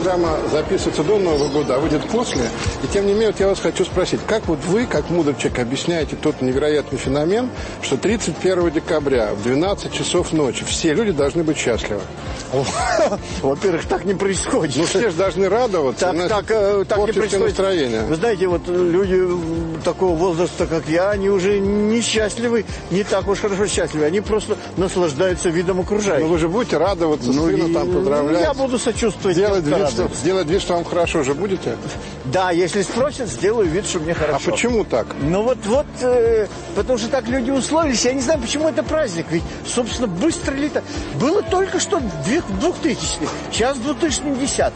программа записывается до Нового года, а выйдет после. И тем не менее, вот я вас хочу спросить, как вот вы, как мудрый человек, объясняете тот невероятный феномен, что 31 декабря в 12 часов ночи все люди должны быть счастливы? Во-первых, так не происходит. Ну, все же должны радоваться. Так, так, э, так не происходит. настроение. Вы знаете, вот люди такого возраста, как я, они уже несчастливы, не так уж хорошо счастливы. Они просто наслаждаются видом окружающих. Ну, вы же будете радоваться, ну, сына там поздравлять. Я буду сочувствовать. Сделать вид, что, сделать вид, что вам хорошо же будете? Да, если спросят, сделаю вид, что мне хорошо. А почему так? Ну вот, вот, э, потому что так люди условились. Я не знаю, почему это праздник. Ведь, собственно, быстро лето. Было только что 2000 сейчас 2010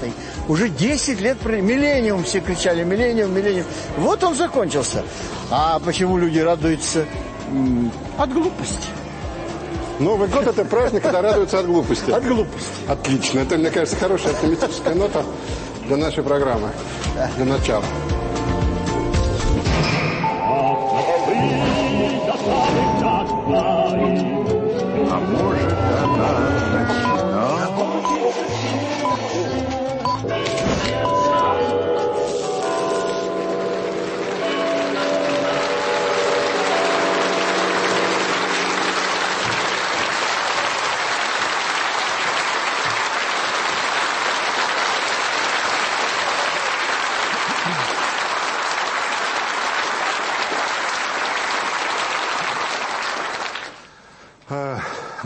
Уже 10 лет, миллениум все кричали, миллениум, миллениум. Вот он закончился. А почему люди радуются? От глупости. Новый год – это праздник, когда радуются от глупости. От глупости. Отлично. Это, мне кажется, хорошая оптимистическая нота для нашей программы. Для начала.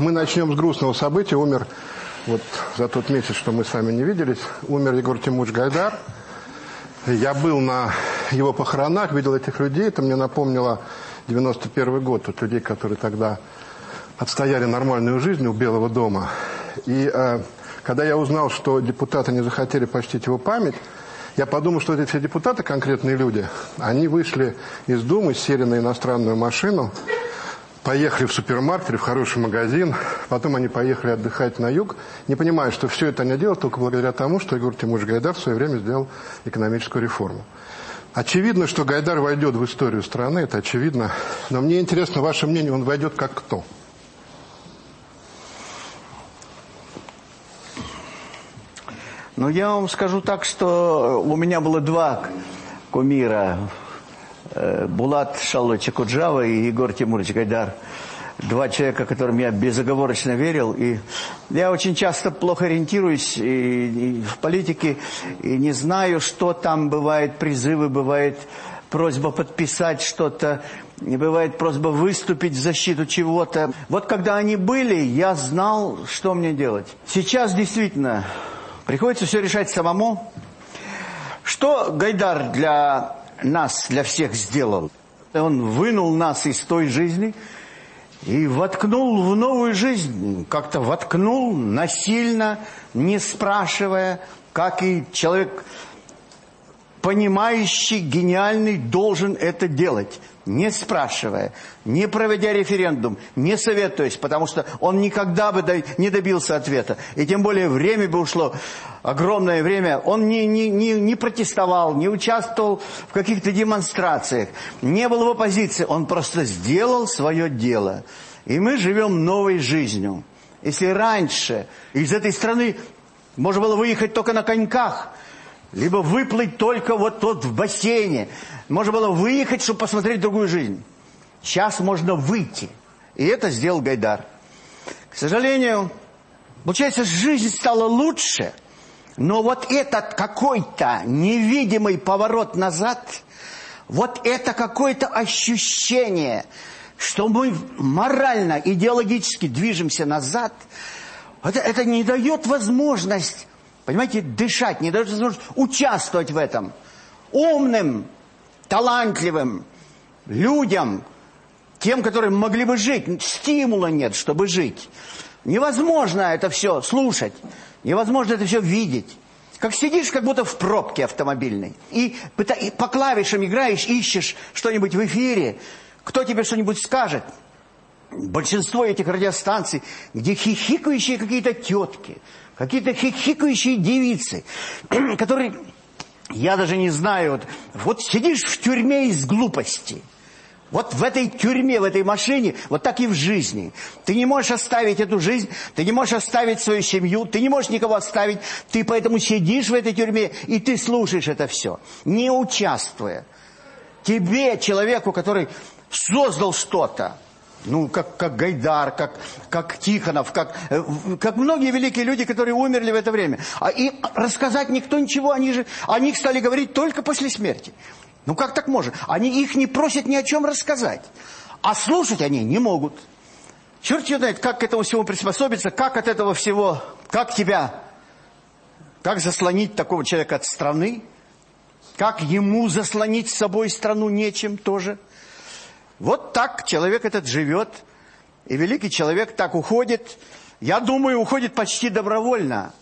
Мы начнем с грустного события. Умер, вот за тот месяц, что мы с вами не виделись, умер Егор Тимуч Гайдар. Я был на его похоронах, видел этих людей. Это мне напомнило 91 год. Тут людей, которые тогда отстояли нормальную жизнь у Белого дома. И э, когда я узнал, что депутаты не захотели почтить его память, я подумал, что эти все депутаты, конкретные люди, они вышли из Думы, сели на иностранную машину, поехали в супермаркет или в хороший магазин, потом они поехали отдыхать на юг, не понимая, что все это они делают только благодаря тому, что Егор Тимурович Гайдар в свое время сделал экономическую реформу. Очевидно, что Гайдар войдет в историю страны, это очевидно. Но мне интересно ваше мнение, он войдет как кто? Ну, я вам скажу так, что у меня было два кумира Булат Шаллович Куджава и Егор Тимурович Гайдар. Два человека, которым я безоговорочно верил. И я очень часто плохо ориентируюсь и, и в политике, и не знаю, что там бывает, призывы, бывает просьба подписать что-то, бывает просьба выступить в защиту чего-то. Вот когда они были, я знал, что мне делать. Сейчас действительно приходится все решать самому. Что Гайдар для нас для всех сделал. Он вынул нас из той жизни и воткнул в новую жизнь. Как-то воткнул насильно, не спрашивая, как и человек понимающий, гениальный должен это делать не спрашивая, не проведя референдум, не советуясь, потому что он никогда бы не добился ответа. И тем более время бы ушло, огромное время. Он не, не, не, не протестовал, не участвовал в каких-то демонстрациях, не был в оппозиции. Он просто сделал свое дело. И мы живем новой жизнью. Если раньше из этой страны можно было выехать только на коньках, либо выплыть только вот тут в бассейне, можно было выехать, чтобы посмотреть другую жизнь. Сейчас можно выйти. И это сделал Гайдар. К сожалению, получается, жизнь стала лучше, но вот этот какой-то невидимый поворот назад, вот это какое-то ощущение, что мы морально, идеологически движемся назад, это, это не дает возможность, понимаете, дышать, не дает участвовать в этом. Умным, талантливым людям, тем, которые могли бы жить. Стимула нет, чтобы жить. Невозможно это все слушать. Невозможно это все видеть. Как сидишь, как будто в пробке автомобильной. И по клавишам играешь, ищешь что-нибудь в эфире. Кто тебе что-нибудь скажет. Большинство этих радиостанций, где хихикающие какие-то тетки, какие-то хихикающие девицы, которые я даже не знаю, вот, вот сидишь в тюрьме из глупости. Вот в этой тюрьме, в этой машине, вот так и в жизни. Ты не можешь оставить эту жизнь, ты не можешь оставить свою семью, ты не можешь никого оставить. Ты поэтому сидишь в этой тюрьме, и ты слушаешь это все, не участвуя. Тебе, человеку, который создал что-то, ну, как, как Гайдар, как, как Тихонов, как, э, как многие великие люди, которые умерли в это время. А, и рассказать никто ничего, они же, о них стали говорить только после смерти. Ну, как так можно? Они их не просят ни о чем рассказать. А слушать они не могут. Черт его знает, как к этому всему приспособиться, как от этого всего, как тебя, как заслонить такого человека от страны, как ему заслонить с собой страну нечем тоже – вот так человек этот живет, и великий человек так уходит. Я думаю, уходит почти добровольно.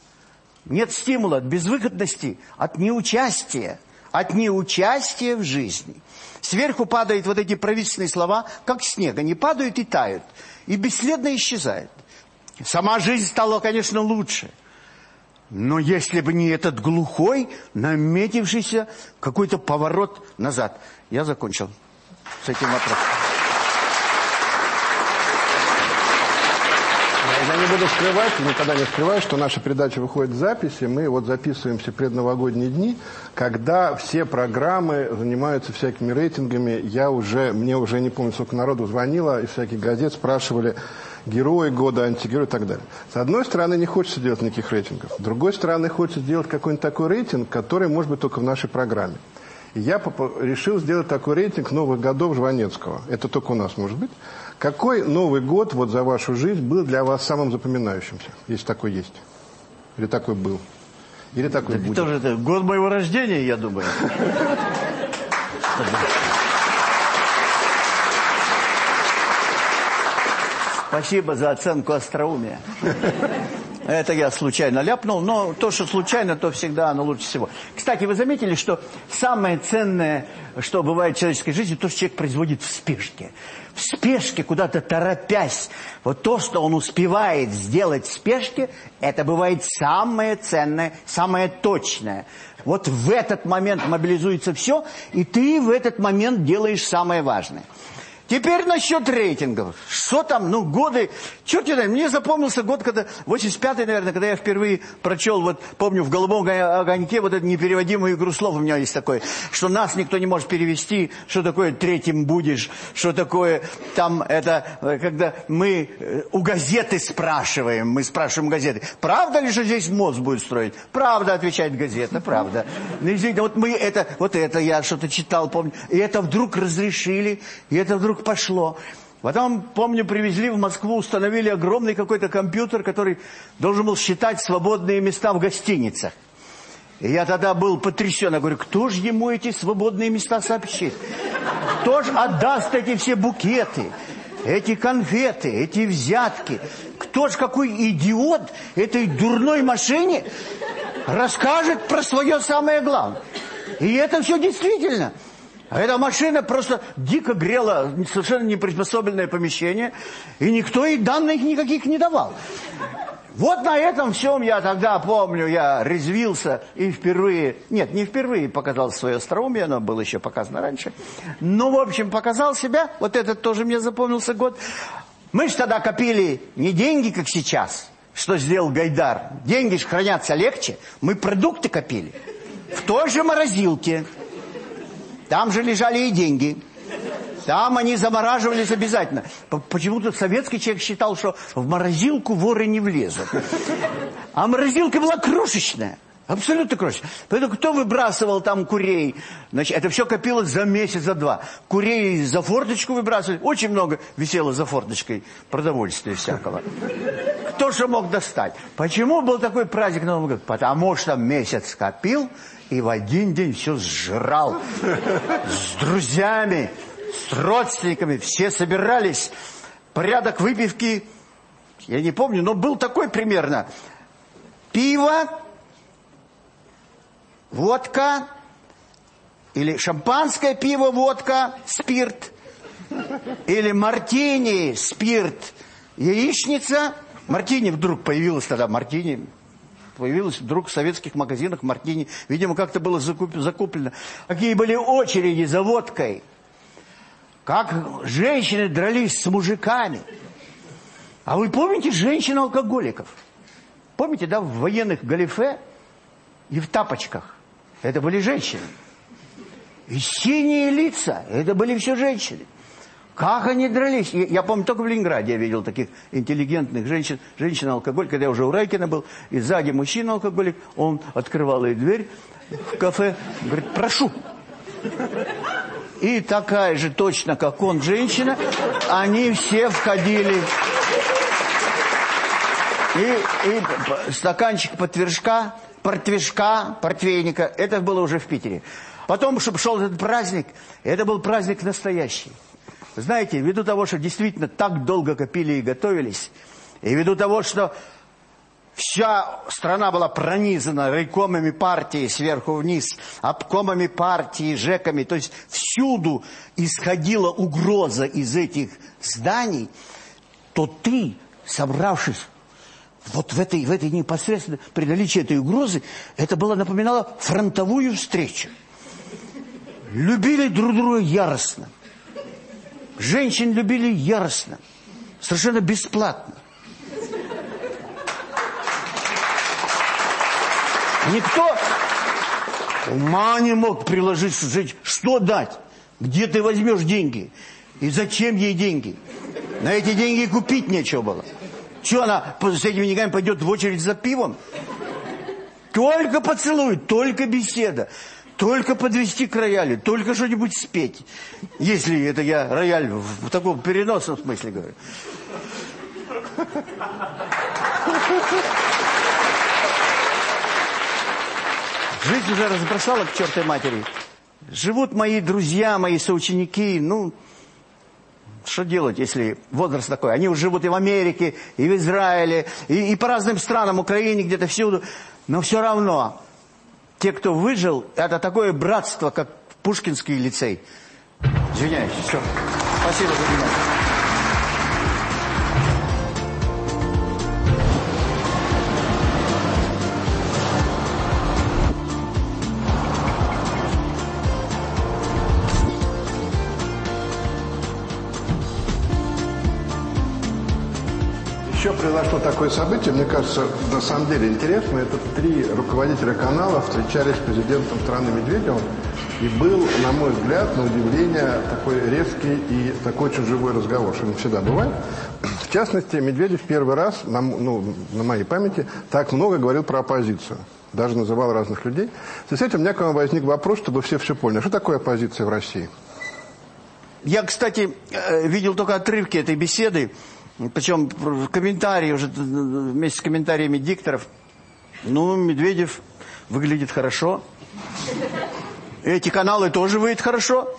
Нет стимула от безвыходности, от неучастия, от неучастия в жизни. Сверху падают вот эти правительственные слова, как снег. Они падают и тают, и бесследно исчезают. Сама жизнь стала, конечно, лучше. Но если бы не этот глухой, наметившийся какой-то поворот назад. Я закончил с этим вопросом. Я не буду скрывать, никогда не скрываю, что наша передача выходит в записи. Мы вот записываемся предновогодние дни, когда все программы занимаются всякими рейтингами. Я уже, мне уже не помню, сколько народу звонило из всяких газет, спрашивали герои года, антигерои и так далее. С одной стороны, не хочется делать никаких рейтингов. С другой стороны, хочется сделать какой-нибудь такой рейтинг, который может быть только в нашей программе. И я решил сделать такой рейтинг новых годов Жванецкого. Это только у нас может быть. Какой Новый год вот за вашу жизнь был для вас самым запоминающимся? Если такой есть. Или такой был. Или такой так будет. Тоже это год моего рождения, я думаю. Спасибо за оценку остроумия. Это я случайно ляпнул, но то, что случайно, то всегда оно лучше всего. Кстати, вы заметили, что самое ценное, что бывает в человеческой жизни, то, что человек производит в спешке. В спешке, куда-то торопясь. Вот то, что он успевает сделать в спешке, это бывает самое ценное, самое точное. Вот в этот момент мобилизуется все, и ты в этот момент делаешь самое важное. Теперь насчет рейтингов. Что там, ну, годы... Черт знает, мне запомнился год, когда... 85-й, наверное, когда я впервые прочел, вот, помню, в «Голубом огоньке» вот эту непереводимую игру слов у меня есть такое, что нас никто не может перевести, что такое «третьим будешь», что такое там, это, когда мы э, у газеты спрашиваем, мы спрашиваем газеты, правда ли, что здесь мост будет строить? Правда, отвечает газета, правда. Ну, извините, вот мы это, вот это я что-то читал, помню, и это вдруг разрешили, и это вдруг вдруг пошло. Потом, помню, привезли в Москву, установили огромный какой-то компьютер, который должен был считать свободные места в гостиницах. И я тогда был потрясен. Я говорю, кто же ему эти свободные места сообщит? Кто же отдаст эти все букеты, эти конфеты, эти взятки? Кто же, какой идиот этой дурной машине расскажет про свое самое главное? И это все действительно... А эта машина просто дико грела совершенно неприспособленное помещение, и никто ей данных никаких не давал. Вот на этом всем я тогда, помню, я резвился и впервые, нет, не впервые показал свое остроумие, оно было еще показано раньше, но, в общем, показал себя, вот этот тоже мне запомнился год. Мы же тогда копили не деньги, как сейчас, что сделал Гайдар, деньги же хранятся легче, мы продукты копили в той же морозилке. Там же лежали и деньги. Там они замораживались обязательно. Почему-то советский человек считал, что в морозилку воры не влезут. А морозилка была крошечная. Абсолютно крошечная. Поэтому кто выбрасывал там курей? Значит, это все копилось за месяц, за два. Курей за форточку выбрасывали. Очень много висело за форточкой продовольствия всякого. Кто же мог достать? Почему был такой праздник Нового года? Потому что месяц копил, и в один день все сжирал. С друзьями, с родственниками, все собирались. Порядок выпивки, я не помню, но был такой примерно. Пиво, водка, или шампанское пиво, водка, спирт, или мартини, спирт, яичница. Мартини вдруг появилась тогда, мартини появилось вдруг в советских магазинах мартини. Видимо, как-то было закуплено. Какие были очереди за водкой. как женщины дрались с мужиками. А вы помните женщин-алкоголиков? Помните, да, в военных галифе и в тапочках? Это были женщины. И синие лица, это были все женщины. Как они дрались? Я, я помню, только в Ленинграде я видел таких интеллигентных женщин, женщина-алкоголик, когда я уже у Райкина был, и сзади мужчина-алкоголик, он открывал ей дверь в кафе, говорит, прошу. И такая же точно, как он, женщина, они все входили. И, и стаканчик потвершка, портвишка, портвейника, это было уже в Питере. Потом, чтобы шел этот праздник, это был праздник настоящий. Знаете, ввиду того, что действительно так долго копили и готовились, и ввиду того, что вся страна была пронизана райкомами партии сверху вниз, обкомами партии, жеками, то есть всюду исходила угроза из этих зданий, то ты, собравшись вот в этой, в этой непосредственно, при наличии этой угрозы, это было напоминало фронтовую встречу. Любили друг друга яростно. Женщин любили яростно. Совершенно бесплатно. Никто ума не мог приложить, что дать, где ты возьмешь деньги и зачем ей деньги. На эти деньги купить нечего было. Что она с этими деньгами пойдет в очередь за пивом? Только поцелуй, только беседа. Только подвести к роялю, только что-нибудь спеть. Если это я рояль в, в таком переносном смысле говорю. Жизнь уже разбросала к чертой матери. Живут мои друзья, мои соученики, ну, что делать, если возраст такой? Они уже живут и в Америке, и в Израиле, и, и по разным странам, Украине, где-то всюду. Но все равно, те, кто выжил, это такое братство, как Пушкинский лицей. Извиняюсь, все. Спасибо за внимание. Произошло такое событие, мне кажется, на самом деле интересно. Это три руководителя канала встречались с президентом страны Медведевым. И был, на мой взгляд, на удивление, такой резкий и такой очень живой разговор, что не всегда бывает. В частности, Медведев первый раз, на, ну, на моей памяти, так много говорил про оппозицию. Даже называл разных людей. В связи с этим у меня к вам возник вопрос, чтобы все все поняли. Что такое оппозиция в России? Я, кстати, э, видел только отрывки этой беседы. Причем комментарии уже вместе с комментариями дикторов. Ну, Медведев выглядит хорошо. Эти каналы тоже выглядят хорошо.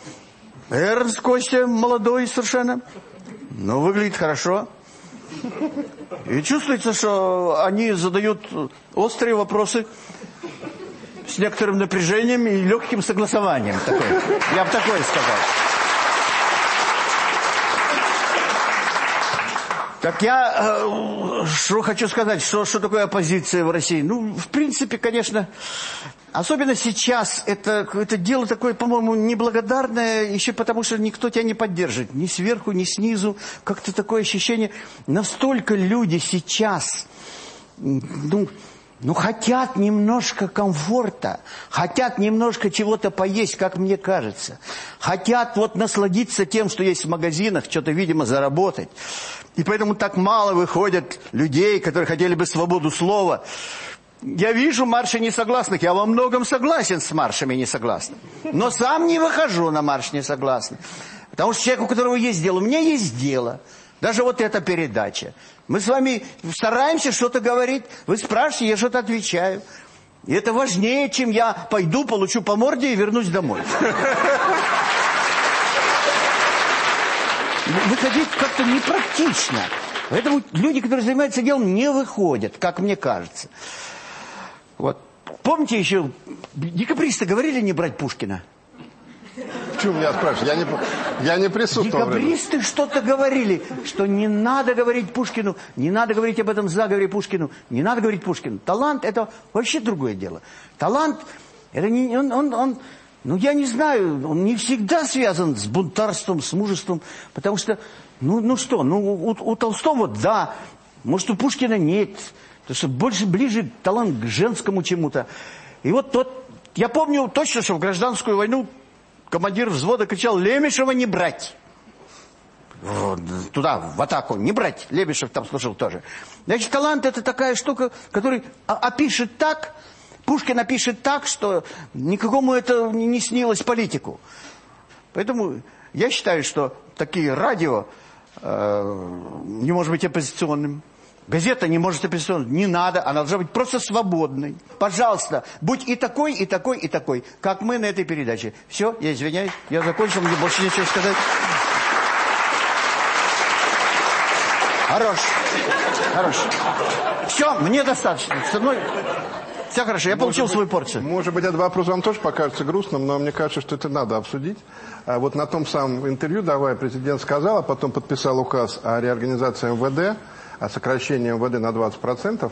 Эрнст Костя молодой совершенно. Но выглядит хорошо. И чувствуется, что они задают острые вопросы с некоторым напряжением и легким согласованием. Такое. Я бы такое сказал. Так я э, что хочу сказать, что, что такое оппозиция в России? Ну, в принципе, конечно, особенно сейчас это, это дело такое, по-моему, неблагодарное, еще потому что никто тебя не поддержит. Ни сверху, ни снизу. Как-то такое ощущение. Настолько люди сейчас, ну, ну, хотят немножко комфорта, хотят немножко чего-то поесть, как мне кажется. Хотят вот насладиться тем, что есть в магазинах, что-то, видимо, заработать. И поэтому так мало выходят людей, которые хотели бы свободу слова. Я вижу марши несогласных, я во многом согласен с маршами несогласных. Но сам не выхожу на марш несогласных. Потому что человек, у которого есть дело, у меня есть дело. Даже вот эта передача. Мы с вами стараемся что-то говорить. Вы спрашиваете, я что-то отвечаю. И это важнее, чем я пойду, получу по морде и вернусь домой. выходить как-то непрактично. Поэтому люди, которые занимаются делом, не выходят, как мне кажется. Вот. Помните еще, декабристы говорили не брать Пушкина? Почему меня спрашивают? Я не, я не присутствовал. Декабристы что-то говорили, что не надо говорить Пушкину, не надо говорить об этом заговоре Пушкину, не надо говорить Пушкину. Талант – это вообще другое дело. Талант – это не, он, он, он ну, я не знаю, он не всегда связан с бунтарством, с мужеством, потому что, ну, ну что, ну, у, у Толстого, да, может, у Пушкина нет, потому что больше, ближе талант к женскому чему-то. И вот тот, я помню точно, что в гражданскую войну командир взвода кричал «Лемешева не брать!» туда, в атаку, не брать. Лебешев там служил тоже. Значит, талант это такая штука, который опишет так, Пушкин опишет так, что никакому это не снилось политику. Поэтому я считаю, что такие радио э, не может быть оппозиционным. Газета не может оппозиционным. Не надо, она должна быть просто свободной. Пожалуйста, будь и такой, и такой, и такой, как мы на этой передаче. Все, я извиняюсь, я закончил, мне больше нечего сказать. Хорош. Хорош. Все, мне достаточно. Со мной все хорошо, я может получил быть, свою порцию. Может быть, этот вопрос вам тоже покажется грустным, но мне кажется, что это надо обсудить. А вот на том самом интервью, давай, президент сказал, а потом подписал указ о реорганизации МВД, о сокращении МВД на 20%.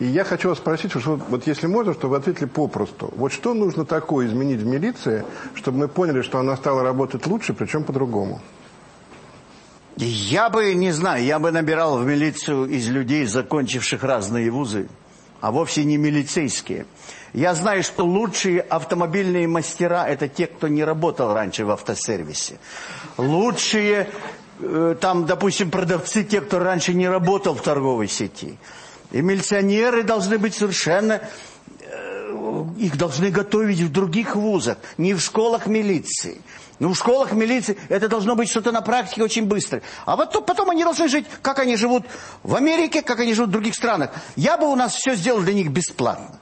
И я хочу вас спросить, что, вот если можно, чтобы вы ответили попросту. Вот что нужно такое изменить в милиции, чтобы мы поняли, что она стала работать лучше, причем по-другому? Я бы, не знаю, я бы набирал в милицию из людей, закончивших разные вузы, а вовсе не милицейские. Я знаю, что лучшие автомобильные мастера – это те, кто не работал раньше в автосервисе. Лучшие, там, допустим, продавцы – те, кто раньше не работал в торговой сети. И милиционеры должны быть совершенно э, их должны готовить в других вузах, не в школах милиции. Ну, в школах милиции это должно быть что-то на практике очень быстро. А вот потом они должны жить, как они живут в Америке, как они живут в других странах. Я бы у нас все сделал для них бесплатно.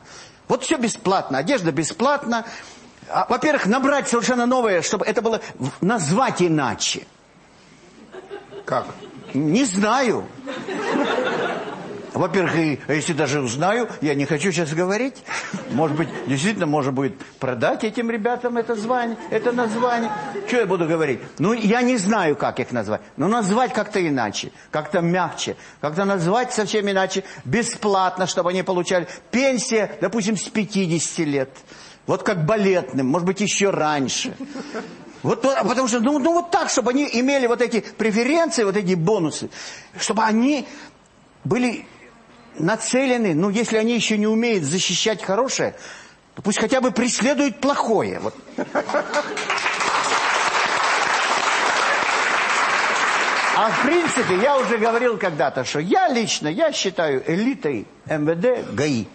Вот все бесплатно, одежда бесплатна. А, Во-первых, набрать совершенно новое, чтобы это было назвать иначе. Как? Не знаю. Во-первых, если даже узнаю, я не хочу сейчас говорить. Может быть, действительно можно будет продать этим ребятам это звание, это название. Что я буду говорить? Ну, я не знаю, как их назвать. Но назвать как-то иначе, как-то мягче. Как-то назвать совсем иначе, бесплатно, чтобы они получали. Пенсия, допустим, с 50 лет. Вот как балетным, может быть, еще раньше. Вот, потому что, ну, ну вот так, чтобы они имели вот эти преференции, вот эти бонусы. Чтобы они были нацелены, ну, если они еще не умеют защищать хорошее, то пусть хотя бы преследуют плохое. Вот. А в принципе, я уже говорил когда-то, что я лично, я считаю элитой МВД ГАИ.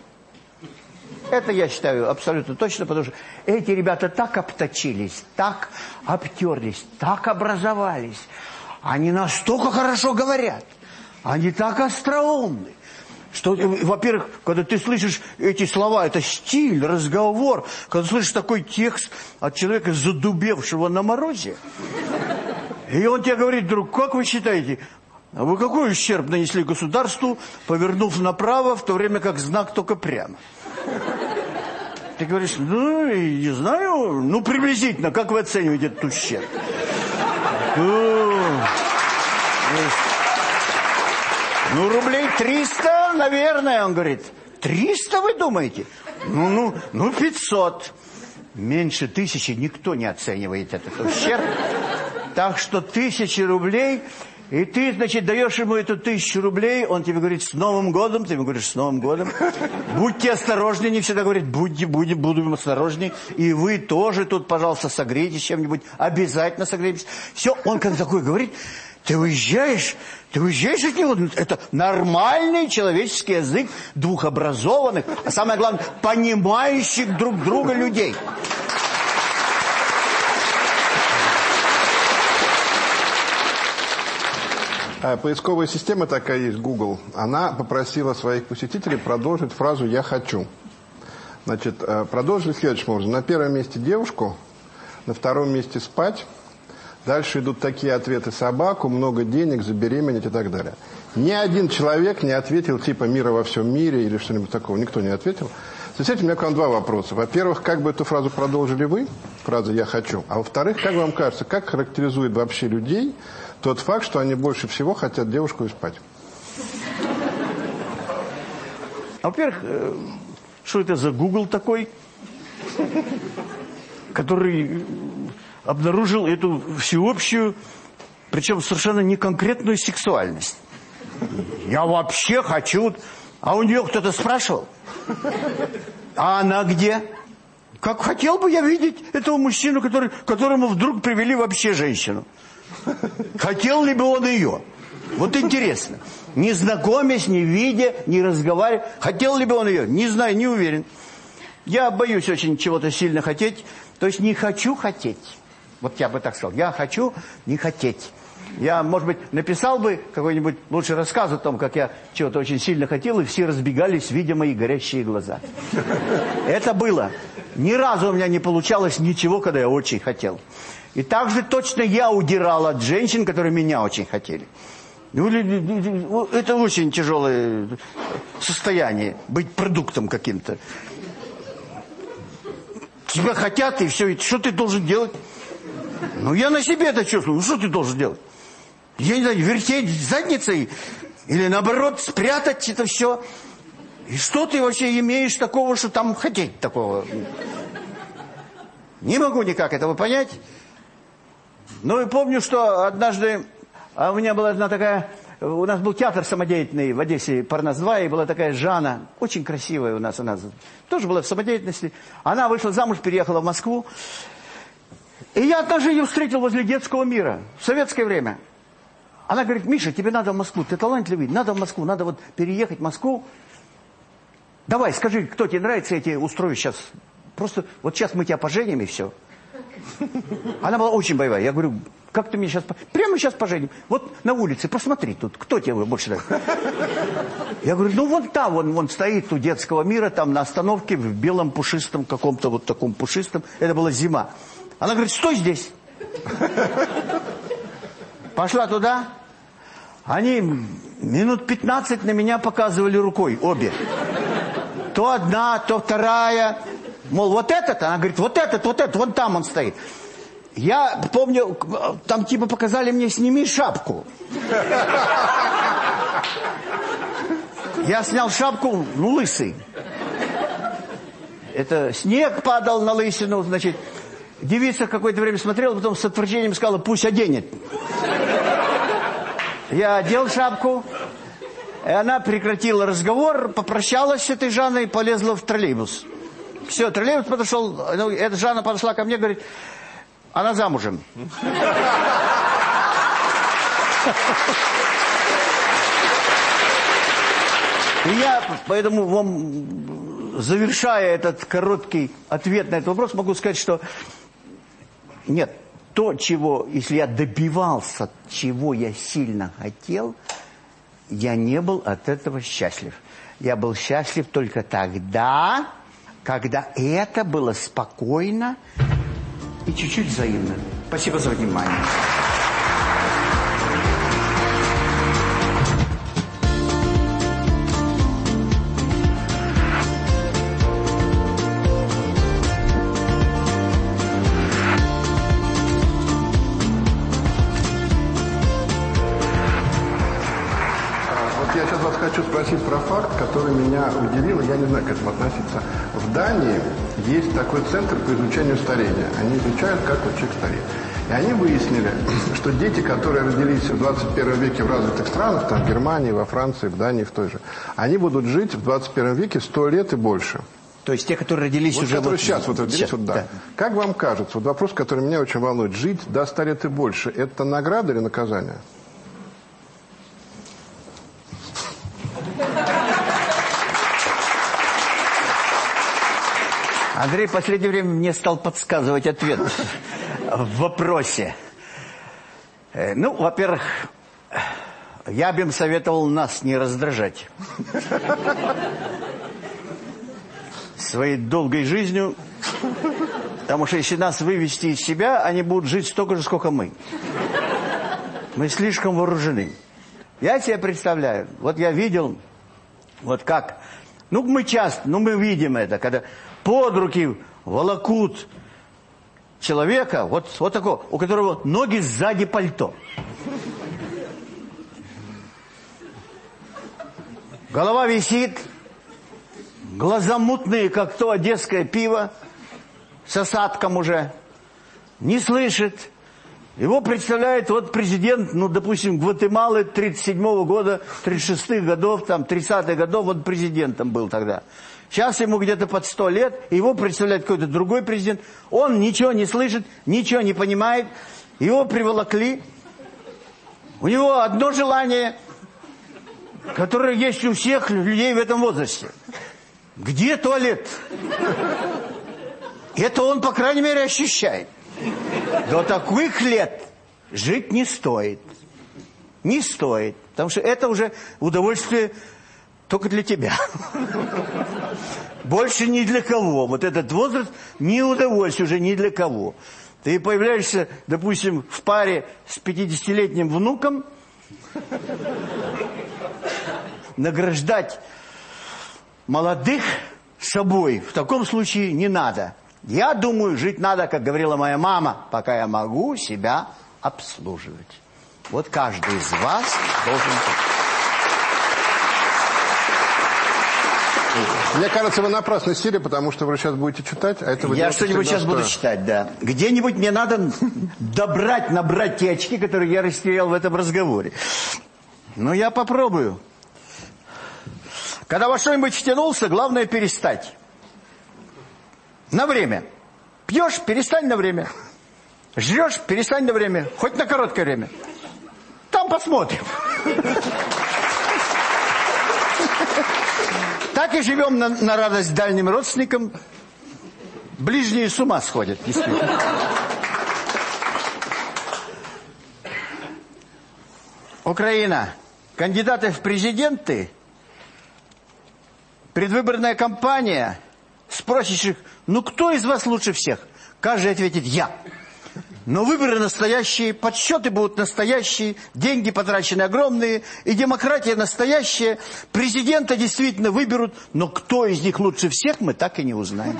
Это я считаю абсолютно точно, потому что эти ребята так обточились, так обтерлись, так образовались. Они настолько хорошо говорят. Они так остроумны. Что, э, во-первых, когда ты слышишь эти слова, это стиль, разговор, когда слышишь такой текст от человека, задубевшего на морозе, и он тебе говорит, друг, как вы считаете, а вы какой ущерб нанесли государству, повернув направо, в то время как знак только прямо? Ты говоришь, ну, не знаю, ну, приблизительно, как вы оцениваете этот ущерб? Ну, рублей 300, наверное, он говорит. 300, вы думаете? Ну, ну, ну, 500. Меньше тысячи никто не оценивает этот ущерб. Так что тысячи рублей... И ты, значит, даешь ему эту тысячу рублей, он тебе говорит, с Новым годом, ты ему говоришь, с Новым годом. Будьте осторожнее, не всегда говорит, будьте, будем, будем осторожнее. И вы тоже тут, пожалуйста, согрейтесь чем-нибудь, обязательно согрейтесь. Все, он как такой говорит, ты уезжаешь, ты уезжаешь от него. Это нормальный человеческий язык двух образованных, а самое главное, понимающих друг друга людей. Поисковая система такая есть, Google. Она попросила своих посетителей продолжить фразу «я хочу». Значит, э, продолжили следующим образом. На первом месте девушку, на втором месте спать, Дальше идут такие ответы собаку, много денег, забеременеть и так далее. Ни один человек не ответил типа мира во всем мире или что-нибудь такого. Никто не ответил. В связи у меня к вам два вопроса. Во-первых, как бы эту фразу продолжили вы, фраза «я хочу», а во-вторых, как вам кажется, как характеризует вообще людей тот факт, что они больше всего хотят девушку спать? Во-первых, э, что это за Google такой? который обнаружил эту всеобщую, причем совершенно не конкретную сексуальность. Я вообще хочу... А у нее кто-то спрашивал? А она где? Как хотел бы я видеть этого мужчину, который, которому вдруг привели вообще женщину. Хотел ли бы он ее? Вот интересно. Не знакомясь, не видя, не разговаривая. Хотел ли бы он ее? Не знаю, не уверен. Я боюсь очень чего-то сильно хотеть. То есть не хочу хотеть. Вот я бы так сказал. Я хочу не хотеть. Я, может быть, написал бы какой-нибудь лучший рассказ о том, как я чего-то очень сильно хотел, и все разбегались, видя мои горящие глаза. Это было. Ни разу у меня не получалось ничего, когда я очень хотел. И также точно я удирал от женщин, которые меня очень хотели. Ну, это очень тяжелое состояние, быть продуктом каким-то. Тебя хотят, и все, и что ты должен делать? Ну, я на себе это чувствую. Ну, что ты должен делать? Я не знаю, вертеть задницей или, наоборот, спрятать это все. И что ты вообще имеешь такого, что там хотеть такого? Не могу никак этого понять. Ну и помню, что однажды... А у меня была одна такая... У нас был театр самодеятельный в Одессе, Парнас-2, и была такая Жанна, очень красивая у нас, она тоже была в самодеятельности. Она вышла замуж, переехала в Москву. И я однажды ее встретил возле детского мира в советское время. Она говорит, Миша, тебе надо в Москву, ты талантливый, надо в Москву, надо вот переехать в Москву. Давай, скажи, кто тебе нравится, я тебе устрою сейчас. Просто вот сейчас мы тебя поженим и все. Она была очень боевая. Я говорю, как ты меня сейчас... Прямо сейчас поженим. Вот на улице, посмотри тут, кто тебе больше нравится. Я говорю, ну вон там, вон, вон стоит у детского мира, там на остановке в белом пушистом, каком-то вот таком пушистом. Это была зима. Она говорит, стой здесь. Пошла туда. Они минут 15 на меня показывали рукой, обе. То одна, то вторая. Мол, вот этот, она говорит, вот этот, вот этот, вон там он стоит. Я помню, там типа показали мне, сними шапку. Я снял шапку, ну, лысый. Это снег падал на лысину, значит... Девица какое-то время смотрела, потом с отвращением сказала, пусть оденет. Я одел шапку, и она прекратила разговор, попрощалась с этой Жанной и полезла в троллейбус. Все, троллейбус подошел, ну, эта Жанна подошла ко мне, говорит, она замужем. И я поэтому вам, завершая этот короткий ответ на этот вопрос, могу сказать, что нет, то, чего, если я добивался, чего я сильно хотел, я не был от этого счастлив. Я был счастлив только тогда, когда это было спокойно и чуть-чуть взаимно. Спасибо за внимание. Я не знаю, к этому относиться. В Дании есть такой центр по изучению старения. Они изучают, как вот человек стареет. И они выяснили, что дети, которые родились в 21 веке в развитых странах, там в Германии, во Франции, в Дании, в той же, они будут жить в 21 веке 100 лет и больше. То есть те, которые родились вот, уже... Которые вот, сейчас вот родились, сейчас, вот, да. да. Как вам кажется, вот вопрос, который меня очень волнует, жить до 100 лет и больше, это награда или наказание? Андрей в последнее время мне стал подсказывать ответ в вопросе. Э, ну, во-первых, я бы им советовал нас не раздражать. Своей долгой жизнью. Потому что если нас вывести из себя, они будут жить столько же, сколько мы. Мы слишком вооружены. Я себе представляю, вот я видел, вот как, ну мы часто, ну мы видим это, когда под руки волокут человека, вот, вот такого, у которого ноги сзади пальто. Голова висит, глаза мутные, как то одесское пиво, с осадком уже, не слышит. Его представляет вот президент, ну, допустим, Гватемалы 37-го года, 36-х годов, там, 30-х годов, вот президентом был тогда. Сейчас ему где-то под 100 лет, его представляет какой-то другой президент. Он ничего не слышит, ничего не понимает. Его приволокли. У него одно желание, которое есть у всех людей в этом возрасте. Где туалет? Это он, по крайней мере, ощущает. До таких лет жить не стоит. Не стоит. Потому что это уже удовольствие только для тебя. Больше ни для кого. Вот этот возраст не удовольствие уже ни для кого. Ты появляешься, допустим, в паре с 50-летним внуком, награждать молодых собой в таком случае не надо. Я думаю, жить надо, как говорила моя мама, пока я могу себя обслуживать. Вот каждый из вас должен... Мне кажется, вы напрасно сели, потому что вы сейчас будете читать, а это вы Я что-нибудь сейчас буду читать, да. Где-нибудь мне надо добрать, набрать те очки, которые я растерял в этом разговоре. Ну, я попробую. Когда во что-нибудь втянулся, главное перестать. На время. Пьешь, перестань на время. Жрешь, перестань на время. Хоть на короткое время. Там посмотрим. Так и живем на, на радость дальним родственникам. Ближние с ума сходят, действительно. Украина. Кандидаты в президенты. Предвыборная кампания. Спросишь их, ну кто из вас лучше всех? Каждый ответит «я». Но выборы настоящие, подсчеты будут настоящие, деньги потрачены огромные, и демократия настоящая. Президента действительно выберут, но кто из них лучше всех, мы так и не узнаем.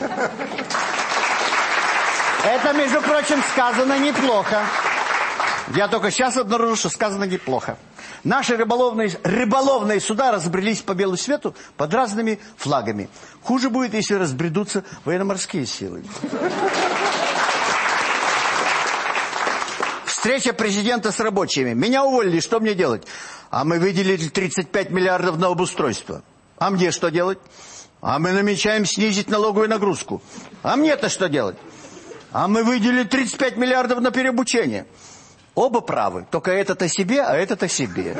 Это, между прочим, сказано неплохо. Я только сейчас обнаружил, что сказано неплохо. Наши рыболовные, рыболовные суда разбрелись по белу свету под разными флагами. Хуже будет, если разбредутся военно-морские силы. Встреча президента с рабочими. Меня уволили, что мне делать? А мы выделили 35 миллиардов на обустройство. А мне что делать? А мы намечаем снизить налоговую нагрузку. А мне-то что делать? А мы выделили 35 миллиардов на переобучение. Оба правы, только этот о себе, а этот о себе.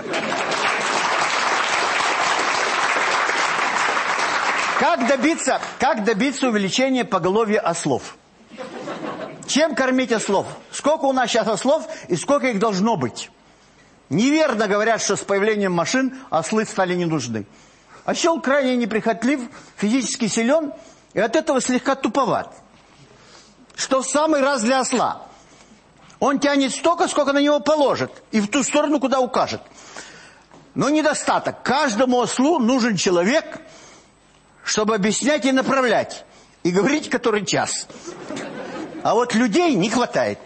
Как добиться, как добиться увеличения поголовья ослов? Чем кормить ослов? Сколько у нас сейчас ослов и сколько их должно быть? Неверно говорят, что с появлением машин ослы стали не нужны. Осел крайне неприхотлив, физически силен и от этого слегка туповат. Что в самый раз для осла. Он тянет столько, сколько на него положит, и в ту сторону, куда укажет. Но недостаток. Каждому ослу нужен человек, чтобы объяснять и направлять, и говорить, который час. А вот людей не хватает.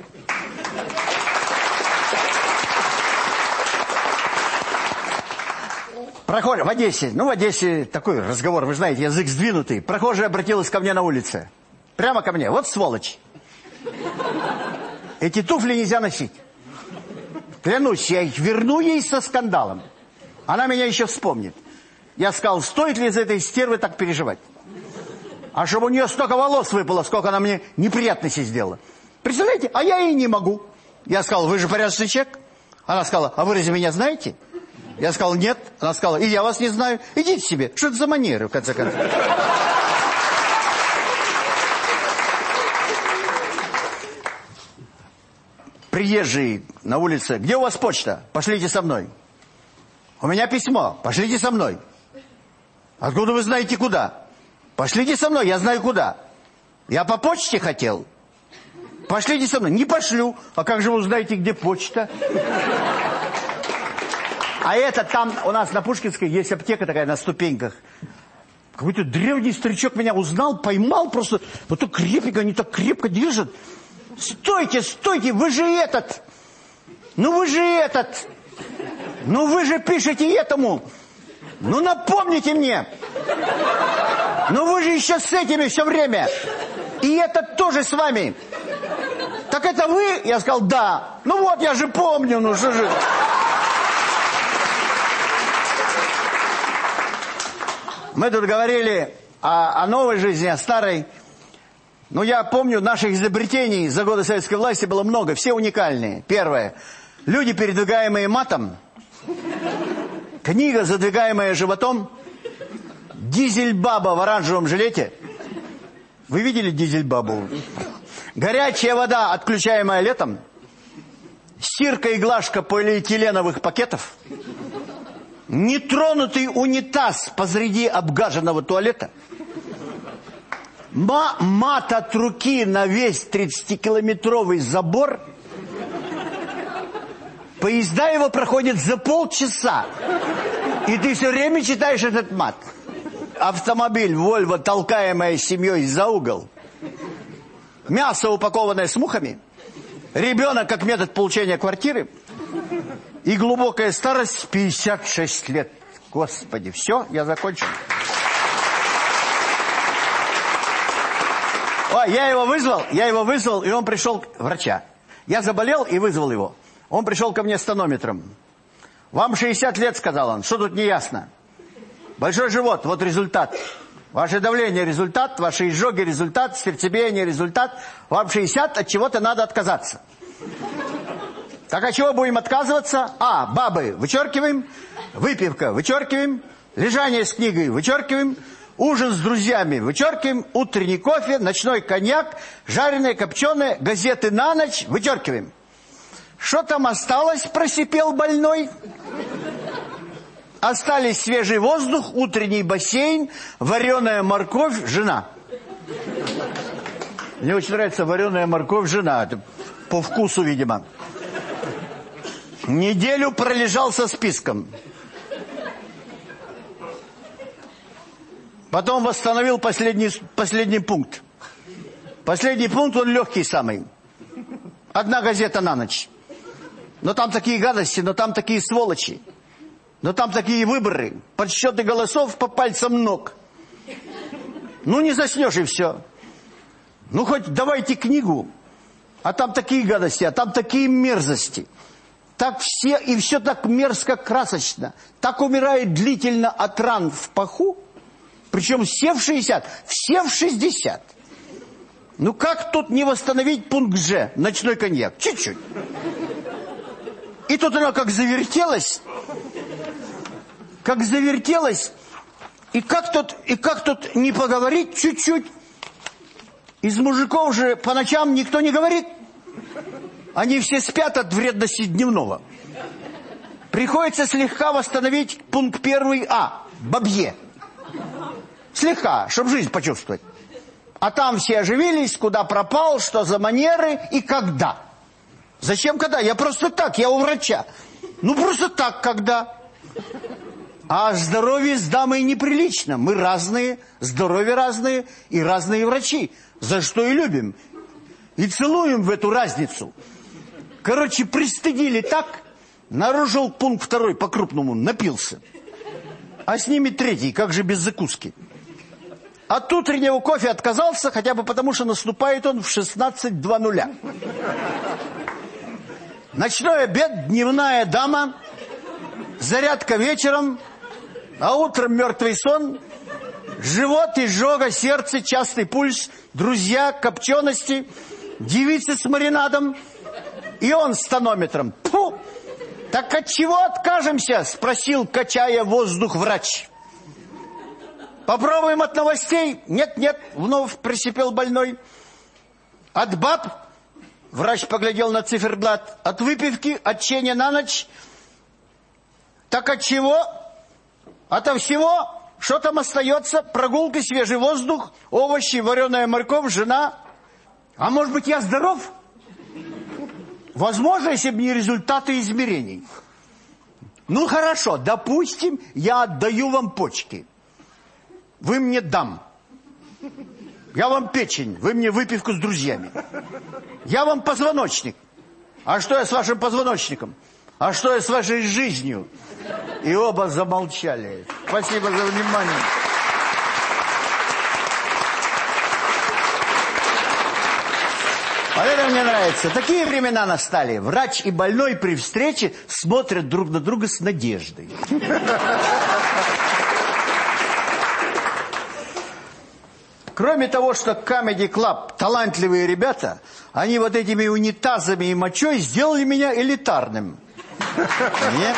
Прохожий в Одессе, ну в Одессе такой разговор, вы знаете, язык сдвинутый. Прохожая обратилась ко мне на улице. Прямо ко мне, вот сволочь. Эти туфли нельзя носить. Клянусь, я их верну ей со скандалом. Она меня еще вспомнит. Я сказал, стоит ли из этой стервы так переживать? А чтобы у нее столько волос выпало, сколько она мне неприятностей сделала. Представляете, а я ей не могу. Я сказал, вы же порядочный человек. Она сказала, а вы разве меня знаете? Я сказал, нет. Она сказала, и я вас не знаю. Идите себе. Что это за манеры, в конце концов? Приезжие на улице, где у вас почта? Пошлите со мной. У меня письмо, пошлите со мной. Откуда вы знаете куда? Пошлите со мной, я знаю куда. Я по почте хотел. Пошлите со мной. Не пошлю. А как же вы узнаете, где почта? А это там у нас на Пушкинской есть аптека такая на ступеньках. Какой-то древний старичок меня узнал, поймал просто. Вот так крепко, они так крепко держат. Стойте, стойте, вы же этот. Ну вы же этот. Ну вы же пишете этому. Ну напомните мне. Ну вы же еще с этими все время. И этот тоже с вами. Так это вы? Я сказал, да. Ну вот, я же помню, ну что же... Мы тут говорили о, о новой жизни, о старой. Ну, я помню, наших изобретений за годы советской власти было много, все уникальные. Первое. Люди, передвигаемые матом. Книга, задвигаемая животом. Дизель-баба в оранжевом жилете. Вы видели дизель-бабу? Горячая вода, отключаемая летом. Стирка и глажка полиэтиленовых пакетов. Нетронутый унитаз посреди обгаженного туалета. Ма мат от руки на весь 30-километровый забор. Поезда его проходят за полчаса. И ты все время читаешь этот мат. Автомобиль Вольво, толкаемая семьей за угол. Мясо, упакованное с мухами. Ребенок как метод получения квартиры. И глубокая старость 56 лет. Господи, все, я закончил. О, я его вызвал, я его вызвал, и он пришел к врача. Я заболел и вызвал его. Он пришел ко мне с тонометром. Вам 60 лет, сказал он. Что тут не ясно? Большой живот, вот результат. Ваше давление результат, ваши изжоги результат, сердцебиение результат. Вам 60, от чего-то надо отказаться. Так от чего будем отказываться? А, бабы вычеркиваем, выпивка вычеркиваем, лежание с книгой вычеркиваем, ужин с друзьями вычеркиваем, утренний кофе, ночной коньяк, жареное, копченое, газеты на ночь вычеркиваем. Что там осталось, просипел больной? Остались свежий воздух, утренний бассейн, вареная морковь, жена. Мне очень нравится вареная морковь, жена. Это по вкусу, видимо. Неделю пролежал со списком. Потом восстановил последний, последний пункт. Последний пункт, он легкий самый. Одна газета на ночь. Но там такие гадости, но там такие сволочи. Но там такие выборы. Подсчеты голосов по пальцам ног. Ну, не заснешь и все. Ну, хоть давайте книгу. А там такие гадости, а там такие мерзости так все, и все так мерзко красочно, так умирает длительно от ран в паху, причем все в 60, все в 60. Ну как тут не восстановить пункт Ж, ночной коньяк? Чуть-чуть. И тут она как завертелась, как завертелась, и как тут, и как тут не поговорить чуть-чуть? Из мужиков же по ночам никто не говорит. Они все спят от вредности дневного. Приходится слегка восстановить пункт первый А. Бабье. Слегка, чтобы жизнь почувствовать. А там все оживились, куда пропал, что за манеры и когда. Зачем когда? Я просто так, я у врача. Ну просто так, когда. А здоровье с дамой неприлично. Мы разные, здоровье разные и разные врачи. За что и любим. И целуем в эту разницу. Короче, пристыдили так, нарушил пункт второй по-крупному, напился. А с ними третий, как же без закуски. От утреннего кофе отказался, хотя бы потому, что наступает он в 16.00. Ночной обед, дневная дама, зарядка вечером, а утром мертвый сон, живот, изжога, сердце, частый пульс, друзья, копчености, девицы с маринадом – и он с тонометром. Фу! Так от чего откажемся? Спросил, качая воздух врач. Попробуем от новостей? Нет, нет, вновь присипел больной. От баб? Врач поглядел на циферблат. От выпивки, от чения на ночь. Так от чего? Ото всего? Что там остается? Прогулка, свежий воздух, овощи, вареная морковь, жена. А может быть, я здоров? Возможно, если бы не результаты измерений. Ну, хорошо, допустим, я отдаю вам почки. Вы мне дам. Я вам печень, вы мне выпивку с друзьями. Я вам позвоночник. А что я с вашим позвоночником? А что я с вашей жизнью? И оба замолчали. Спасибо за внимание. это мне нравится. Такие времена настали. Врач и больной при встрече смотрят друг на друга с надеждой. Кроме того, что Comedy Club талантливые ребята, они вот этими унитазами и мочой сделали меня элитарным. Нет?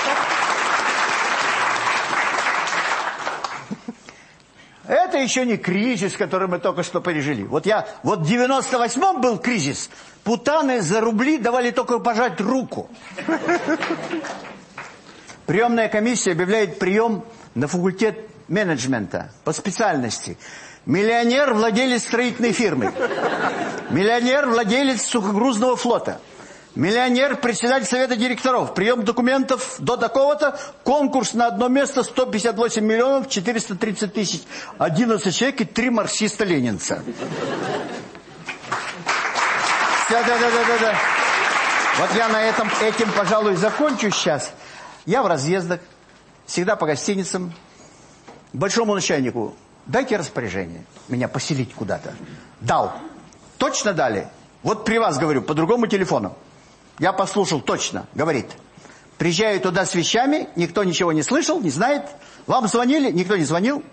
Это еще не кризис, который мы только что пережили. Вот я, вот в 98-м был кризис. Путаны за рубли давали только пожать руку. Приемная комиссия объявляет прием на факультет менеджмента по специальности. Миллионер, владелец строительной фирмы. Миллионер, владелец сухогрузного флота. Миллионер, председатель совета директоров. Прием документов до такого-то. Конкурс на одно место 158 миллионов 430 тысяч. 11 человек и 3 марксиста-ленинца. Да-да-да-да-да. Вот я на этом, этим, пожалуй, закончу сейчас. Я в разъездах, всегда по гостиницам. Большому начальнику дайте распоряжение меня поселить куда-то. Дал. Точно дали? Вот при вас говорю, по другому телефону. Я послушал точно, говорит. Приезжаю туда с вещами, никто ничего не слышал, не знает. Вам звонили? Никто не звонил.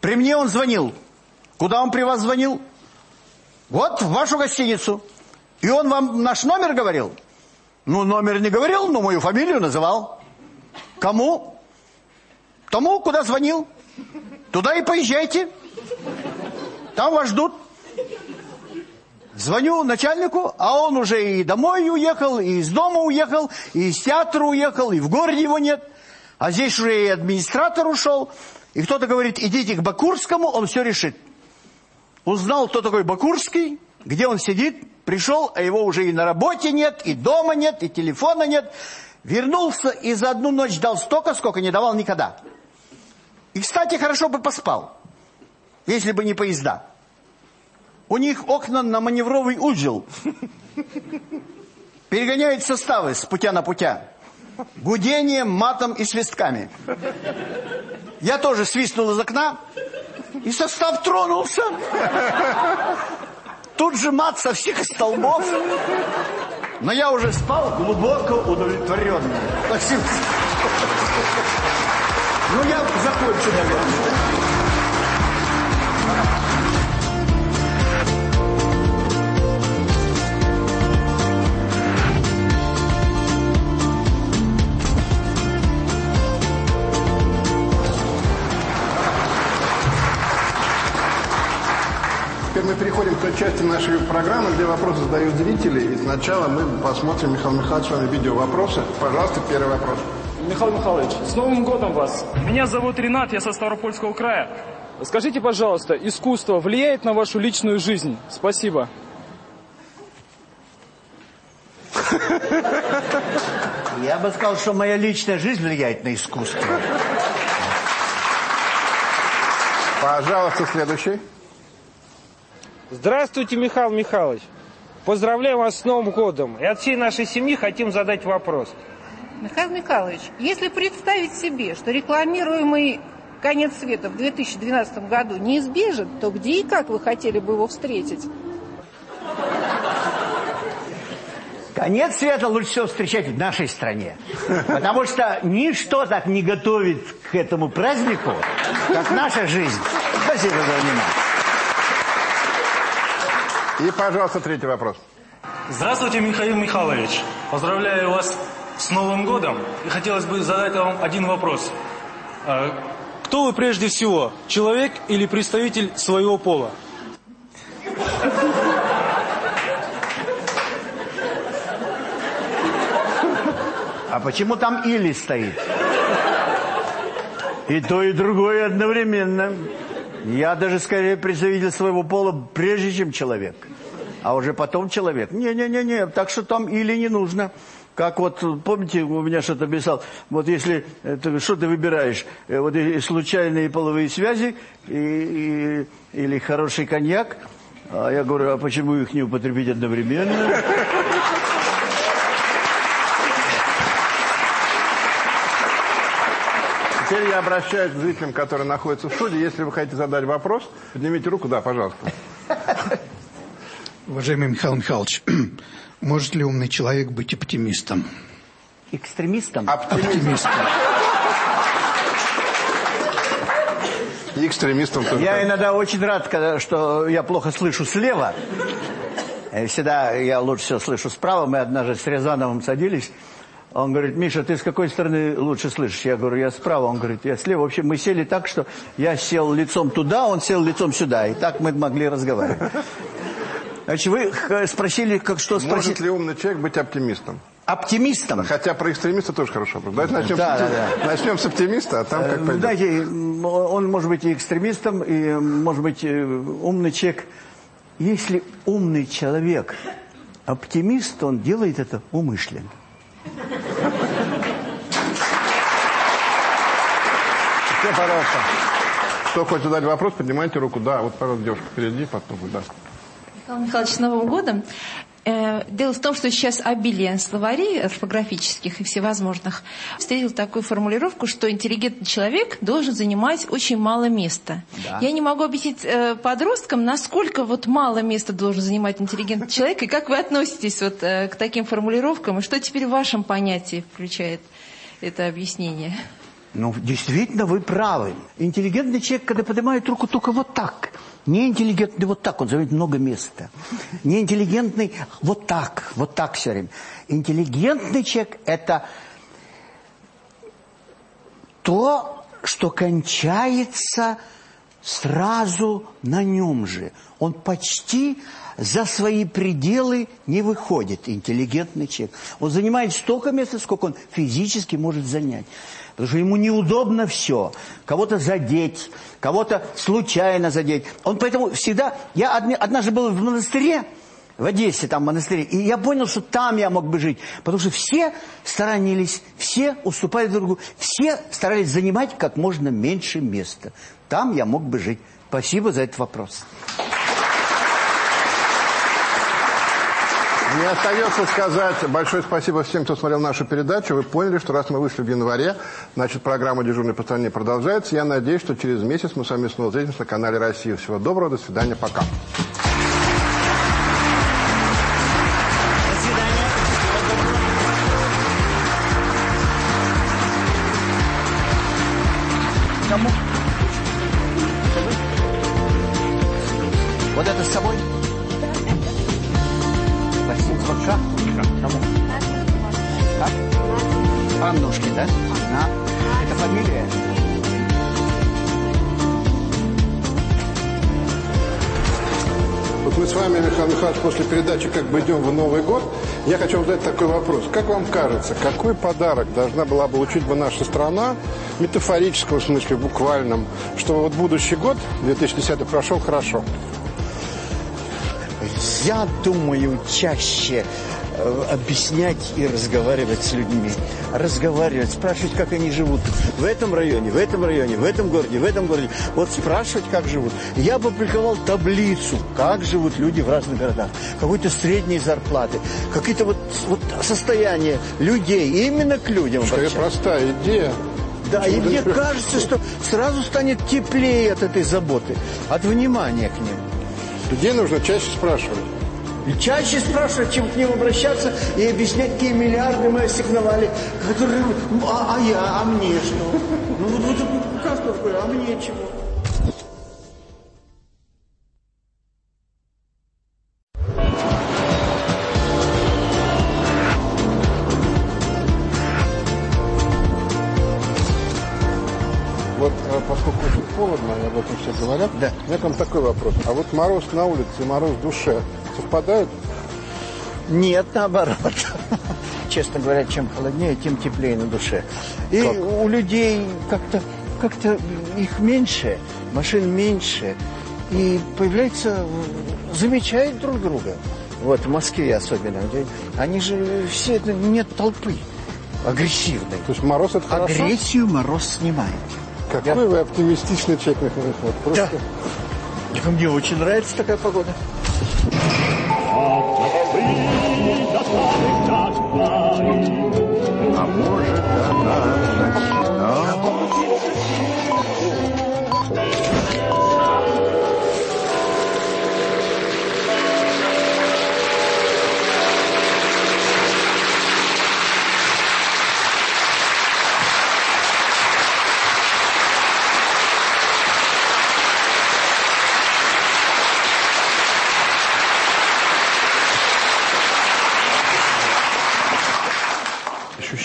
При мне он звонил. Куда он при вас звонил? Вот, в вашу гостиницу. И он вам наш номер говорил? Ну, номер не говорил, но мою фамилию называл. Кому? Тому, куда звонил. Туда и поезжайте. Там вас ждут. Звоню начальнику, а он уже и домой уехал, и из дома уехал, и из театра уехал, и в городе его нет. А здесь уже и администратор ушел. И кто-то говорит, идите к Бакурскому, он все решит. Узнал, кто такой Бакурский, где он сидит, пришел, а его уже и на работе нет, и дома нет, и телефона нет. Вернулся и за одну ночь дал столько, сколько не давал никогда. И, кстати, хорошо бы поспал, если бы не поезда. У них окна на маневровый узел. Перегоняют составы с путя на путя. Гудением, матом и свистками. Я тоже свистнул из окна, и состав тронулся. Тут же мат со всех столбов. Но я уже спал глубоко удовлетворенно. Спасибо. Ну, я закончу, наверное. Теперь мы переходим к той части нашей программы, где вопросы задают зрители. И сначала мы посмотрим, Михаил Михайлович, с вами видео вопросы. Пожалуйста, первый вопрос. Михаил Михайлович, с Новым годом вас! Меня зовут Ренат, я со Ставропольского края. Скажите, пожалуйста, искусство влияет на вашу личную жизнь? Спасибо. Я бы сказал, что моя личная жизнь влияет на искусство. Пожалуйста, следующий. Здравствуйте, Михаил Михайлович. Поздравляю вас с Новым годом. И от всей нашей семьи хотим задать вопрос. Михаил Михайлович, если представить себе, что рекламируемый конец света в 2012 году неизбежен, то где и как вы хотели бы его встретить? Конец света лучше всего встречать в нашей стране. Потому что ничто так не готовит к этому празднику, как наша жизнь. Спасибо за внимание. И, пожалуйста, третий вопрос. Здравствуйте, Михаил Михайлович. Поздравляю вас с Новым годом. И хотелось бы задать вам один вопрос. А, Кто вы прежде всего, человек или представитель своего пола? А почему там «или» стоит? И то, и другое одновременно. Я даже скорее представитель своего пола, прежде чем человек. А уже потом человек. Не-не-не-не, так что там «или» не нужно. Как вот, помните, у меня что-то писал, вот если, это, что ты выбираешь, Э, вот и случайные половые связи и, и- или хороший коньяк, а я говорю, а почему их не употребить одновременно? Теперь я обращаюсь к зрителям, которые находятся в студии. Если вы хотите задать вопрос, поднимите руку. Да, пожалуйста. Уважаемый Михаил Михайлович, может ли умный человек быть оптимистом? Экстремистом? Оптимистом. И экстремистом тоже. Я иногда очень рад, когда, что я плохо слышу слева. Э, Всегда я лучше всего слышу справа. Мы однажды с Рязановым садились. Он говорит, Миша, ты с какой стороны лучше слышишь? Я говорю, я справа. Он говорит, я слева. В общем, мы сели так, что я сел лицом туда, он сел лицом сюда. И так мы могли разговаривать. Значит, вы спросили, как что Может спросить? ли умный человек быть оптимистом? Оптимистом? Хотя про экстремиста тоже хорошо. Давайте начнем, Да, с, да, начнем с оптимиста, а там как Э, пойдет. Знаете, он может быть и экстремистом, и может быть э, умный человек. Если умный человек оптимист, он делает это умышленно. Все хорошо. Кто хочет задать вопрос, поднимайте руку. Да, вот, пожалуйста, девушка впереди, потом, да. Михаил Михайлович, с Новым годом. Э, Дело в том, что сейчас обилие словарей орфографических и всевозможных. Встретил такую формулировку, что интеллигентный человек должен занимать очень мало места. Да. Я не могу объяснить э, подросткам, насколько вот мало места должен занимать интеллигентный человек, и как вы относитесь вот э, к таким формулировкам, и что теперь в вашем понятии включает это объяснение? Ну, действительно, вы правы. Интеллигентный человек, когда поднимает руку только вот так. Неинтеллигентный вот так, он займет много места. Неинтеллигентный вот так, вот так все время. Интеллигентный человек – это то, что кончается сразу на нем же. Он почти за свои пределы не выходит, интеллигентный человек. Он занимает столько места, сколько он физически может занять. Потому что ему неудобно все. Кого-то задеть, кого-то случайно задеть. Он поэтому всегда... Я однажды был в монастыре, в Одессе, там монастыре, и я понял, что там я мог бы жить. Потому что все сторонились, все уступали друг другу, все старались занимать как можно меньше места. Там я мог бы жить. Спасибо за этот вопрос. Мне остается сказать большое спасибо всем, кто смотрел нашу передачу. Вы поняли, что раз мы вышли в январе, значит, программа «Дежурный по стране» продолжается. Я надеюсь, что через месяц мы с вами снова встретимся на канале «Россия». Всего доброго, до свидания, пока. Кажется, какой подарок должна была бы получить бы наша страна, в метафорическом смысле, в буквальном, чтобы вот будущий год, 2010 прошел хорошо? Я думаю, чаще объяснять и разговаривать с людьми. Разговаривать, спрашивать, как они живут. В этом районе, в этом районе, в этом городе, в этом городе. Вот спрашивать, как живут. Я опубликовал таблицу, как живут люди в разных городах. Какой-то средней зарплаты. Какие-то вот, вот состояния людей. Именно к людям. Обращаться. простая идея. Да, и мне не- кажется, что сразу станет теплее от этой заботы, от внимания к ним. Людей нужно чаще спрашивать. И чаще спрашивать, чем к ним обращаться и объяснять, какие миллиарды мы ассигновали, которые... ну, А, а я, а мне что? Ну, вот, вот, как такое, а мне чего? Вот э, поскольку очень холодно, и об этом все говорят, Да. у меня к вам такой вопрос. А вот мороз на улице и мороз в душе совпадают? Нет, наоборот. Честно говоря, чем холоднее, тем теплее на душе. И Как? у людей как-то как-то их меньше, машин меньше, и появляется, замечают друг друга. Вот в Москве особенно. где Они же все, это нет толпы агрессивной. То есть мороз это хорошо? Агрессию мороз снимает. Какой вы оптимистичный человек, Михаил Михайлович. Просто... Да. Мне очень нравится такая погода. Of the free, the sonic dark.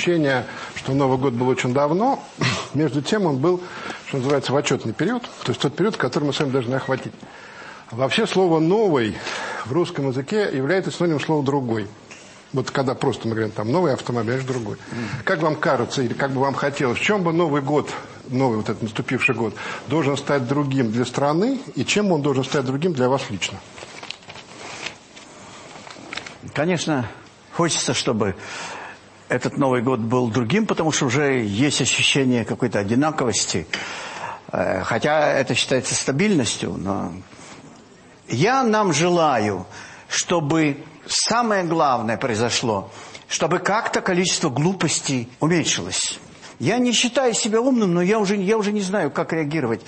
Ощущение, что Новый год был очень давно. Между тем он был, что называется, в отчетный период, то есть тот период, который мы с вами должны охватить. Вообще слово «новый» в русском языке является синонимом слова «другой». Вот когда просто мы говорим, там, новый автомобиль, а другой. Как вам кажется, или как бы вам хотелось, в чем бы Новый год, новый вот этот наступивший год, должен стать другим для страны, и чем он должен стать другим для вас лично? Конечно, хочется, чтобы этот Новый год был другим, потому что уже есть ощущение какой-то одинаковости. Э, хотя это считается стабильностью, но я нам желаю, чтобы самое главное произошло, чтобы как-то количество глупостей уменьшилось. Я не считаю себя умным, но я уже, я уже не знаю, как реагировать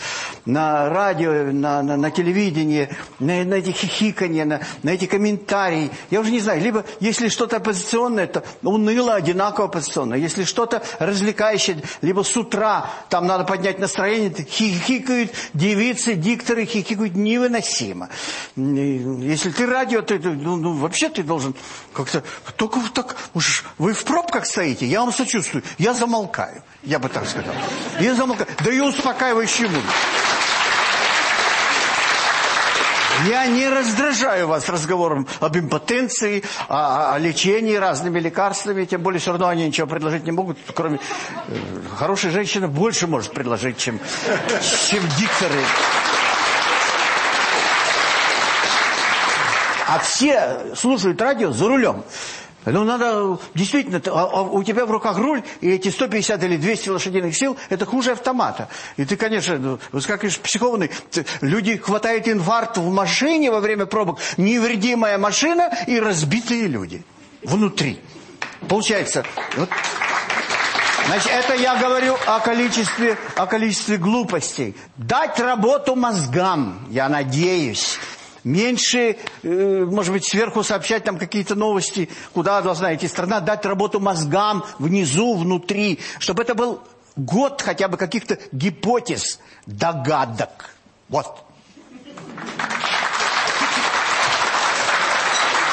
на радио, на, на, на телевидении, на, на эти хихикания, на, на эти комментарии. Я уже не знаю, либо если что-то оппозиционное, то уныло, одинаково оппозиционное. Если что-то развлекающее, либо с утра там надо поднять настроение, хихикают девицы, дикторы хихикают невыносимо. Если ты радио, ты, ну, ну, вообще ты должен как-то... Только так, уж вы в пробках стоите, я вам сочувствую, я замолкаю. Я бы так сказал. Я замолкаю. Даю успокаивающий мудрый. Я не раздражаю вас разговором об импотенции, о, о лечении разными лекарствами, тем более все равно они ничего предложить не могут, кроме... Э, женщина больше может предложить, чем, чем дикторы. А все слушают радио за рулем. Ну, надо, действительно, а, а у тебя в руках руль, и эти 150 или 200 лошадиных сил, это хуже автомата. И ты, конечно, ну, выскакиваешь психованный. Люди хватает инфаркт в машине во время пробок. Невредимая машина и разбитые люди. Внутри. Получается, вот... Значит, это я говорю о количестве, о количестве глупостей. Дать работу мозгам, я надеюсь меньше, э, может быть, сверху сообщать там какие-то новости, куда должна идти страна, дать работу мозгам внизу, внутри, чтобы это был год хотя бы каких-то гипотез, догадок. Вот.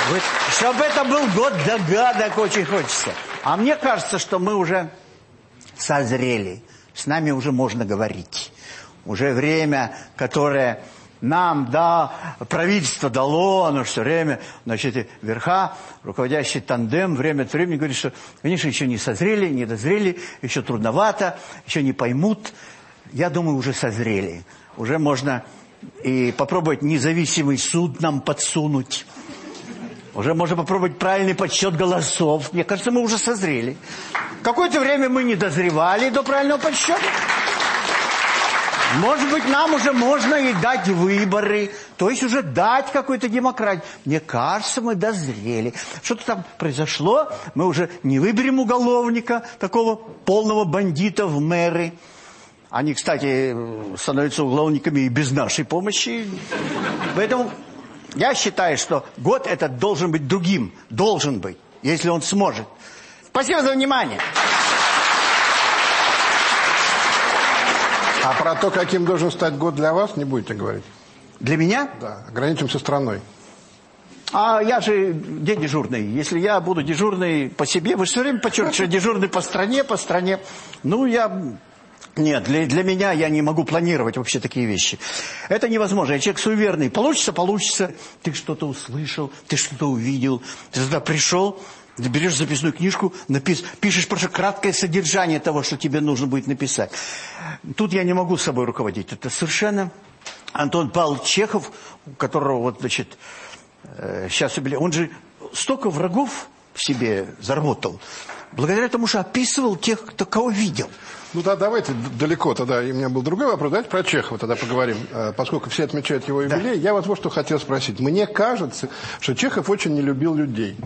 Вот. Чтобы это был год догадок очень хочется. А мне кажется, что мы уже созрели. С нами уже можно говорить. Уже время, которое нам, да, правительство дало, оно все время, значит, верха, руководящий тандем, время от времени говорит, что, конечно, еще не созрели, не дозрели, еще трудновато, еще не поймут. Я думаю, уже созрели. Уже можно и попробовать независимый суд нам подсунуть. Уже можно попробовать правильный подсчет голосов. Мне кажется, мы уже созрели. Какое-то время мы не дозревали до правильного подсчета. Может быть, нам уже можно и дать выборы, то есть уже дать какой-то демократию. Мне кажется, мы дозрели. Что-то там произошло, мы уже не выберем уголовника, такого полного бандита в мэры. Они, кстати, становятся уголовниками и без нашей помощи. Поэтому я считаю, что год этот должен быть другим. Должен быть, если он сможет. Спасибо за внимание. А про то, каким должен стать год для вас, не будете говорить? Для меня? Да, ограничимся страной. А я же где дежурный? Если я буду дежурный по себе, вы все время подчеркиваете, дежурный по стране, по стране. Ну, я... Нет, для, для меня я не могу планировать вообще такие вещи. Это невозможно. Я человек суеверный. Получится, получится. Ты что-то услышал, ты что-то увидел. Ты сюда пришел, ты берешь записную книжку, напис... пишешь просто краткое содержание того, что тебе нужно будет написать. Тут я не могу с собой руководить. Это совершенно... Антон Павлович Чехов, которого вот, значит, э, сейчас убили, он же столько врагов в себе заработал, благодаря тому, что описывал тех, кто кого видел. Ну да, давайте далеко тогда. И у меня был другой вопрос. Давайте про Чехова тогда поговорим. Э, поскольку все отмечают его юбилей, да. я вас вот что хотел спросить. Мне кажется, что Чехов очень не любил людей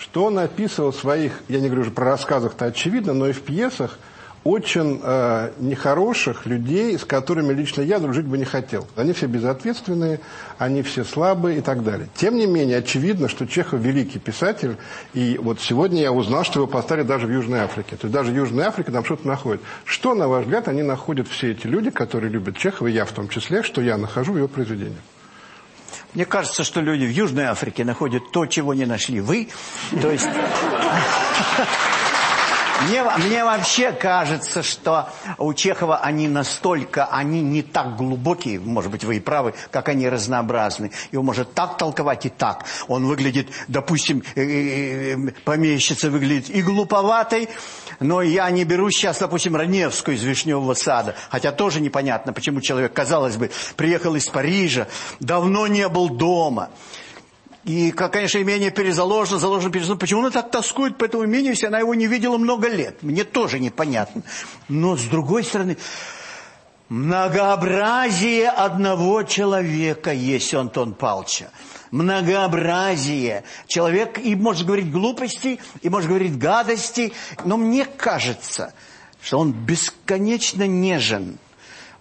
что он описывал в своих, я не говорю уже про рассказах-то очевидно, но и в пьесах, очень э, нехороших людей, с которыми лично я дружить бы не хотел. Они все безответственные, они все слабые и так далее. Тем не менее, очевидно, что Чехов великий писатель, и вот сегодня я узнал, что его поставили даже в Южной Африке. То есть даже Южная Африка там что-то находит. Что, на ваш взгляд, они находят все эти люди, которые любят Чехова, я в том числе, что я нахожу в его произведениях? Мне кажется, что люди в Южной Африке находят то, чего не нашли вы. То есть... Мне, вообще кажется, что у Чехова они настолько, они не так глубокие, может быть, вы и правы, как они разнообразны. Его может так толковать и так. Он выглядит, допустим, э, э, э, помещица выглядит и глуповатой, но я не беру сейчас, допустим, Раневскую из «Вишневого сада». Хотя тоже непонятно, почему человек, казалось бы, приехал из Парижа, давно не был дома. И, конечно, имение перезаложено, заложено, перезаложено. Почему она так тоскует по этому имению, если она его не видела много лет? Мне тоже непонятно. Но, с другой стороны, многообразие одного человека есть Антон Павловича. Многообразие. Человек и может говорить глупости, и может говорить гадости. Но мне кажется, что он бесконечно нежен.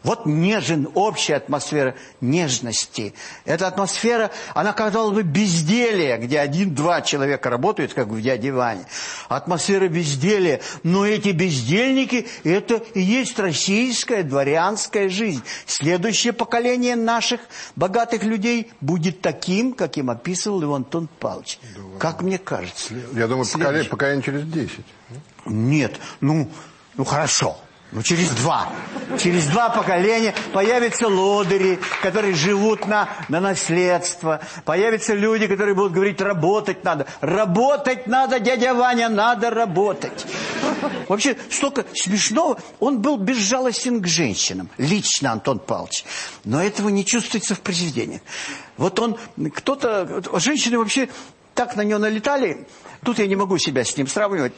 Вот нежен, общая атмосфера нежности. Эта атмосфера, она, казалось бы, безделия, где один-два человека работают, как в дяде Ване. Атмосфера безделия. Но эти бездельники, это и есть российская дворянская жизнь. Следующее поколение наших богатых людей будет таким, каким описывал его Антон Павлович. Как мне кажется. Я думаю, поколение, поколение через 10. Нет, ну, ну хорошо. Ну, через два. Через два поколения появятся лодыри, которые живут на, на наследство. Появятся люди, которые будут говорить, работать надо. Работать надо, дядя Ваня, надо работать. Вообще, столько смешного. Он был безжалостен к женщинам. Лично Антон Павлович. Но этого не чувствуется в произведениях. Вот он, кто-то, женщины вообще так на него налетали. Тут я не могу себя с ним сравнивать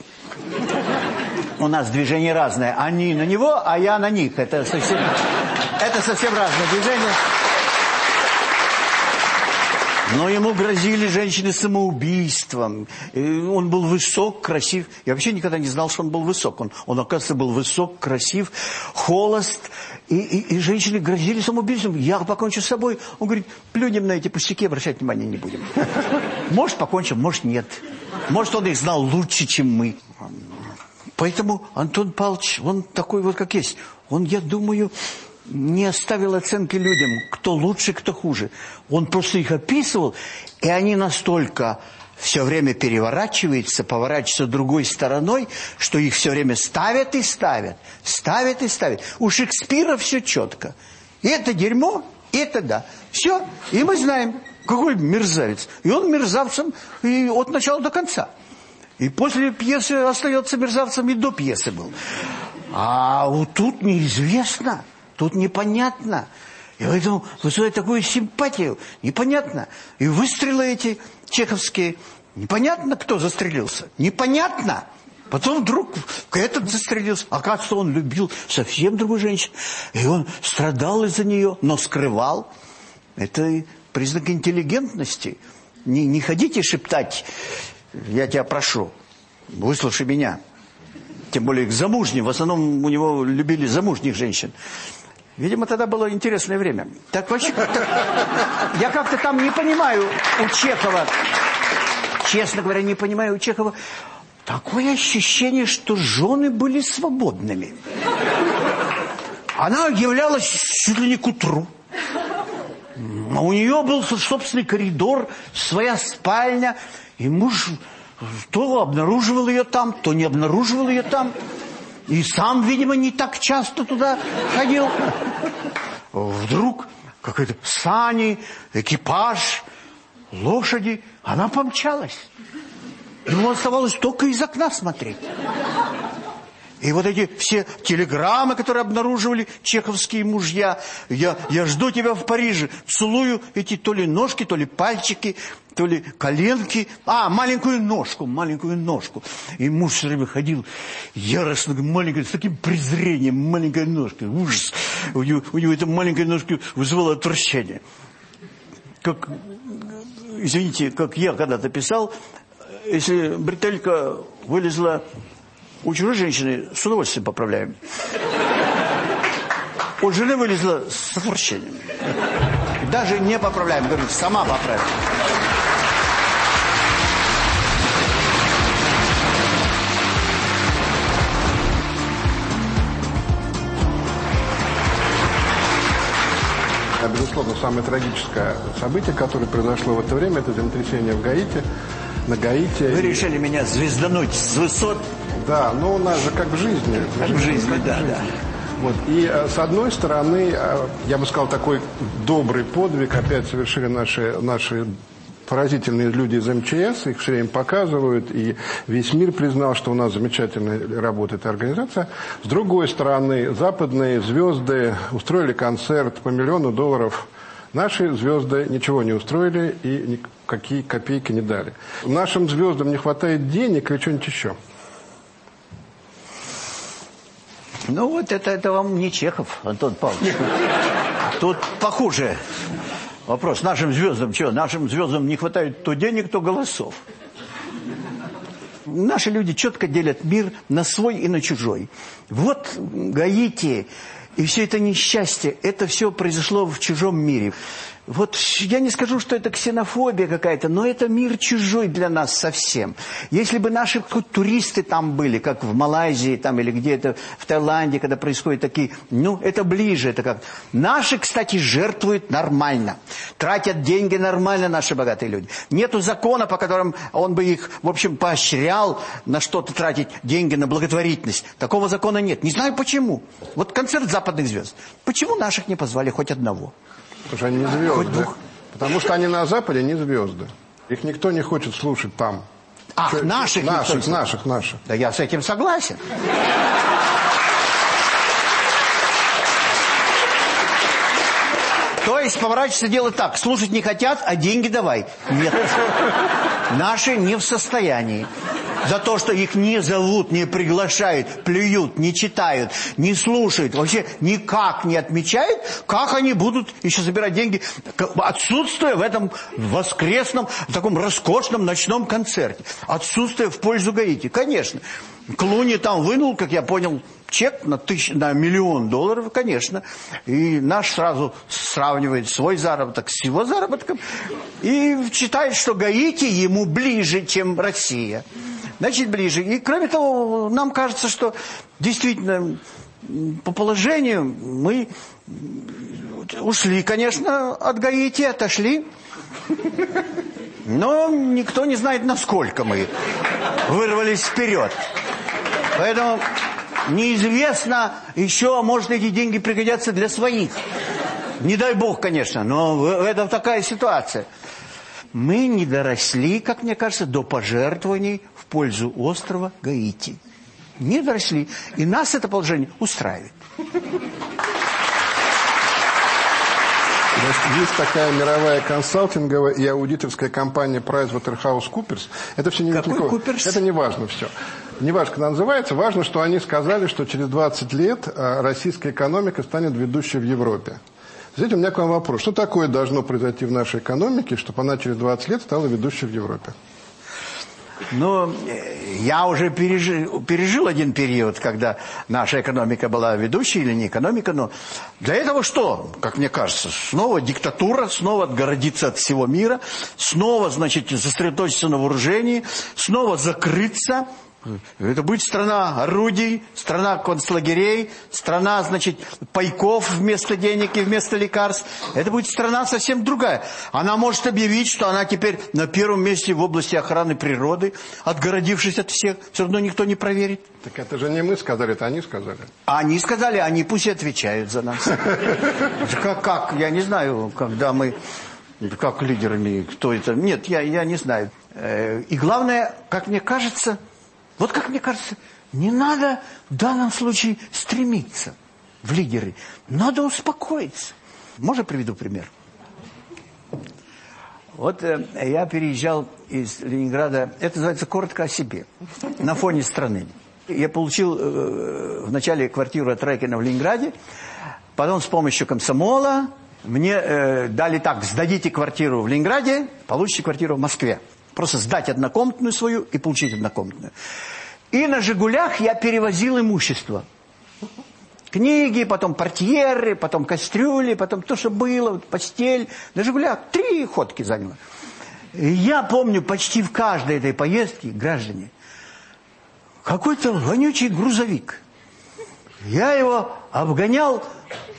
у нас движение разное. Они на него, а я на них. Это совсем, это совсем разное движение. Но ему грозили женщины самоубийством. Он был высок, красив. Я вообще никогда не знал, что он был высок. Он, он оказывается, был высок, красив, холост. И, и, и женщины грозили самоубийством. Я покончу с собой. Он говорит, плюнем на эти пустяки, обращать внимания не будем. Может, покончим, может, нет. Может, он их знал лучше, чем мы. Поэтому Антон Павлович, он такой вот как есть. Он, я думаю, не оставил оценки людям, кто лучше, кто хуже. Он просто их описывал, и они настолько все время переворачиваются, поворачиваются другой стороной, что их все время ставят и ставят, ставят и ставят. У Шекспира все четко. И это дерьмо, и это да. Все, и мы знаем, какой мерзавец. И он мерзавцем и от начала до конца. И после пьесы остается мерзавцем и до пьесы был. А вот тут неизвестно, тут непонятно. И поэтому вызывает такую симпатию, непонятно. И выстрелы эти чеховские, непонятно, кто застрелился, непонятно. Потом вдруг этот застрелился. Оказывается, он любил совсем другую женщину. И он страдал из-за нее, но скрывал. Это признак интеллигентности. Не, не ходите шептать я тебя прошу, выслушай меня. Тем более к замужним. В основном у него любили замужних женщин. Видимо, тогда было интересное время. Так вообще, как я как-то там не понимаю у Чехова, честно говоря, не понимаю у Чехова, такое ощущение, что жены были свободными. Она являлась чуть ли не к утру. А у нее был собственный коридор, своя спальня, и муж то обнаруживал ее там, то не обнаруживал ее там. И сам, видимо, не так часто туда ходил. Вдруг какой-то сани, экипаж, лошади. Она помчалась. Ему оставалось только из окна смотреть. И вот эти все телеграммы, которые обнаруживали чеховские мужья. Я, я жду тебя в Париже. Целую эти то ли ножки, то ли пальчики, то ли коленки. А, маленькую ножку, маленькую ножку. И муж все время ходил яростно, маленькой, с таким презрением, маленькой ножкой. Ужас. У него, у него эта маленькая ножка вызывала отвращение. Как, извините, как я когда-то писал, если бретелька вылезла у чужой женщины с удовольствием поправляем. У жены вылезла с отвращением. Даже не поправляем, говорит, сама поправит. Безусловно, самое трагическое событие, которое произошло в это время, это землетрясение в Гаити. На Гаити... Вы решили меня звездануть с высот Да, но у нас же как в жизни. Как в жизни, да, да. Вот. И э, с одной стороны, э, я бы сказал, такой добрый подвиг опять совершили наши, наши поразительные люди из МЧС, их все время показывают, и весь мир признал, что у нас замечательно работает организация. С другой стороны, западные звезды устроили концерт по миллиону долларов. Наши звезды ничего не устроили и никакие копейки не дали. Нашим звездам не хватает денег или что-нибудь еще? Ну вот это, это вам не Чехов, Антон Павлович. Тут похуже вопрос. Нашим звездам что? Нашим звездам не хватает то денег, то голосов. Наши люди четко делят мир на свой и на чужой. Вот Гаити и все это несчастье, это все произошло в чужом мире. Вот я не скажу, что это ксенофобия какая-то, но это мир чужой для нас совсем. Если бы наши туристы там были, как в Малайзии там или где-то в Таиланде, когда происходят такие, ну, это ближе, это как. Наши, кстати, жертвуют нормально. Тратят деньги нормально наши богатые люди. Нету закона, по которым он бы их, в общем, поощрял на что-то тратить деньги на благотворительность. Такого закона нет. Не знаю почему. Вот концерт западных звезд. Почему наших не позвали хоть одного? Потому что они не звезды. Потому что они на Западе не звезды. Их никто не хочет слушать там. Ах, Чё- наших Наших, наших, наших. Да я с этим согласен. То есть поворачивается дело так. Слушать не хотят, а деньги давай. Нет. Наши не в состоянии. За то, что их не зовут, не приглашают, плюют, не читают, не слушают, вообще никак не отмечают, как они будут еще забирать деньги, отсутствуя в этом воскресном, в таком роскошном ночном концерте. Отсутствие в пользу Гаити, конечно. Клуни там вынул, как я понял, чек на, тысяч, на миллион долларов, конечно. И наш сразу сравнивает свой заработок с его заработком. И считает, что Гаити ему ближе, чем Россия. Значит, ближе. И кроме того, нам кажется, что действительно по положению мы ушли, конечно, от Гаити, отошли. Но никто не знает, насколько мы вырвались вперед. Поэтому неизвестно еще, может, эти деньги пригодятся для своих. Не дай бог, конечно, но этом такая ситуация. Мы не доросли, как мне кажется, до пожертвований пользу острова Гаити. Не доросли. И нас это положение устраивает. Значит, есть такая мировая консалтинговая и аудиторская компания PricewaterhouseCoopers. Это все не Какой никакого- Куперс? Это не важно все. Не важно, как она называется. Важно, что они сказали, что через 20 лет э, российская экономика станет ведущей в Европе. Знаете, у меня к вам вопрос. Что такое должно произойти в нашей экономике, чтобы она через 20 лет стала ведущей в Европе? Но э, я уже пережил, пережил один период, когда наша экономика была ведущей или не экономика, но для этого что, как мне кажется, снова диктатура, снова отгородиться от всего мира, снова, значит, сосредоточиться на вооружении, снова закрыться. Это будет страна орудий, страна концлагерей, страна, значит, пайков вместо денег и вместо лекарств. Это будет страна совсем другая. Она может объявить, что она теперь на первом месте в области охраны природы, отгородившись от всех. Все равно никто не проверит. Так это же не мы сказали, это они сказали. А они сказали, они пусть отвечают за нас. Как, как? Я не знаю, когда мы, как лидерами, кто это. Нет, я, я не знаю. Э, И главное, как мне кажется, вот как мне кажется, не надо в данном случае стремиться в лидеры. Надо успокоиться. Можно приведу пример? Вот э, я переезжал из Ленинграда, это называется коротко о себе, на фоне страны. Я получил э, вначале квартиру от Райкина в Ленинграде, потом с помощью комсомола мне э, дали так, сдадите квартиру в Ленинграде, получите квартиру в Москве. Просто сдать однокомнатную свою и получить однокомнатную. И на «Жигулях» я перевозил имущество. Книги, потом портьеры, потом кастрюли, потом то, что было, постель. На «Жигулях» три ходки заняло. И я помню почти в каждой этой поездке, граждане, какой-то вонючий грузовик. Я его обгонял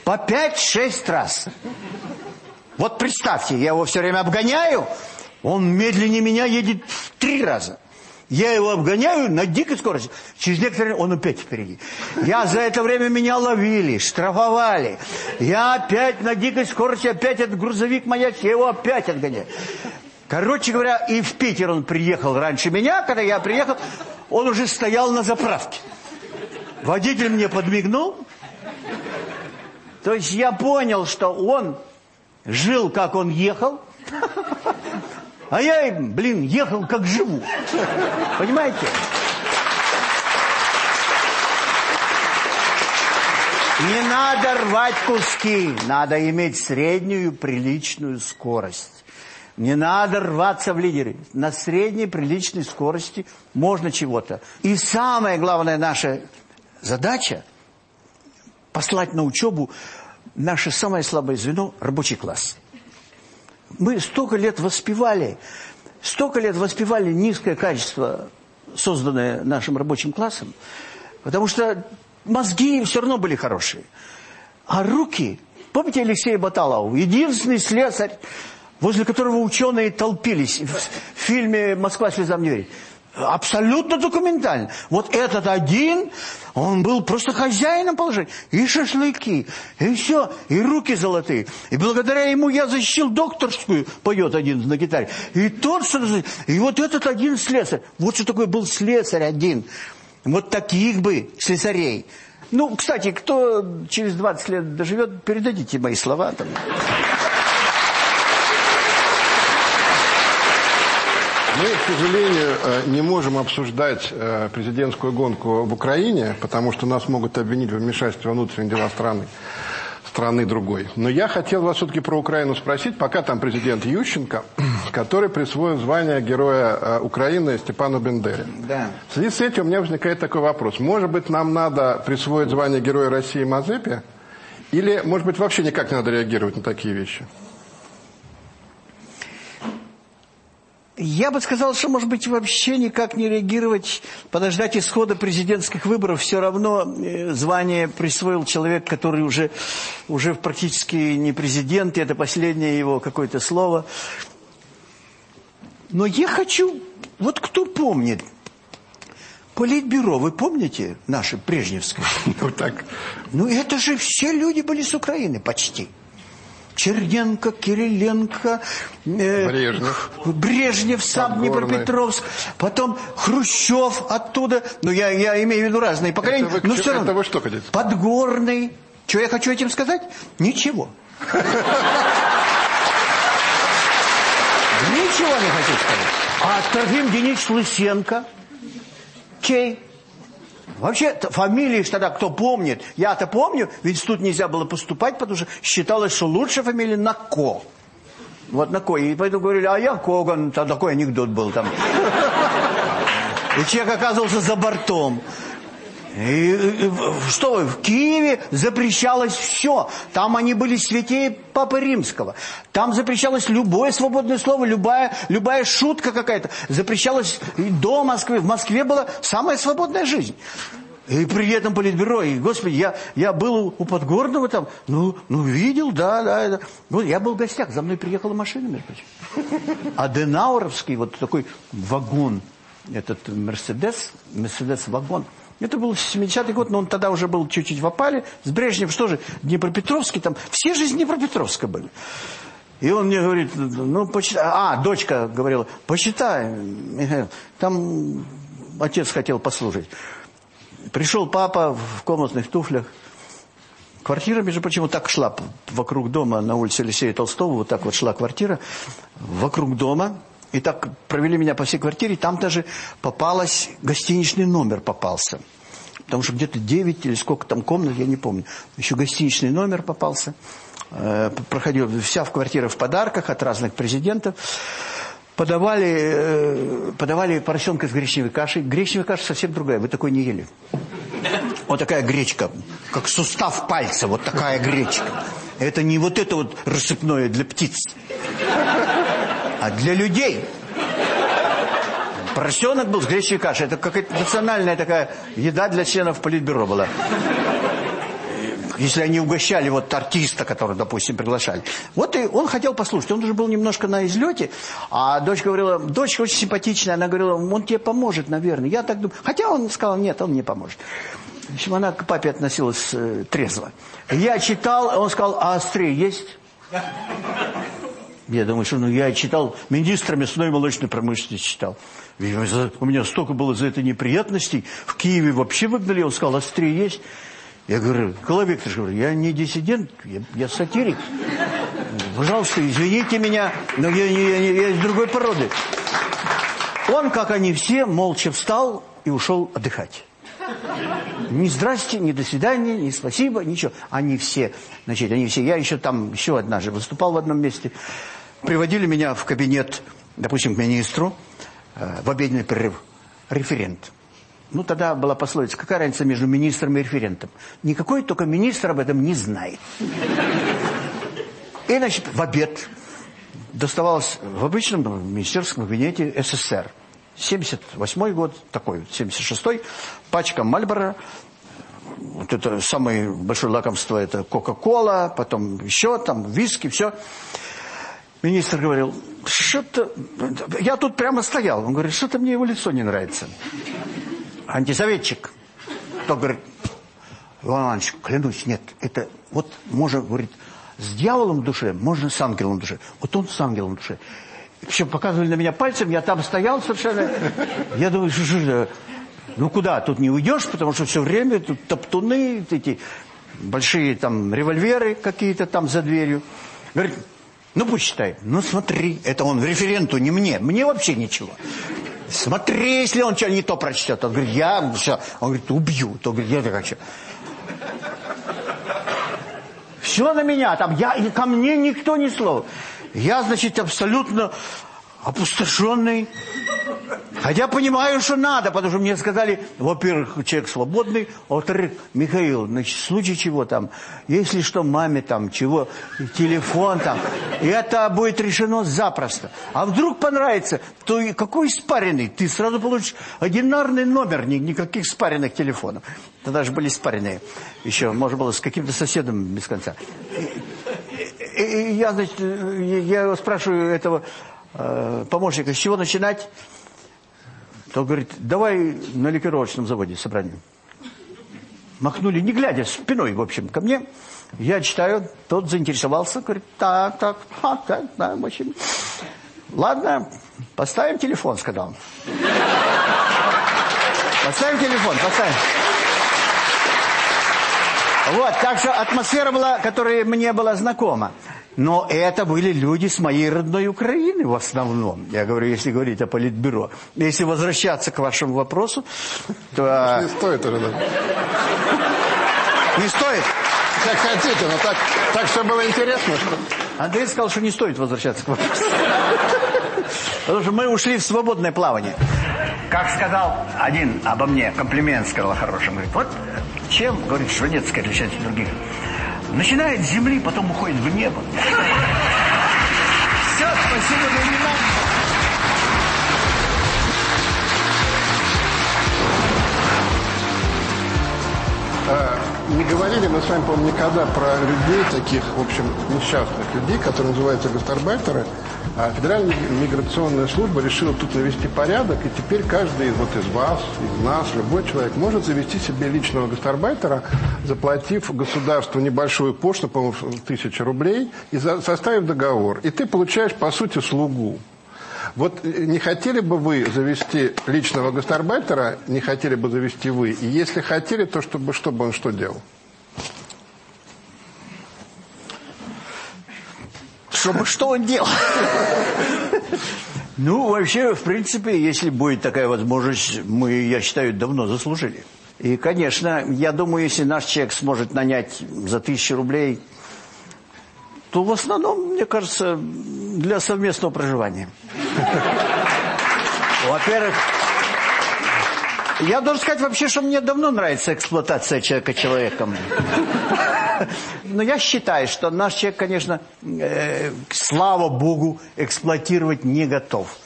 по 5-6 раз. Вот представьте, я его все время обгоняю, он медленнее меня едет в три раза. Я его обгоняю на дикой скорости. Через некоторое время он опять впереди. Я за это время меня ловили, штрафовали. Я опять на дикой скорости, опять этот грузовик маячит, я его опять отгоняю. Короче говоря, и в Питер он приехал раньше меня. Когда я приехал, он уже стоял на заправке. Водитель мне подмигнул. То есть я понял, что он жил, как он ехал. А я, блин, ехал, как живу. Понимаете? Не надо рвать куски. Надо иметь среднюю приличную скорость. Не надо рваться в лидеры. На средней приличной скорости можно чего-то. И самая главная наша задача – послать на учебу наше самое слабое звено – рабочий класс. Мы столько лет воспевали, столько лет воспевали низкое качество, созданное нашим рабочим классом, потому что мозги все равно были хорошие. А руки... Помните Алексея Баталова? Единственный слесарь, возле которого ученые толпились в фильме «Москва слезам не верит». Абсолютно документально. Вот этот один, он был просто хозяином положения. И шашлыки, и все, и руки золотые. И благодаря ему я защитил докторскую, поет один на гитаре. И тот. И вот этот один слесарь. Вот что такое был слесарь один. Вот таких бы слесарей. Ну, кстати, кто через 20 лет доживет, передадите мои слова. Там. К сожалению, э, не можем обсуждать э, президентскую гонку в Украине, потому что нас могут обвинить в вмешательстве во внутренние дела страны, страны другой. Но я хотел вас все-таки про Украину спросить, пока там президент Ющенко, который присвоил звание Героя э, Украины Степану Бендере. Да. В связи с этим у меня возникает такой вопрос. Может быть, нам надо присвоить звание Героя России Мазепе? Или, может быть, вообще никак не надо реагировать на такие вещи? Я бы сказал, что, может быть, вообще никак не реагировать, подождать исхода президентских выборов. Все равно э, звание присвоил человек, который уже, уже практически не президент, и это последнее его какое-то слово. Но я хочу, вот кто помнит, Политбюро, вы помните наше Брежневское? Ну так. Ну это же все люди были с Украины почти. Черненко, Кириленко, э, Брежнев, Брежнев сам Днепропетровск, потом Хрущев оттуда, ну я, я имею в виду разные поколения, это вы, но все равно. Это вы что хотите? Подгорный. Что я хочу этим сказать? Ничего. Ничего не хочу сказать. А Трофим Денисович Лысенко, чей? Вообще, фамилии тогда, кто помнит, я-то помню, в институт нельзя было поступать, потому что считалось, что лучшая фамилия Нако. Вот Нако. И поэтому говорили, а я Коган, там такой анекдот был там. И человек оказывался за бортом. И, и, что в Киеве запрещалось все. Там они были святее Папы Римского. Там запрещалось любое свободное слово, любая, любая шутка какая-то. Запрещалось до Москвы. В Москве была самая свободная жизнь. И при этом политбюро, и, господи, я, я был у Подгорного там, ну, ну видел, да, да, да. Вот я был в гостях, за мной приехала машина, между прочим. А Денауровский, вот такой вагон, этот Мерседес, Мерседес-вагон, это был 70-й год, но он тогда уже был чуть-чуть в опале. С Брежневым что же, Днепропетровский там, все же Днепропетровска были. И он мне говорит, ну, почитай. А, дочка говорила, почитай, Михаил, там отец хотел послушать. Пришел папа в комнатных туфлях. Квартира, между прочим, вот так шла вокруг дома на улице Алексея Толстого, вот так вот шла квартира, вокруг дома. И так провели меня по всей квартире, там даже попалась, гостиничный номер попался. Потому что где-то 9 или сколько там комнат, я не помню. Еще гостиничный номер попался. Э, проходил вся в квартира в подарках от разных президентов. Подавали, э, подавали поросенка с гречневой кашей. Гречневая каша совсем другая, вы такой не ели. Вот такая гречка, как сустав пальца, вот такая гречка. Это не вот это вот рассыпное для птиц а для людей. Поросенок был с гречневой кашей. Это какая-то национальная такая еда для членов политбюро была. если они угощали вот артиста, который, допустим, приглашали. Вот и он хотел послушать. Он уже был немножко на излете, а дочка говорила, дочка очень симпатичная, она говорила, он тебе поможет, наверное. Я так думаю. Хотя он сказал, нет, он не поможет. В общем, она к папе относилась э, трезво. Я читал, он сказал, а острее есть? Я думаю, что ну, я читал, министра мясной и молочной промышленности читал. У меня столько было за это неприятностей. В Киеве вообще выгнали, он сказал, острее есть? Я говорю, Николай Викторович, говорю, я не диссидент, я, я сатирик. Пожалуйста, извините меня, но я, я, я, я из другой породы. Он, как они все, молча встал и ушел отдыхать. Ни здрасте, ни до свидания, ни спасибо, ничего. Они все, значит, они все. Я еще там, еще однажды выступал в одном месте. Приводили меня в кабинет, допустим, к министру, э, в обеденный перерыв. Референт. Ну, тогда была пословица, какая разница между министром и референтом? Никакой только министр об этом не знает. И, значит, в обед доставалось в обычном министерском кабинете СССР. 78 год, такой, 76-й, пачка Мальборо, вот это самое большое лакомство, это Кока-Кола, потом еще там виски, все. Министр говорил, что-то... Я тут прямо стоял. Он говорит, что-то мне его лицо не нравится. Антисоветчик. Тот говорит, Иван Иванович, клянусь, нет, это вот можно, говорит, с дьяволом в душе, можно с ангелом в душе. Вот он с ангелом в душе. Причем показывали на меня пальцем, я там стоял совершенно. Я думаю, что, ну куда, тут не уйдешь, потому что все время тут топтуны, эти большие там револьверы какие-то там за дверью. Говорит, ну пусть читай. Ну смотри, это он референту, не мне, мне вообще ничего. Смотри, если он что не то прочтет. Он говорит, я все. Он говорит, убью. То говорит, я так хочу. Все на меня, там, я, ко мне никто ни слова. Я, значит, абсолютно опустошенный. Хотя понимаю, что надо, потому что мне сказали, во-первых, человек свободный, а во-вторых, Михаил, значит, в случае чего там, если что, маме там, чего, телефон там, и это будет решено запросто. А вдруг понравится, то какой спаренный? Ты сразу получишь одинарный номер, никаких спаренных телефонов. Тогда же были спаренные. Еще, может было, с каким-то соседом без конца. И, я, значит, я спрашиваю этого э, помощника, с чего начинать? То говорит, давай на ликировочном заводе собрание. Махнули, не глядя, спиной, в общем, ко мне. Я читаю, тот заинтересовался, говорит, так, так, так, так, да, в общем. Ладно, поставим телефон, сказал он. Поставим телефон, поставим. Вот, так что атмосфера была, которая мне была знакома. Но это были люди с моей родной Украины в основном. Я говорю, если говорить о политбюро. Если возвращаться к вашему вопросу, то... Не стоит уже. Не стоит? Как хотите, но так, так все было интересно. Что... Андрей сказал, что не стоит возвращаться к вопросу. Потому что мы ушли в свободное плавание. Как сказал один обо мне, комплимент сказал хорошим. Говорит, вот чем, говорит, Шванецкая отличается от других. Начинает с земли, потом уходит в небо. Все, спасибо за внимание. А, не говорили мы с вами, по-моему, никогда про людей, таких, в общем, несчастных людей, которые называются гастарбайтеры. А Федеральная миграционная служба решила тут навести порядок, и теперь каждый вот из вас, из нас, любой человек может завести себе личного гастарбайтера, заплатив государству небольшую пошту, по-моему, тысячу рублей, и составив договор. И ты получаешь, по сути, слугу. Вот э, не хотели бы вы завести личного гастарбайтера, не хотели бы завести вы? И если хотели, то чтобы, чтобы он что делал? Чтобы что он делал? Ну, вообще, в принципе, если будет такая возможность, мы, я считаю, давно заслужили. И, конечно, я думаю, если наш человек сможет нанять за тысячу рублей, то в основном, мне кажется, для совместного проживания. Во-первых, я должен сказать вообще, что мне давно нравится эксплуатация человека человеком. Но я считаю, что наш человек, конечно, э, слава Богу, эксплуатировать не готов.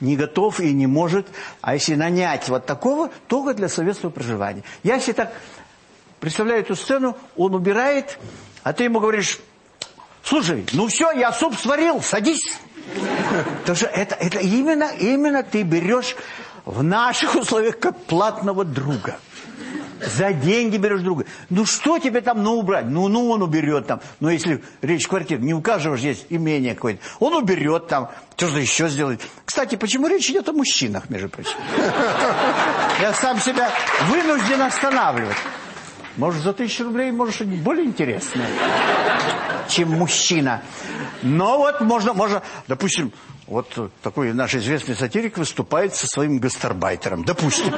Не готов и не может. А если нанять вот такого, только для советского проживания. Я если так представляю эту сцену, он убирает, а ты ему говоришь, слушай, ну все, я суп сварил, садись. Потому что это, это именно, именно ты берешь в наших условиях как платного друга. За деньги берешь друга. Ну что тебе там ну убрать? Ну, ну он уберет там. Ну если речь квартир, не у каждого же есть имение какое-то. Он уберет там, что-то еще сделает. Кстати, почему речь идет о мужчинах, между прочим? Я сам себя вынужден останавливать. Может, за тысячу рублей можешь что-нибудь более интересное, чем мужчина. Но вот можно, можно, допустим, вот такой наш известный сатирик выступает со своим гастарбайтером, допустим.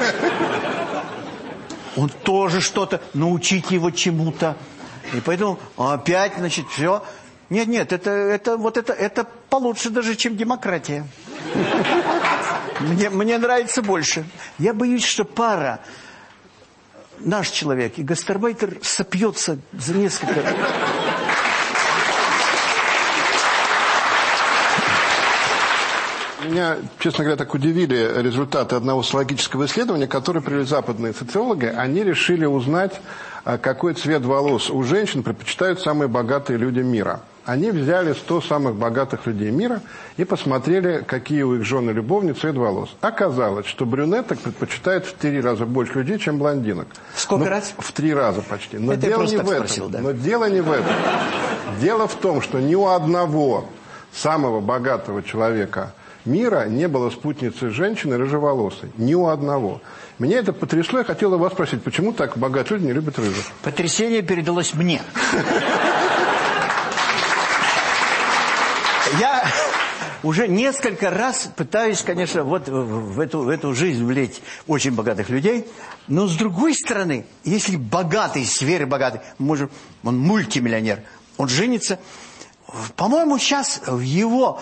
Он тоже что-то, научить его чему-то. И поэтому опять, значит, все. Нет, нет, это, это, вот это, это получше даже, чем демократия. Мне, мне нравится больше. Я боюсь, что пара, наш человек и гастарбайтер сопьется за несколько... Меня, честно говоря, так удивили результаты одного социологического исследования, которое провели западные социологи. Они решили узнать, а, какой цвет волос у женщин предпочитают самые богатые люди мира. Они взяли 100 самых богатых людей мира и посмотрели, какие у их жены любовни цвет волос. Оказалось, что брюнеток предпочитают в три раза больше людей, чем блондинок. Сколько Но, раз? В три раза почти. Но Это дело не в этом. спросил, да. Но дело не в этом. Дело в том, что ни у одного самого богатого человека мира не было спутницы женщины рыжеволосой. Ни у одного. Меня это потрясло, я хотел вас спросить, почему так богатые люди не любят рыжих? Потрясение передалось мне. Я уже несколько раз пытаюсь, конечно, вот в эту, в эту жизнь влить очень богатых людей. Но с другой стороны, если богатый, сферы богатый, может, он мультимиллионер, он женится, по-моему, сейчас в его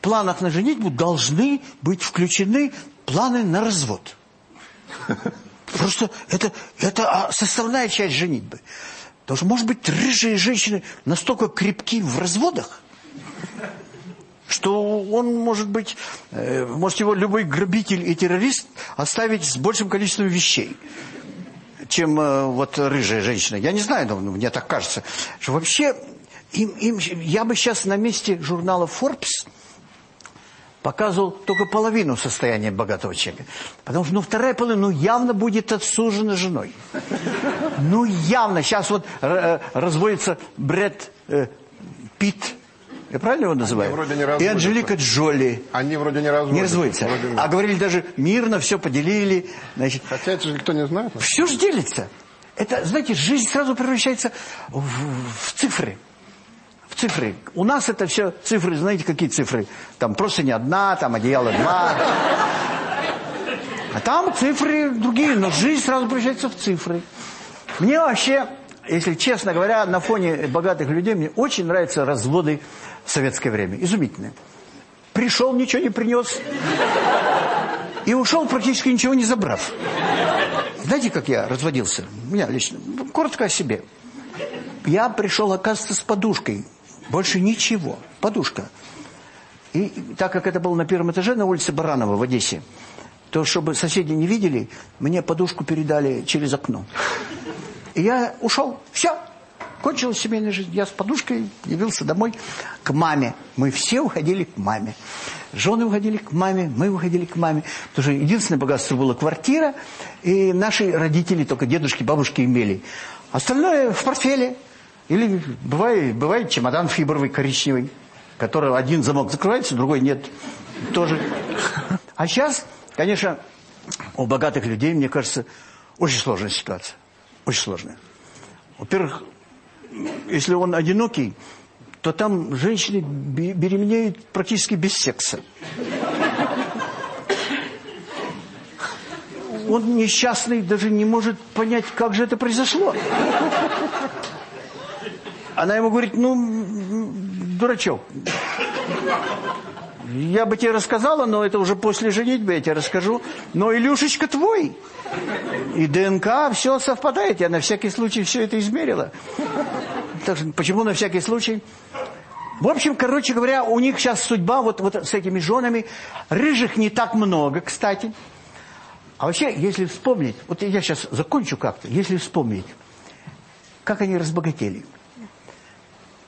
планах на женитьбу должны быть включены планы на развод. Просто это, это а, составная часть женитьбы. Потому что, может быть, рыжие женщины настолько крепки в разводах, что он может быть, э, может его любой грабитель и террорист оставить с большим количеством вещей, чем э, вот рыжая женщина. Я не знаю, но мне так кажется, что вообще им, им, я бы сейчас на месте журнала Forbes показывал только половину состояния богатого человека. Потому что, ну, вторая половина, ну, явно будет отсужена женой. Ну, явно. Сейчас вот э, разводится Брэд э, Питт, я правильно его называю? вроде не И разводятся. Анжелика Джоли. Они вроде не разводятся. Не разводятся. Вроде нет. А говорили даже мирно, все поделили. Значит, Хотя это же никто не знает. все же делится. Это, знаете, жизнь сразу превращается в, в цифры. Цифры. У нас это все цифры, знаете, какие цифры? Там просто не одна, там одеяло два. А там цифры другие, но жизнь сразу превращается в цифры. Мне вообще, если честно говоря, на фоне богатых людей, мне очень нравятся разводы в советское время. Изумительные. Пришел, ничего не принес. И ушел, практически ничего не забрав. Знаете, как я разводился? У меня лично. Коротко о себе. Я пришел, оказывается, с подушкой. Больше ничего. Подушка. И так как это было на первом этаже на улице Баранова в Одессе, то, чтобы соседи не видели, мне подушку передали через окно. И я ушел. Все. Кончилась семейная жизнь. Я с подушкой явился домой к маме. Мы все уходили к маме. Жены уходили к маме, мы уходили к маме. Потому что единственное богатство было квартира, и наши родители, только дедушки, бабушки имели. Остальное в портфеле. Или бывает, бывает чемодан фибровый, коричневый, который один замок закрывается, другой нет. Тоже. А сейчас, конечно, у богатых людей, мне кажется, очень сложная ситуация. Очень сложная. Во-первых, если он одинокий, то там женщины бе- беременеют практически без секса. Он несчастный даже не может понять, как же это произошло. Она ему говорит, ну, дурачок, я бы тебе рассказала, но это уже после женитьбы я тебе расскажу. Но Илюшечка твой. И ДНК, все совпадает. Я на всякий случай все это измерила. Так что, почему на всякий случай? В общем, короче говоря, у них сейчас судьба вот, вот с этими женами. Рыжих не так много, кстати. А вообще, если вспомнить, вот я сейчас закончу как-то, если вспомнить, как они разбогатели.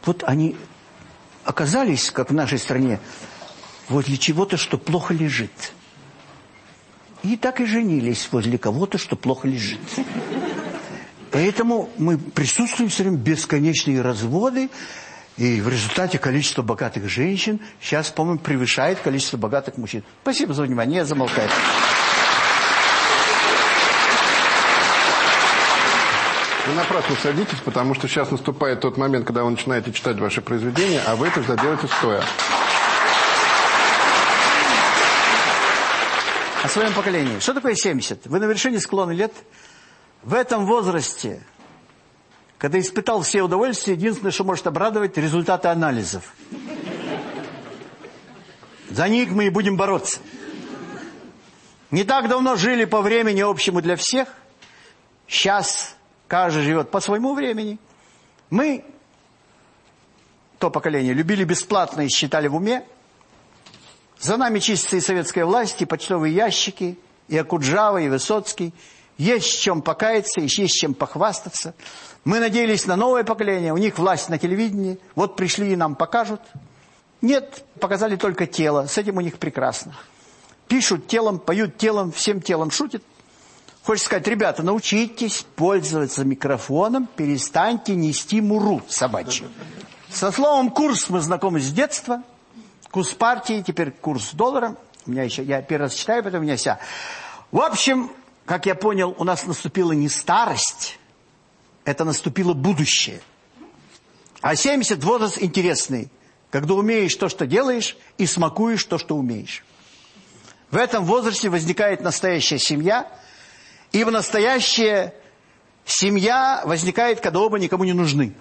Вот они оказались, как в нашей стране, возле чего-то, что плохо лежит. И так и женились возле кого-то, что плохо лежит. Поэтому мы присутствуем все время бесконечные разводы, и в результате количество богатых женщин сейчас, по-моему, превышает количество богатых мужчин. Спасибо за внимание, я замолкаю. Вы напрасно садитесь, потому что сейчас наступает тот момент, когда вы начинаете читать ваши произведения, а вы это всегда делаете стоя. О своем поколении. Что такое 70? Вы на вершине склона лет. В этом возрасте, когда испытал все удовольствия, единственное, что может обрадовать, результаты анализов. За них мы и будем бороться. Не так давно жили по времени общему для всех. Сейчас каждый живет по своему времени. Мы, то поколение, любили бесплатно и считали в уме. За нами чистится и советская власть, и почтовые ящики, и Акуджава, и Высоцкий. Есть чем покаяться, есть чем похвастаться. Мы надеялись на новое поколение, у них власть на телевидении. Вот пришли и нам покажут. Нет, показали только тело, с этим у них прекрасно. Пишут телом, поют телом, всем телом шутят. Хочется сказать, ребята, научитесь пользоваться микрофоном, перестаньте нести муру собачью. Со словом «курс» мы знакомы с детства – Курс партии, теперь курс доллара. У меня еще, я первый раз читаю, потом у меня вся. В общем, как я понял, у нас наступила не старость, это наступило будущее. А 70 возраст интересный, когда умеешь то, что делаешь, и смакуешь то, что умеешь. В этом возрасте возникает настоящая семья, ибо настоящая семья возникает, когда оба никому не нужны.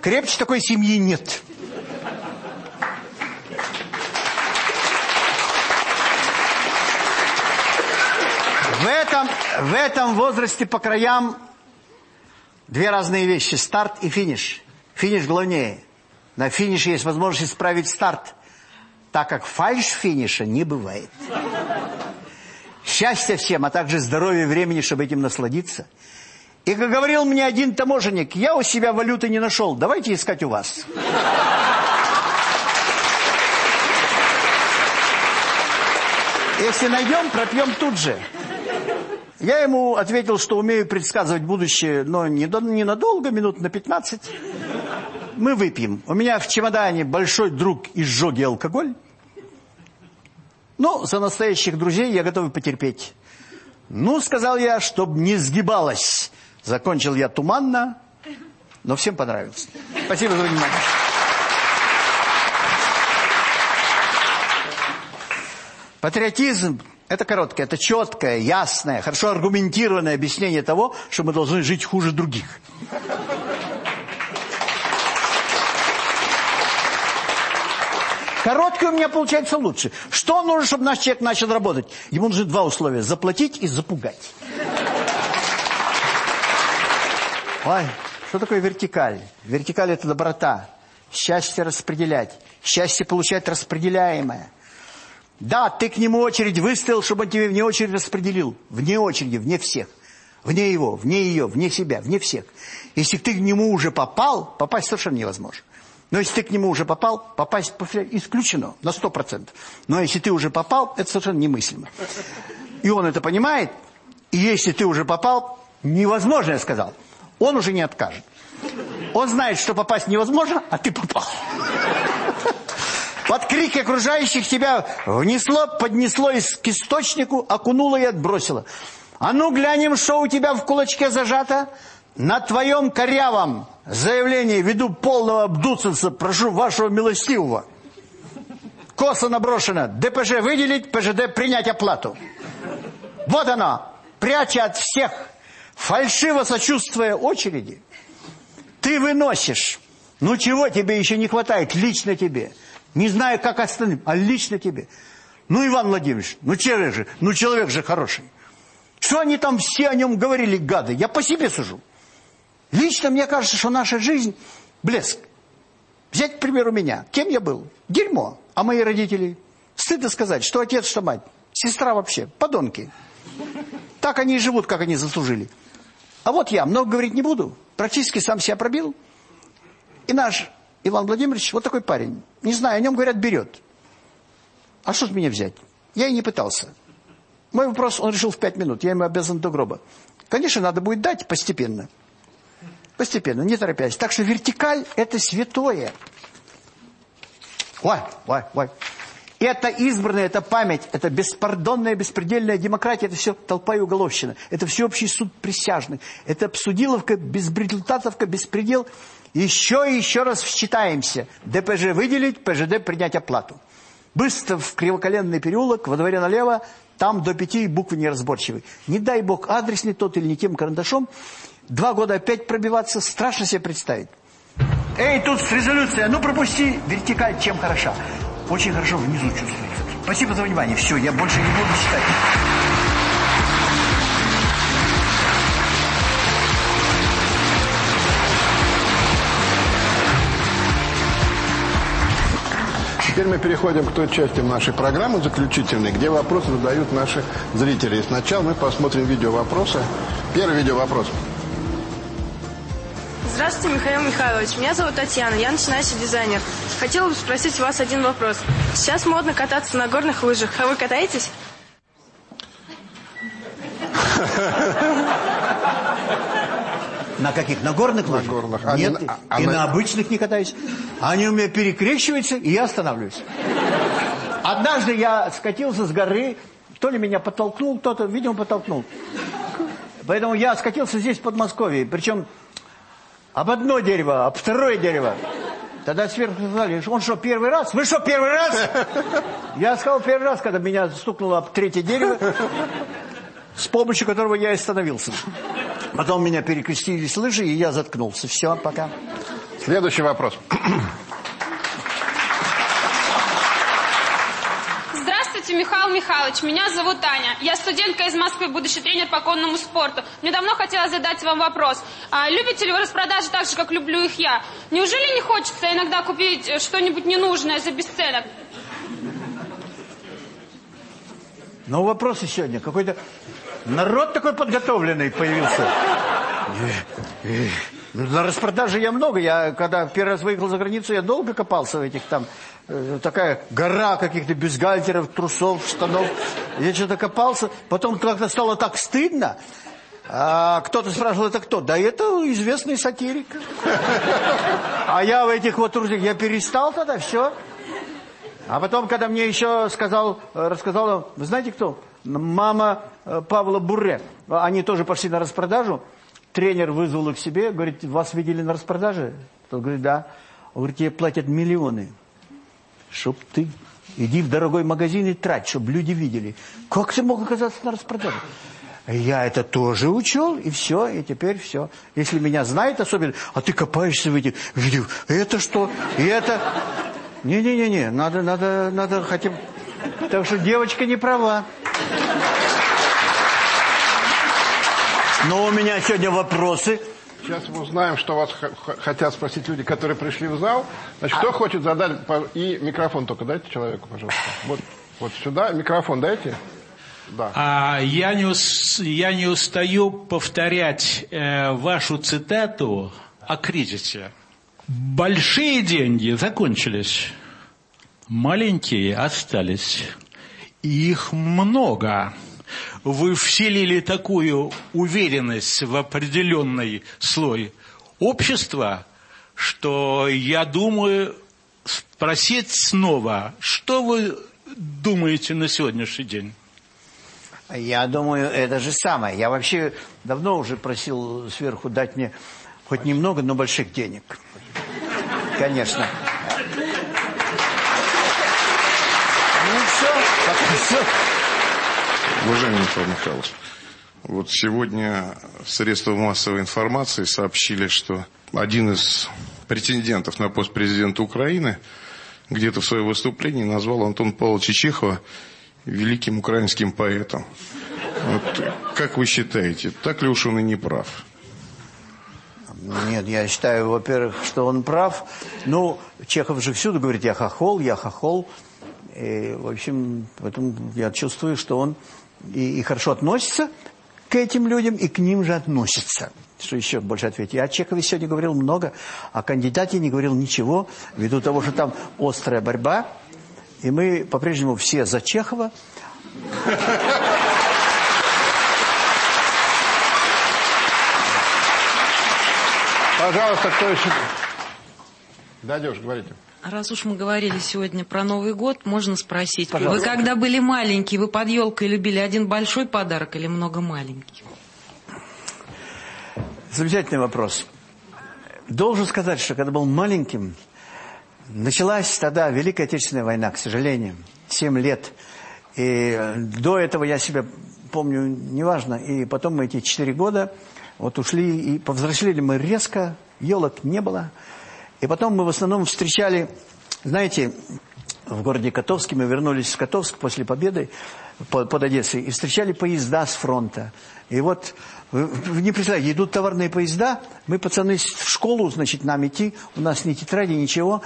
Крепче такой семьи нет. В этом, в этом возрасте по краям две разные вещи. Старт и финиш. Финиш главнее. На финише есть возможность исправить старт. Так как фальш-финиша не бывает. Счастья всем, а также здоровья и времени, чтобы этим насладиться. И как говорил мне один таможенник, я у себя валюты не нашел, давайте искать у вас. Если найдем, пропьем тут же. Я ему ответил, что умею предсказывать будущее, но не ненадолго, минут на 15. Мы выпьем. У меня в чемодане большой друг изжоги алкоголь. Ну, за настоящих друзей я готов потерпеть. Ну, сказал я, чтобы не сгибалась. Закончил я туманно, но всем понравилось. Спасибо за внимание. Патриотизм это короткое, это четкое, ясное, хорошо аргументированное объяснение того, что мы должны жить хуже других. Короткое у меня получается лучше. Что нужно, чтобы наш человек начал работать? Ему нужны два условия. Заплатить и запугать. Ой, что такое вертикаль? Вертикаль – это доброта. Счастье распределять. Счастье получать распределяемое. Да, ты к нему очередь выставил, чтобы он тебе вне очереди распределил. Вне очереди, вне всех. Вне его, вне ее, вне себя, вне всех. Если ты к нему уже попал, попасть совершенно невозможно. Но если ты к нему уже попал, попасть исключено на сто процентов. Но если ты уже попал, это совершенно немыслимо. И он это понимает. И если ты уже попал, невозможно, я сказал, он уже не откажет. Он знает, что попасть невозможно, а ты попал. Под крики окружающих тебя внесло, поднесло из к источнику, окунуло и отбросило. А ну глянем, что у тебя в кулачке зажато. На твоем корявом заявлении ввиду полного обдуценца прошу вашего милостивого. Косо наброшено. ДПЖ выделить, ПЖД принять оплату. Вот оно. Пряча от всех, фальшиво сочувствуя очереди. Ты выносишь. Ну чего тебе еще не хватает лично тебе? Не знаю, как остальным, а лично тебе. Ну, Иван Владимирович, ну человек же, ну человек же хороший. Что они там все о нем говорили, гады? Я по себе сужу. Лично мне кажется, что наша жизнь – блеск. Взять, к примеру, меня. Кем я был? Дерьмо. А мои родители? Стыдно сказать, что отец, что мать. Сестра вообще. Подонки. Так они и живут, как они заслужили. А вот я, много говорить не буду, практически сам себя пробил. И наш Иван Владимирович, вот такой парень, не знаю, о нем говорят, берет. А что с меня взять? Я и не пытался. Мой вопрос он решил в пять минут, я ему обязан до гроба. Конечно, надо будет дать постепенно. Постепенно, не торопясь. Так что вертикаль – это святое. Ой, ой, ой. Это избранная, это память, это беспардонная, беспредельная демократия, это все толпа и уголовщина. Это всеобщий суд присяжных. Это обсудиловка, безбрезультатовка, беспредел. Еще и еще раз вчитаемся. ДПЖ выделить, ПЖД принять оплату. Быстро в Кривоколенный переулок, во дворе налево, там до пяти буквы неразборчивые. Не дай бог адрес не тот или не тем карандашом. Два года опять пробиваться, страшно себе представить. Эй, тут резолюция, ну пропусти, вертикаль чем хороша. Очень хорошо внизу чувствуется. Спасибо за внимание. Все, я больше не буду читать. Теперь мы переходим к той части нашей программы, заключительной, где вопросы задают наши зрители. И сначала мы посмотрим видео вопросы. Первый видео вопрос. Здравствуйте, Михаил Михайлович. Меня зовут Татьяна, я начинающий дизайнер. Хотела бы спросить у вас один вопрос. Сейчас модно кататься на горных лыжах, а вы катаетесь? На каких? На горных лыжах? На горных. А Нет, на- а и на- на обычных не катаюсь. Они у меня перекрещиваются, и я останавливаюсь. Однажды я скатился с горы, то ли меня подтолкнул кто-то, видимо, подтолкнул. Поэтому я скатился здесь, в Подмосковье. Причем об одно дерево, об второе дерево. Тогда сверху сказали, он что, первый раз? Вы что, первый раз? Я сказал первый раз, когда меня стукнуло об третье дерево, с помощью которого я и остановился. Потом меня перекрестились лыжи, и я заткнулся. Все, пока. Следующий вопрос. Здравствуйте, Михаил Михайлович. Меня зовут Таня. Я студентка из Москвы, будущий тренер по конному спорту. Мне давно хотелось задать вам вопрос. А любите ли вы распродажи так же, как люблю их я? Неужели не хочется иногда купить э, что-нибудь ненужное за бесценок? Но вопросы сегодня. Какой-то народ такой подготовленный появился. На распродаже я много. Я когда первый раз выехал за границу, я долго копался в этих там... э, Такая гора каких-то бюстгальтеров, трусов, штанов. Я что-то копался. Потом как-то стало так стыдно. А кто-то спрашивал, это кто? Да это известный сатирик. А я в этих вот трусах, я перестал тогда, все. А потом, когда мне еще сказал, э, рассказал, вы знаете кто? Мама э, Павла Бурре. Они тоже пошли на распродажу. Тренер вызвал их к себе, говорит, вас видели на распродаже? Тот говорит, да. Он говорит, тебе платят миллионы. Чтоб ты, иди в дорогой магазин и трать, чтобы люди видели. Как ты мог оказаться на распродаже? Я это тоже учел, и все, и теперь все. Если меня знают особенно, а ты копаешься в этих, видео, это что, и это... Не-не-не-не, надо, надо, надо хотя бы... Так что девочка не права. Но у меня сегодня вопросы. Сейчас мы узнаем, что вас хотят спросить люди, которые пришли в зал. Значит, кто хочет задать... И микрофон только дайте человеку, пожалуйста. Вот, вот сюда. Микрофон дайте. Да. А я не, ус- я не устаю повторять э, вашу цитату о кризисе. Большие деньги закончились, маленькие остались. И их много. Вы вселили такую уверенность в определенный слой общества, что я думаю спросить снова, что вы думаете на сегодняшний день? Я думаю, это же самое. Я вообще давно уже просил сверху дать мне хоть немного, но больших денег. Конечно. Ну все, пока все. Уважаемый Михаил Михайлович, вот сегодня средства массовой информации сообщили, что один из претендентов на пост президента Украины где-то в своем выступлении назвал Антона Павловича Чехова великим украинским поэтом. Вот, как вы считаете, так ли уж он и не прав? Нет, я считаю, во-первых, что он прав. Ну, Чехов же всюду говорит, я хохол, я хохол. И, в общем, поэтому я чувствую, что он и, и хорошо относится к этим людям и к ним же относится. Что еще больше ответить? Я о Чехове сегодня говорил много, о кандидате не говорил ничего, ввиду того, что там острая борьба, и мы по-прежнему все за Чехова. Пожалуйста, кто еще? Дадешь, говорите. Раз уж мы говорили сегодня про Новый год, можно спросить. Пожалуйста. Вы когда были маленькие, вы под елкой любили один большой подарок или много маленьких? Замечательный вопрос. Должен сказать, что когда был маленьким, началась тогда Великая Отечественная война, к сожалению, семь лет. И до этого я себя помню, неважно. И потом мы эти четыре года вот ушли, и повзрослели мы резко, елок не было. И потом мы в основном встречали, знаете, в городе Котовске, мы вернулись в Котовск после победы по- под Одессой, и встречали поезда с фронта. И вот, вы, не представляете, идут товарные поезда, мы, пацаны, в школу, значит, нам идти, у нас ни тетради, ничего.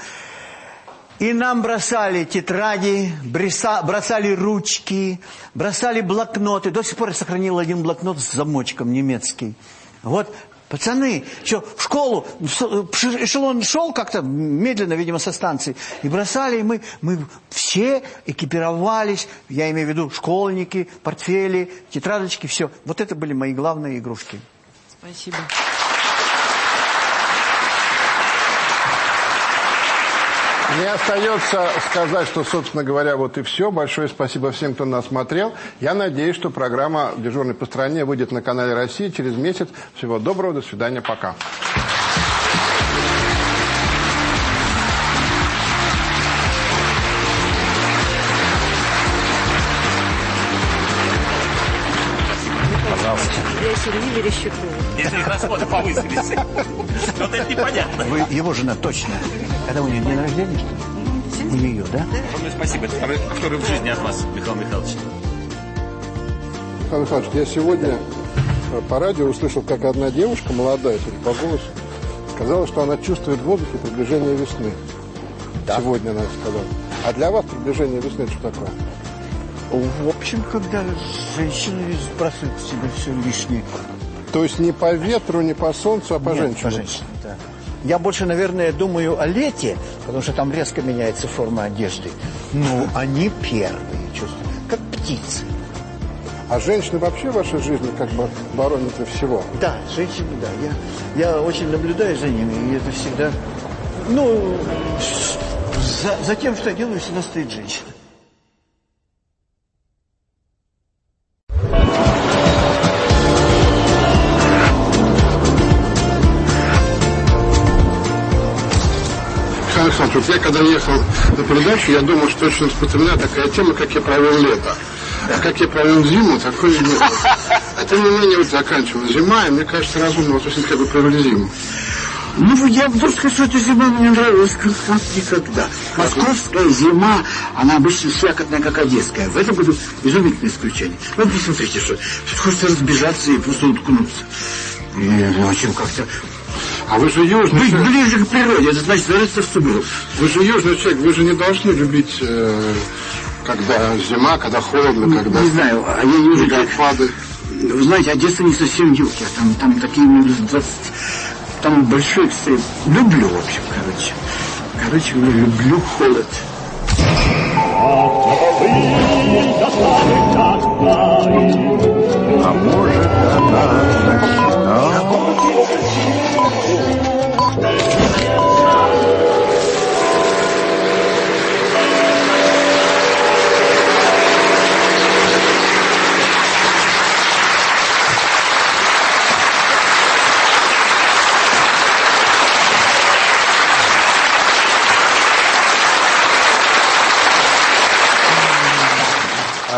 И нам бросали тетради, бросали ручки, бросали блокноты. До сих пор я сохранил один блокнот с замочком немецкий. Вот, пацаны, что, в школу, эшелон шел как-то медленно, видимо, со станции. И бросали, и мы, мы все экипировались, я имею в виду школьники, портфели, тетрадочки, все. Вот это были мои главные игрушки. Спасибо. Мне остается сказать, что, собственно говоря, вот и все. Большое спасибо всем, кто нас смотрел. Я надеюсь, что программа «Дежурный по стране» выйдет на канале России через месяц. Всего доброго, до свидания, пока. Сергея Верещукова. Если их расходы повысились. Вот это непонятно. Вы его жена точно. Когда у нее день рождения, что ли? У нее, да? Огромное спасибо. Это второй, в жизни от вас, Михаил Михайлович. Михаил Михайлович, я сегодня э, по радио услышал, как одна девушка, молодая, судя по голосу, сказала, что она чувствует в воздухе приближение весны. Сегодня она сказала. А для вас приближение весны что такое? В общем, когда женщины сбрасывают с себя все лишнее. То есть не по ветру, не по солнцу, а по Нет, женщинам? по женщинам, да. Я больше, наверное, думаю о лете, потому что там резко меняется форма одежды. Ну, они первые чувствуют, как птицы. А женщины вообще в вашей жизни как бы барометры всего? Да, женщины, да. Я, я очень наблюдаю за ними, и это всегда... Ну, за, за тем, что я делаю, всегда стоит женщина. Вот я когда ехал на передачу, я думал, что очень распространена такая тема, как я провел лето. А как я провел зиму, такой не было. А тем не менее, вот заканчивалась зима, и мне кажется, разумно, вот очень как бы провели зиму. Ну, я должен сказать, что эта зима мне нравилась как, никогда. Московская зима, она обычно слякотная, как одесская. В этом году изумительное исключение. Вот посмотрите, что хочется разбежаться и просто уткнуться. И очень как-то... А вы же южный Быть человек. ближе к природе, это значит зарыться в сумеру. Вы же южный человек, вы же не должны любить, э, когда зима, когда холодно, когда... Не знаю, а я южный. Снегопады. Вы знаете, Одесса не совсем юг, я там, там такие минус 20, там большой экстрем. Люблю, в общем, короче. Короче, говоря, люблю холод. А может она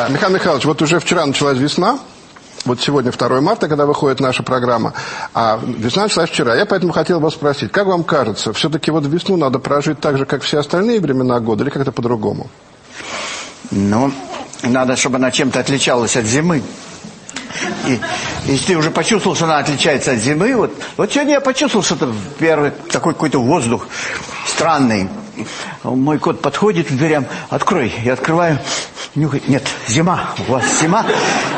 Михаил Михайлович, вот уже вчера началась весна, вот сегодня 2 марта, когда выходит наша программа, а весна началась вчера. Я поэтому хотел вас спросить, как вам кажется, все-таки вот весну надо прожить так же, как все остальные времена года, или как-то по-другому? Ну, надо, чтобы она чем-то отличалась от зимы. И если ты уже почувствовал, что она отличается от зимы, вот, вот сегодня я почувствовал что-то первый такой какой-то воздух странный. Мой кот подходит к дверям, открой, я открываю, нюхает, нет, зима, у вас зима.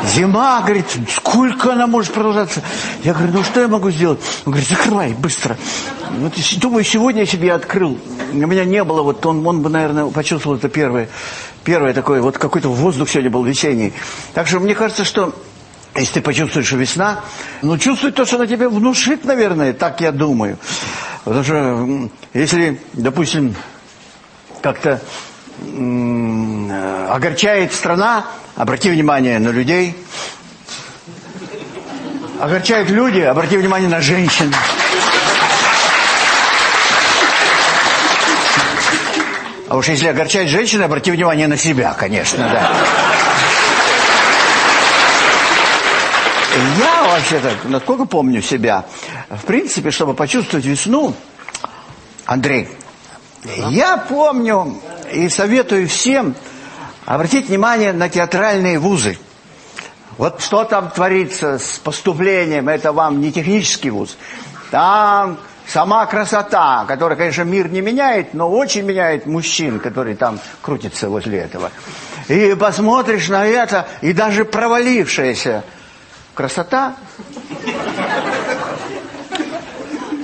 Зима, говорит, сколько она может продолжаться? Я говорю, ну что я могу сделать? Он говорит, закрывай быстро. Вот, думаю, сегодня, если бы я открыл, у меня не было, вот он, он бы, наверное, почувствовал это первое, первое такое, вот какой-то воздух сегодня был весенний. Так что мне кажется, что если ты почувствуешь, что весна, ну, чувствуй то, что она тебе внушит, наверное, так я думаю. Потому что, если, допустим, как-то огорчает страна, обрати внимание на людей. Огорчают люди, обрати внимание на женщин. А уж если огорчает женщина, обрати внимание на себя, конечно, да. Я вообще-то, насколько помню себя, в принципе, чтобы почувствовать весну, Андрей, я помню и советую всем обратить внимание на театральные вузы. Вот что там творится с поступлением, это вам не технический вуз. Там сама красота, которая, конечно, мир не меняет, но очень меняет мужчин, которые там крутятся возле этого. И посмотришь на это, и даже провалившаяся красота,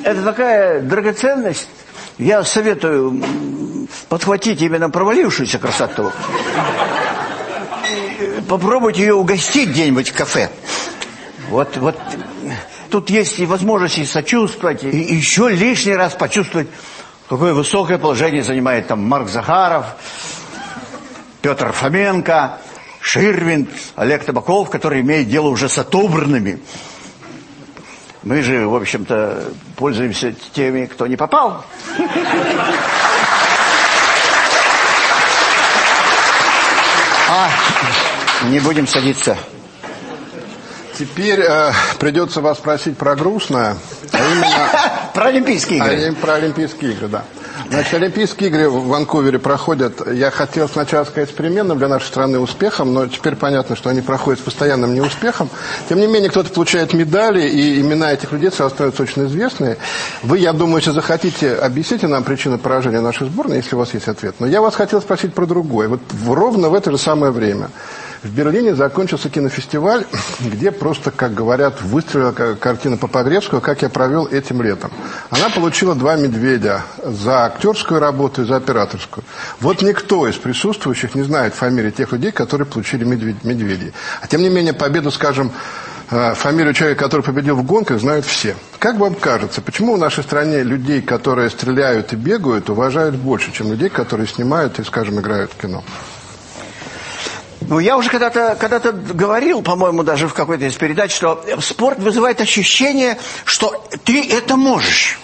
это такая драгоценность. Я советую подхватить именно провалившуюся красоту. Попробовать ее угостить где-нибудь в кафе. Вот, вот тут есть и возможность и сочувствовать, и еще лишний раз почувствовать, какое высокое положение занимает там Марк Захаров, Петр Фоменко, Ширвин, Олег Табаков, который имеет дело уже с отобранными. Мы же, в общем-то, пользуемся теми, кто не попал. А, не будем садиться. Теперь э, придется вас спросить про грустное, а именно... Про Олимпийские игры. А, про Олимпийские игры, да. Значит, Олимпийские игры в Ванкувере проходят, я хотел сначала сказать, с переменным для нашей страны успехом, но теперь понятно, что они проходят с постоянным неуспехом. Тем не менее, кто-то получает медали, и имена этих людей становятся очень известные. Вы, я думаю, если захотите, объясните нам причину поражения нашей сборной, если у вас есть ответ. Но я вас хотел спросить про другое. Вот ровно в это же самое время в Берлине закончился кинофестиваль, где просто, как говорят, выстрелила картина Попогребского, как я провел этим летом. Она получила два медведя за актерскую работу и за операторскую. Вот никто из присутствующих не знает фамилии тех людей, которые получили медведей. А тем не менее, победу, скажем, э, фамилию человека, который победил в гонках, знают все. Как вам кажется, почему в нашей стране людей, которые стреляют и бегают, уважают больше, чем людей, которые снимают и, скажем, играют в кино? Ну, я уже когда-то когда, -то, говорил, по-моему, даже в какой-то из передач, что спорт вызывает ощущение, что ты это можешь.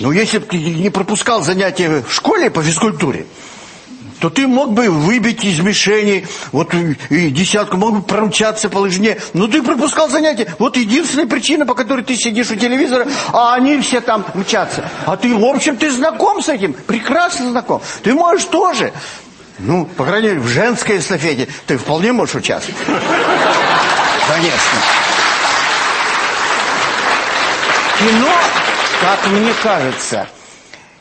Ну, если бы ты не пропускал занятия в школе по физкультуре, то ты мог бы выбить из мишени вот и десятку, мог бы промчаться по лыжне. Но ты пропускал занятия. Вот единственная причина, по которой ты сидишь у телевизора, а они все там мчатся. А ты, в общем, ты знаком с этим, прекрасно знаком. Ты можешь тоже. Ну, по крайней мере, в женской эстафете ты вполне можешь участвовать. Конечно. Кино, как мне кажется,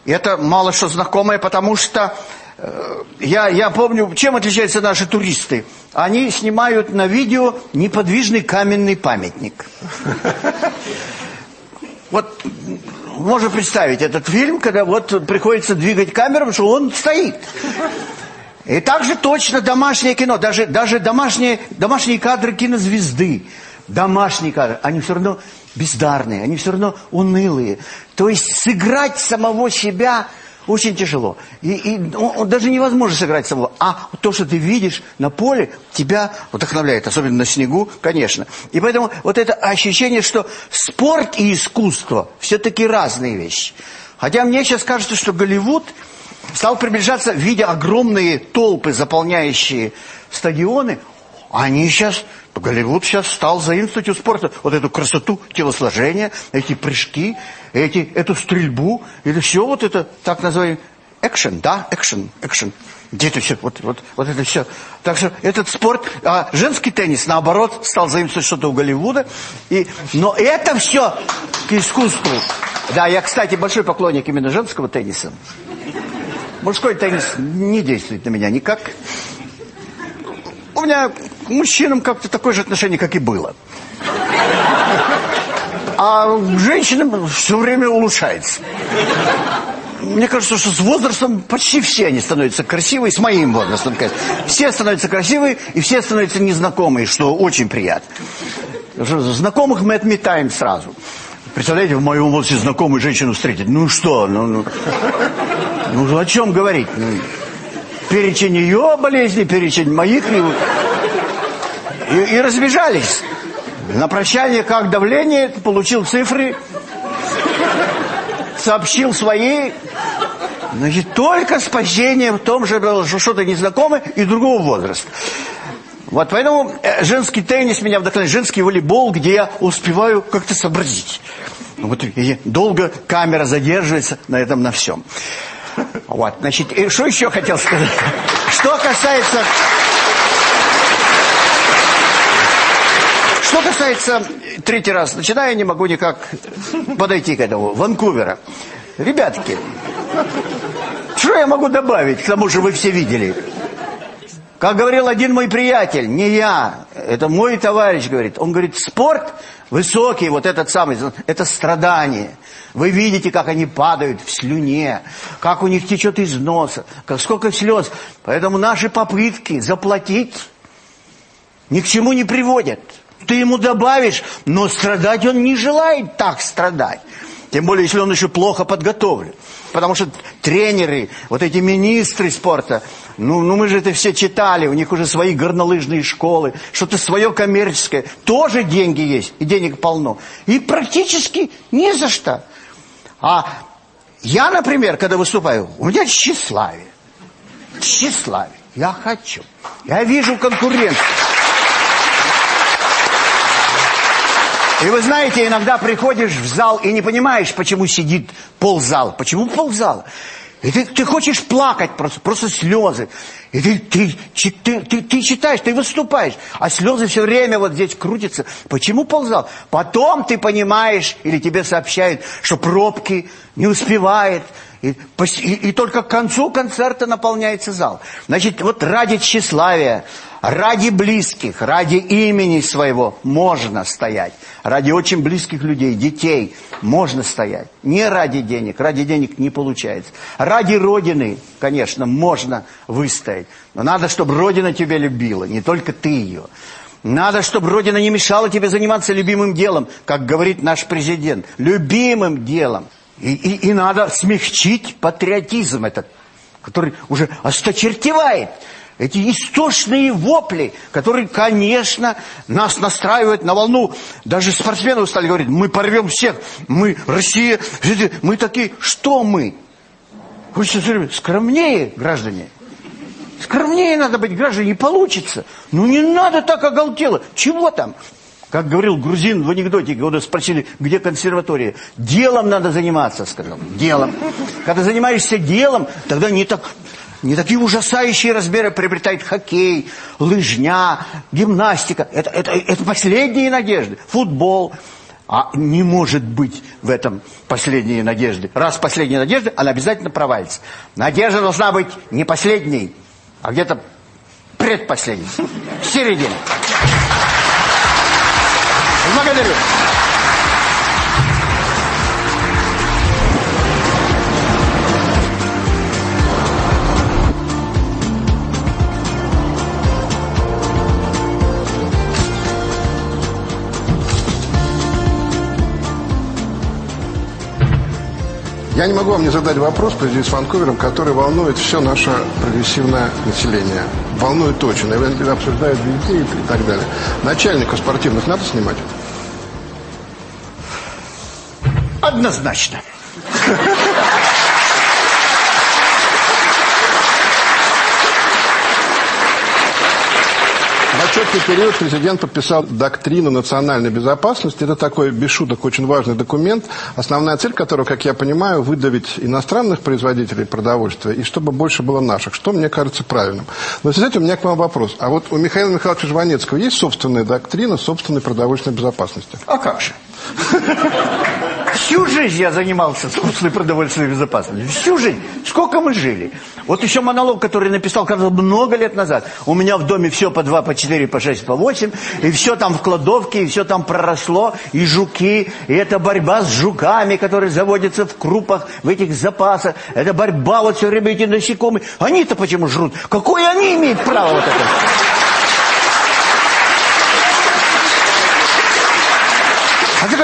это мало что знакомое, потому что э, я, я помню, чем отличаются наши туристы. Они снимают на видео неподвижный каменный памятник. Вот можно представить этот фильм, когда вот приходится двигать камеру, потому что он стоит. И также точно домашнее кино, даже, даже домашние, домашние кадры кинозвезды, домашние кадры, они все равно бездарные, они все равно унылые. То есть сыграть самого себя очень тяжело. И, и он, даже невозможно сыграть самого. А то, что ты видишь на поле, тебя вдохновляет, особенно на снегу, конечно. И поэтому вот это ощущение, что спорт и искусство все-таки разные вещи. Хотя мне сейчас кажется, что Голливуд стал приближаться, видя огромные толпы, заполняющие стадионы, они сейчас, Голливуд сейчас стал заимствовать у спорта вот эту красоту телосложения, эти прыжки, эти, эту стрельбу, это все вот это, так называемый, экшен, да, экшен, экшен. Где это все, вот, вот, вот это все. Так что этот спорт, а женский теннис, наоборот, стал заимствовать что-то у Голливуда. И, но это все к искусству. Да, я, кстати, большой поклонник именно женского тенниса. Мужской теннис не действует на меня никак. У меня к мужчинам как-то такое же отношение, как и было. А к женщинам все время улучшается. Мне кажется, что с возрастом почти все они становятся красивые, с моим возрастом, конечно. Все становятся красивые, и все становятся незнакомые, что очень приятно. Знакомых мы отметаем сразу. Представляете, в моем возрасте знакомую женщину встретить. Ну что, ну, ну, ну о чем говорить? Ну, перечень ее болезней, перечень моих. И, и разбежались. На прощание, как давление, получил цифры, сообщил свои. Значит, только спасение в том же, что что-то незнакомое и другого возраста. Вот поэтому э, женский теннис меня вдохновляет, женский волейбол, где я успеваю как-то сообразить. Вот и долго камера задерживается на этом, на всем. Вот, значит, и что еще хотел сказать? Что касается... Что касается, третий раз начинаю, не могу никак подойти к этому, Ванкувера. Ребятки, что я могу добавить, к тому же вы все видели? Как говорил один мой приятель, не я, это мой товарищ говорит. Он говорит, спорт высокий, вот этот самый, это страдание. Вы видите, как они падают в слюне, как у них течет из носа, как сколько слез. Поэтому наши попытки заплатить ни к чему не приводят. Ты ему добавишь, но страдать он не желает так страдать. Тем более, если он еще плохо подготовлен. Потому что тренеры, вот эти министры спорта, ну, ну мы же это все читали, у них уже свои горнолыжные школы, что-то свое коммерческое. Тоже деньги есть, и денег полно. И практически не за что. А я, например, когда выступаю, у меня тщеславие. Тщеславие. Я хочу. Я вижу конкуренцию. И вы знаете, иногда приходишь в зал и не понимаешь, почему сидит ползал. Почему ползал? И ты, ты хочешь плакать просто, просто слезы. И ты, ты, ты, ты, ты читаешь, ты выступаешь, а слезы все время вот здесь крутятся. Почему ползал? Потом ты понимаешь, или тебе сообщают, что пробки не успевает, и, и, и только к концу концерта наполняется зал. Значит, вот ради тщеславия, ради близких, ради имени своего можно стоять. Ради очень близких людей, детей можно стоять. Не ради денег, ради денег не получается. Ради Родины, конечно, можно выстоять. Но надо, чтобы Родина тебя любила, не только ты ее. Надо, чтобы Родина не мешала тебе заниматься любимым делом, как говорит наш президент. Любимым делом. И, и, и надо смягчить патриотизм этот, который уже осточертевает. Эти истошные вопли, которые, конечно, нас настраивают на волну. Даже спортсмены стали говорить, мы порвем всех, мы Россия, мы такие. Что мы? Хочется все скромнее, граждане. Скромнее надо быть, граждане, не получится. Ну не надо так оголтело. Чего там? Как говорил грузин в анекдоте, когда спросили, где консерватория. Делом надо заниматься, сказал. Делом. Когда занимаешься делом, тогда не так... Не такие ужасающие размеры приобретает хоккей, лыжня, гимнастика. Это, это, это последние надежды. Футбол. А не может быть в этом последние надежды. Раз последняя надежда, она обязательно провалится. Надежда должна быть не последней, а где-то предпоследней. В середине. Благодарю. Я не могу вам не задать вопрос, по с Ванкувером, который волнует все наше прогрессивное население. Волнует очень. И обсуждают везде и так далее. Начальника спортивных надо снимать? Однозначно. Отчетный период президент подписал доктрину национальной безопасности. Это такой, без шуток, очень важный документ, основная цель которого, как я понимаю, выдавить иностранных производителей продовольствия и чтобы больше было наших, что мне кажется правильным. Но, знаете, у меня к вам вопрос. А вот у Михаила Михайловича Жванецкого есть собственная доктрина собственной продовольственной безопасности? А как же? Всю жизнь я занимался собственной продовольственной безопасностью. Всю жизнь. Сколько мы жили. Вот еще монолог, который написал, кажется, много лет назад. У меня в доме все по два, по четыре, по шесть, по восемь. И все там в кладовке, и все там проросло. И жуки. И это борьба с жуками, которые заводятся в крупах, в этих запасах. Это борьба, вот все время эти насекомые. Они-то почему жрут? Какое они имеют право вот это?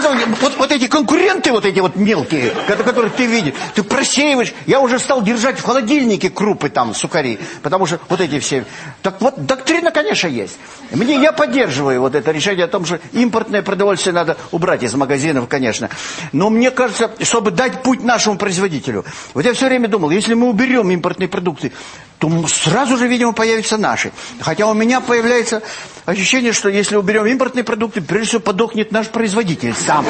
Когда, вот, вот эти конкуренты, вот эти вот мелкие, ко- которых ты видишь, ты просеиваешь. Я уже стал держать в холодильнике крупы там, сукари, потому что вот эти все. Так вот, доктрина, конечно, есть. Мне, я поддерживаю вот это решение о том, что импортное продовольствие надо убрать из магазинов, конечно. Но мне кажется, чтобы дать путь нашему производителю. Вот я все время думал, если мы уберем импортные продукты, то сразу же, видимо, появятся наши. Хотя у меня появляется ощущение, что если уберем импортные продукты, прежде всего подохнет наш производитель сам.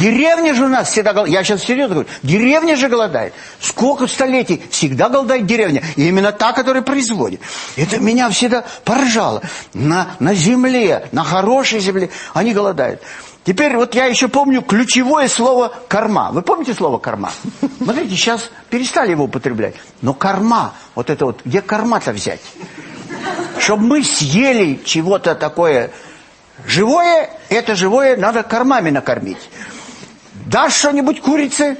Деревня же у нас всегда голодает. Я сейчас серьезно говорю. Деревня же голодает. Сколько столетий всегда голодает деревня. И именно та, которая производит. Это меня всегда поражало. На, на земле, на хорошей земле они голодают. Теперь вот я еще помню ключевое слово «корма». Вы помните слово «корма»? Смотрите, сейчас перестали его употреблять. Но корма, вот это вот, где корма-то взять? Чтобы мы съели чего-то такое живое, это живое надо кормами накормить. Дашь что-нибудь курице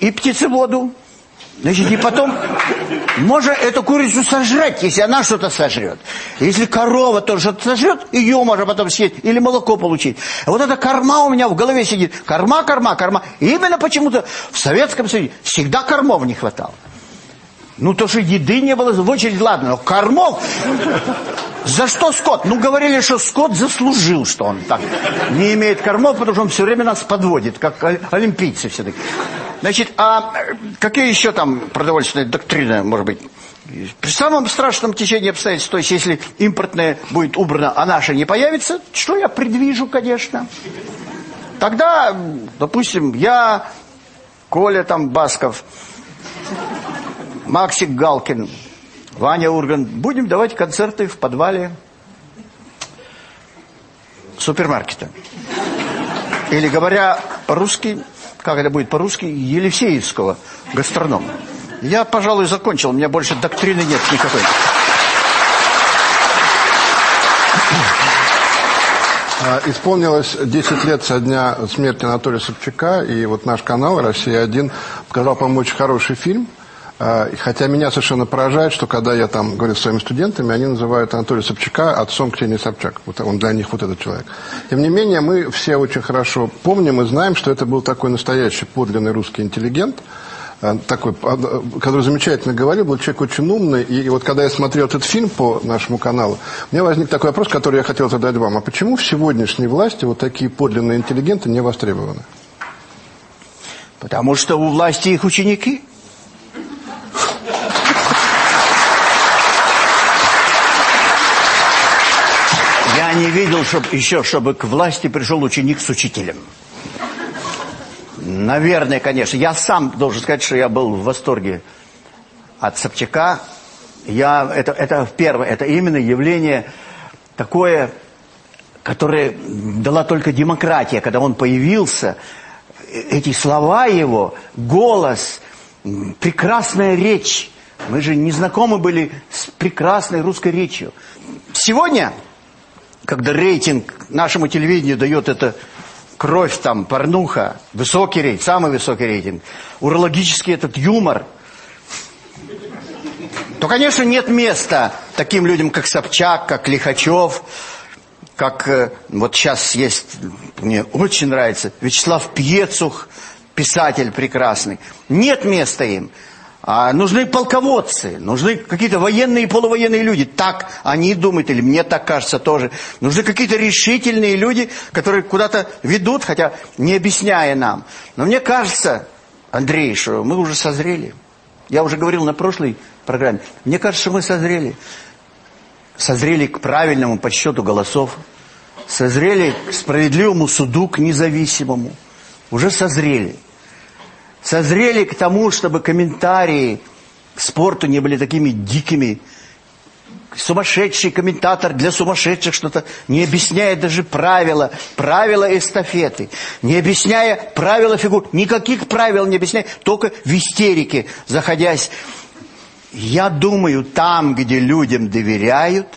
и птицеводу, значит, и потом можно эту курицу сожрать, если она что-то сожрет. Если корова тоже что-то сожрет, ее можно потом съесть или молоко получить. Вот эта корма у меня в голове сидит. Корма, корма, корма. И именно почему-то в Советском Союзе всегда кормов не хватало. Ну, то, что еды не было, в очередь, ладно, но кормов... За что скот? Ну, говорили, что скот заслужил, что он так не имеет кормов, потому что он все время нас подводит, как олимпийцы все-таки. Значит, а какие еще там продовольственные доктрины, может быть? При самом страшном течении обстоятельств, то есть если импортное будет убрано, а наше не появится, что я предвижу, конечно. Тогда, допустим, я, Коля там Басков, Максик Галкин, Ваня Урган, будем давать концерты в подвале супермаркета. Или говоря по-русски, как это будет по-русски, Елисеевского гастронома. Я, пожалуй, закончил, у меня больше доктрины нет никакой. А, Исполнилось 10 лет со дня смерти Анатолия Собчака, и вот наш канал «Россия-1» показал, по-моему, очень хороший фильм. А, Хотя меня совершенно поражает, что когда я там говорю с своими студентами, они называют Анатолия Собчака отцом Ксении Собчак. Вот он для них вот этот человек. Тем не менее, мы все очень хорошо помним и знаем, что это был такой настоящий подлинный русский интеллигент, а, такой, а, который замечательно говорил, был человек очень умный. И вот когда я смотрел этот фильм по нашему каналу, у меня возник такой вопрос, который я хотел задать вам. А почему в сегодняшней власти вот такие подлинные интеллигенты не востребованы? Потому что у власти их ученики. Я не видел чтоб, еще, чтобы к власти пришел ученик с учителем. Наверное, конечно. Я сам должен сказать, что я был в восторге от Собчака. Я, это, это первое, это именно явление такое, которое дала только демократия. Когда он появился, эти слова его, голос, прекрасная речь. Мы же не знакомы были с прекрасной русской речью. Сегодня, когда рейтинг нашему телевидению дает это кровь, там, порнуха, высокий рейтинг, самый высокий рейтинг, урологический этот юмор, то, конечно, нет места таким людям, как Собчак, как Лихачев, как э, вот сейчас есть, мне очень нравится, Вячеслав Пьецух, писатель прекрасный. Нет места им. А нужны полководцы, нужны какие-то военные и полувоенные люди. Так они думают, или мне так кажется тоже. Нужны какие-то решительные люди, которые куда-то ведут, хотя не объясняя нам. Но мне кажется, Андрей, что мы уже созрели. Я уже говорил на прошлой программе. Мне кажется, что мы созрели. Созрели к правильному подсчету голосов. Созрели к справедливому суду, к независимому. Уже созрели созрели к тому, чтобы комментарии к спорту не были такими дикими, сумасшедший комментатор для сумасшедших что-то, не объясняя даже правила, правила эстафеты, не объясняя правила фигур, никаких правил не объясняя, только в истерике, заходясь. Я думаю, там, где людям доверяют,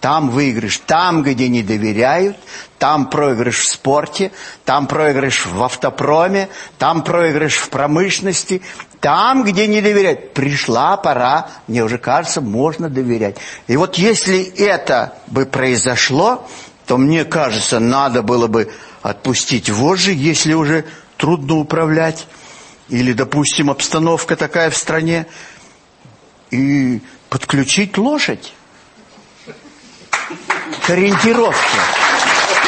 там выигрыш. Там, где не доверяют, там проигрыш в спорте, там проигрыш в автопроме, там проигрыш в промышленности, там, где не доверяют. Пришла пора, мне уже кажется, можно доверять. И вот если это бы произошло, то мне кажется, надо было бы отпустить вожжи, если уже трудно управлять. Или, допустим, обстановка такая в стране. И подключить лошадь к ориентировке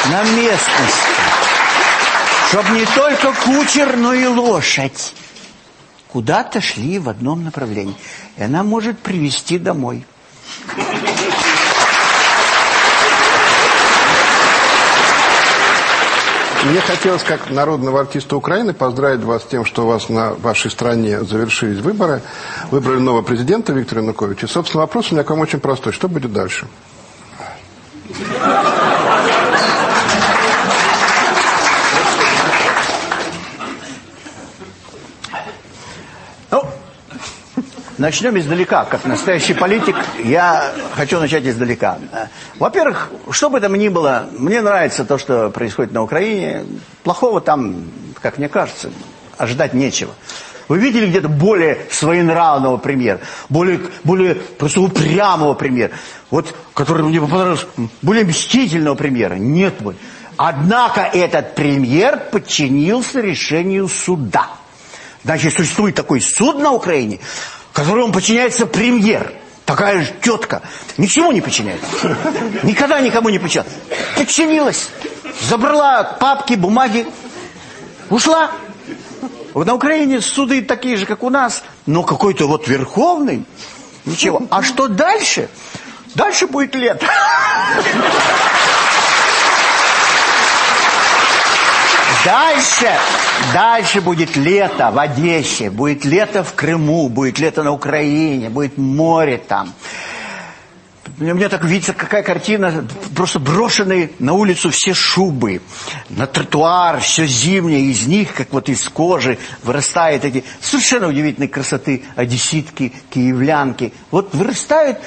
на местности. Чтобы не только кучер, но и лошадь куда-то шли в одном направлении. И она может привести домой. Мне хотелось, как народного артиста Украины, поздравить вас с тем, что у вас на вашей стране завершились выборы. Выбрали нового президента Виктора Януковича. И, собственно, вопрос у меня к вам очень простой. Что будет дальше? Ну, начнем издалека. Как настоящий политик, я хочу начать издалека. Во-первых, что бы там ни было, мне нравится то, что происходит на Украине. Плохого там, как мне кажется, ожидать нечего. Вы видели где-то более своенравного примера, более, более просто упрямого примера, вот, который мне понравился, более мстительного примера? Нет. Вот. Однако этот премьер подчинился решению суда. Значит, существует такой суд на Украине, которому подчиняется премьер. Такая же тетка. Ничему не подчиняется. Никогда никому не подчинялась. Подчинилась. Забрала папки, бумаги. Ушла. На Украине суды такие же, как у нас, но какой-то вот верховный. Ничего. А что дальше? Дальше будет лето. Дальше, дальше будет лето в Одессе, будет лето в Крыму, будет лето на Украине, будет море там. Мне так видится, какая картина, просто брошенные на улицу все шубы, на тротуар, все зимнее, из них, как вот из кожи, вырастают эти совершенно удивительной красоты одесситки, киевлянки. Вот вырастают,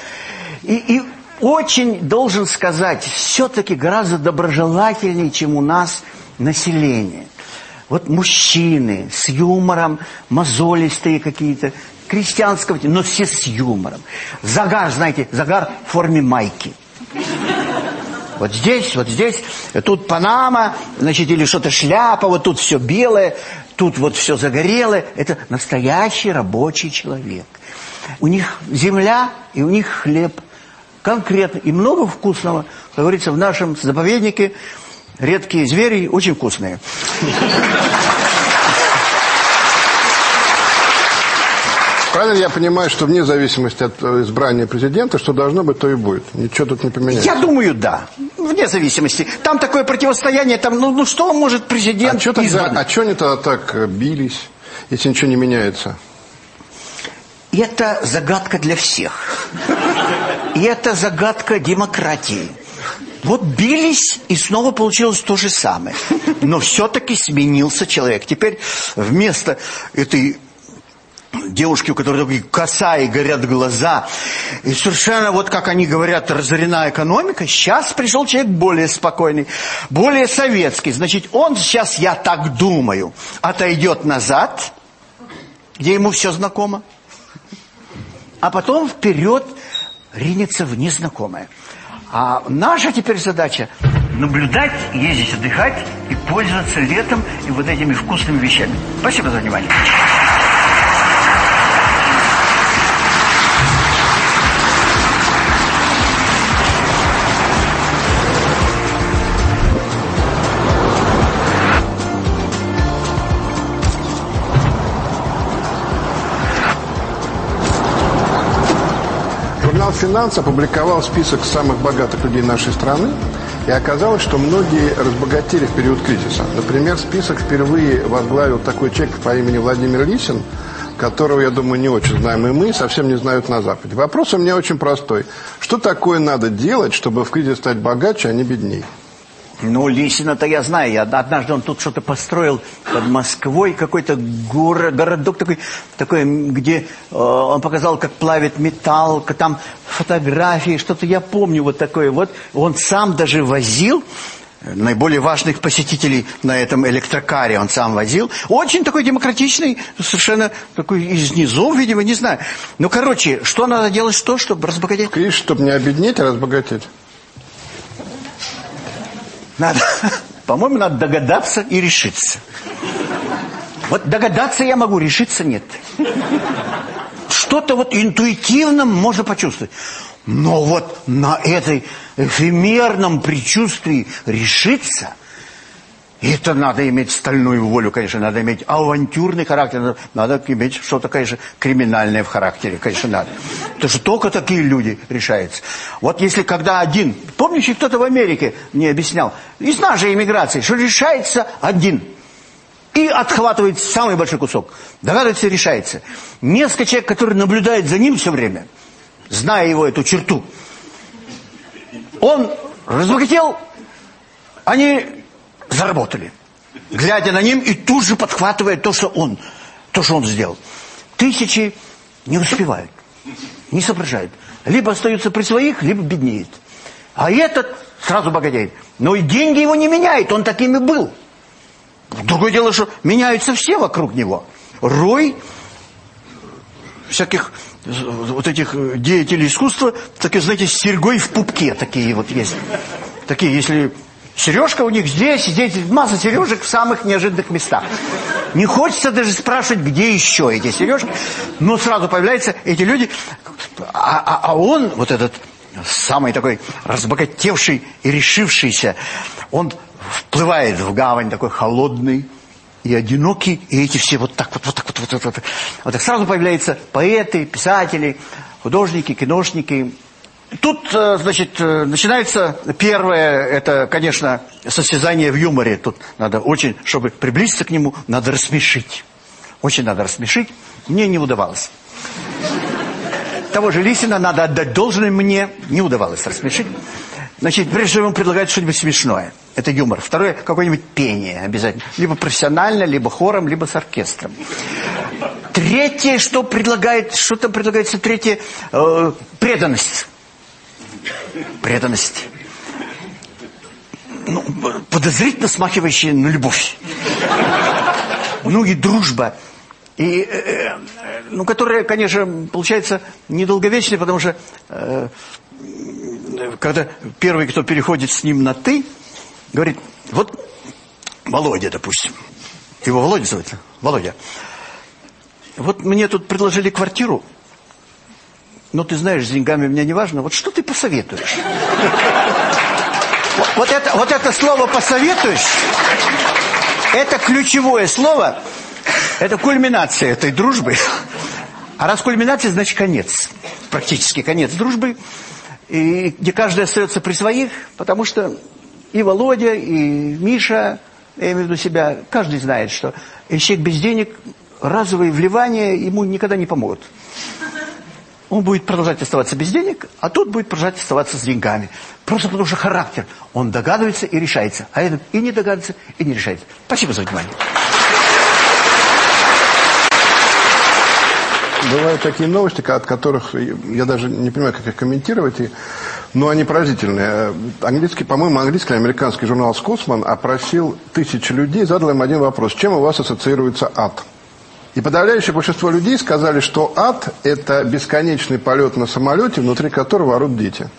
и, и очень, должен сказать, все-таки гораздо доброжелательнее, чем у нас население. Вот мужчины с юмором, мозолистые какие-то, крестьянского, но все с юмором. Загар, знаете, загар в форме майки. Вот здесь, вот здесь, тут Панама, значит, или что-то шляпа, вот тут все белое, тут вот все загорелое. Это настоящий рабочий человек. У них земля и у них хлеб. Конкретно. И много вкусного. Как говорится, в нашем заповеднике редкие звери очень вкусные. Правильно я понимаю, что вне зависимости от э, избрания президента, что должно быть, то и будет. Ничего тут не поменяется. Я думаю, да. Вне зависимости. Там такое противостояние, там, ну, ну что может президент а что тогда, А что они тогда так э, бились, если ничего не меняется? Это загадка для всех. И это загадка демократии. Вот бились, и снова получилось то же самое. Но все-таки сменился человек. Теперь вместо этой девушки, у которой такие коса и горят глаза. И совершенно, вот как они говорят, разорена экономика. Сейчас пришел человек более спокойный, более советский. Значит, он сейчас, я так думаю, отойдет назад, где ему все знакомо. А потом вперед ринется в незнакомое. А наша теперь задача наблюдать, ездить отдыхать и пользоваться летом и вот этими вкусными вещами. Спасибо за внимание. «Финанс» опубликовал список самых богатых людей нашей страны, и оказалось, что многие разбогатели в период кризиса. Например, список впервые возглавил такой человек по имени Владимир Лисин, которого, я думаю, не очень знаем и мы, совсем не знают на Западе. Вопрос у меня очень простой. Что такое надо делать, чтобы в кризис стать богаче, а не бедней? Ну, Лисина-то я знаю. Я, однажды он тут что-то построил под Москвой, какой-то город, городок такой, такой где э, он показал, как плавит металл, там фотографии, что-то я помню вот такое. Вот он сам даже возил наиболее важных посетителей на этом электрокаре он сам возил. Очень такой демократичный, совершенно такой из низов, видимо, не знаю. Ну, короче, что надо делать, что, чтобы разбогатеть? Крис, чтобы не обеднеть, а разбогатеть. Надо, по-моему, надо догадаться и решиться. Вот догадаться я могу, решиться нет. Что-то вот интуитивно можно почувствовать. Но вот на этой эфемерном предчувствии решиться, это надо иметь стальную волю, конечно, надо иметь авантюрный характер, надо, надо иметь что-то, конечно, криминальное в характере, конечно, надо. Потому что только такие люди решаются. Вот если когда один, помнишь, кто-то в Америке мне объяснял, из нашей иммиграции, что решается один – и отхватывает самый большой кусок. Догадывается, решается. Несколько человек, которые наблюдают за ним все время, зная его эту черту, он разбогател, они заработали, глядя на ним и тут же подхватывая то, что он, то, что он сделал. Тысячи не успевают, не соображают. Либо остаются при своих, либо беднеет. А этот сразу богатеет. Но и деньги его не меняют, он таким и был. Другое дело, что меняются все вокруг него. Рой всяких вот этих деятелей искусства, такие, знаете, с серьгой в пупке такие вот есть. Такие, если сережка у них здесь, здесь масса сережек в самых неожиданных местах. Не хочется даже спрашивать, где еще эти сережки. Но сразу появляются эти люди. А, а, а он, вот этот самый такой разбогатевший и решившийся, он вплывает в гавань такой холодный и одинокий, и эти все вот так вот, вот так вот, вот, вот, вот, вот так сразу появляются поэты, писатели, художники, киношники. Тут, э, значит, э, начинается первое, это, конечно, состязание в юморе. Тут надо очень, чтобы приблизиться к нему, надо рассмешить. Очень надо рассмешить. Мне не удавалось. Того же Лисина надо отдать должное мне, не удавалось рассмешить. Значит, прежде всего ему предлагают что-нибудь смешное. Это юмор. Второе, какое-нибудь пение обязательно. Либо профессионально, либо хором, либо с оркестром. Третье, что предлагает, что там предлагается, третье, э, преданность. Преданность. Ну, подозрительно смахивающая на любовь. Ну и дружба. И, э, э, ну, которая, конечно, получается недолговечной, потому что... Э, когда первый, кто переходит с ним на «ты», говорит, вот Володя, допустим. Его Володя зовут? Володя. Вот мне тут предложили квартиру. Но ты знаешь, с деньгами мне не важно. Вот что ты посоветуешь? Вот это, вот это слово «посоветуешь» это ключевое слово. Это кульминация этой дружбы. А раз кульминация, значит конец. Практически конец дружбы и где каждый остается при своих, потому что и Володя, и Миша, я имею в виду себя, каждый знает, что человек без денег, разовые вливания ему никогда не помогут. Он будет продолжать оставаться без денег, а тот будет продолжать оставаться с деньгами. Просто потому что характер. Он догадывается и решается. А этот и не догадывается, и не решается. Спасибо за внимание. Бывают такие новости, от которых я даже не понимаю, как их комментировать, и, но они поразительные. Английский, по-моему, английский американский журнал «Скосман» опросил тысячи людей, задал им один вопрос. Чем у вас ассоциируется ад? И подавляющее большинство людей сказали, что ад – это бесконечный полет на самолете, внутри которого орут дети.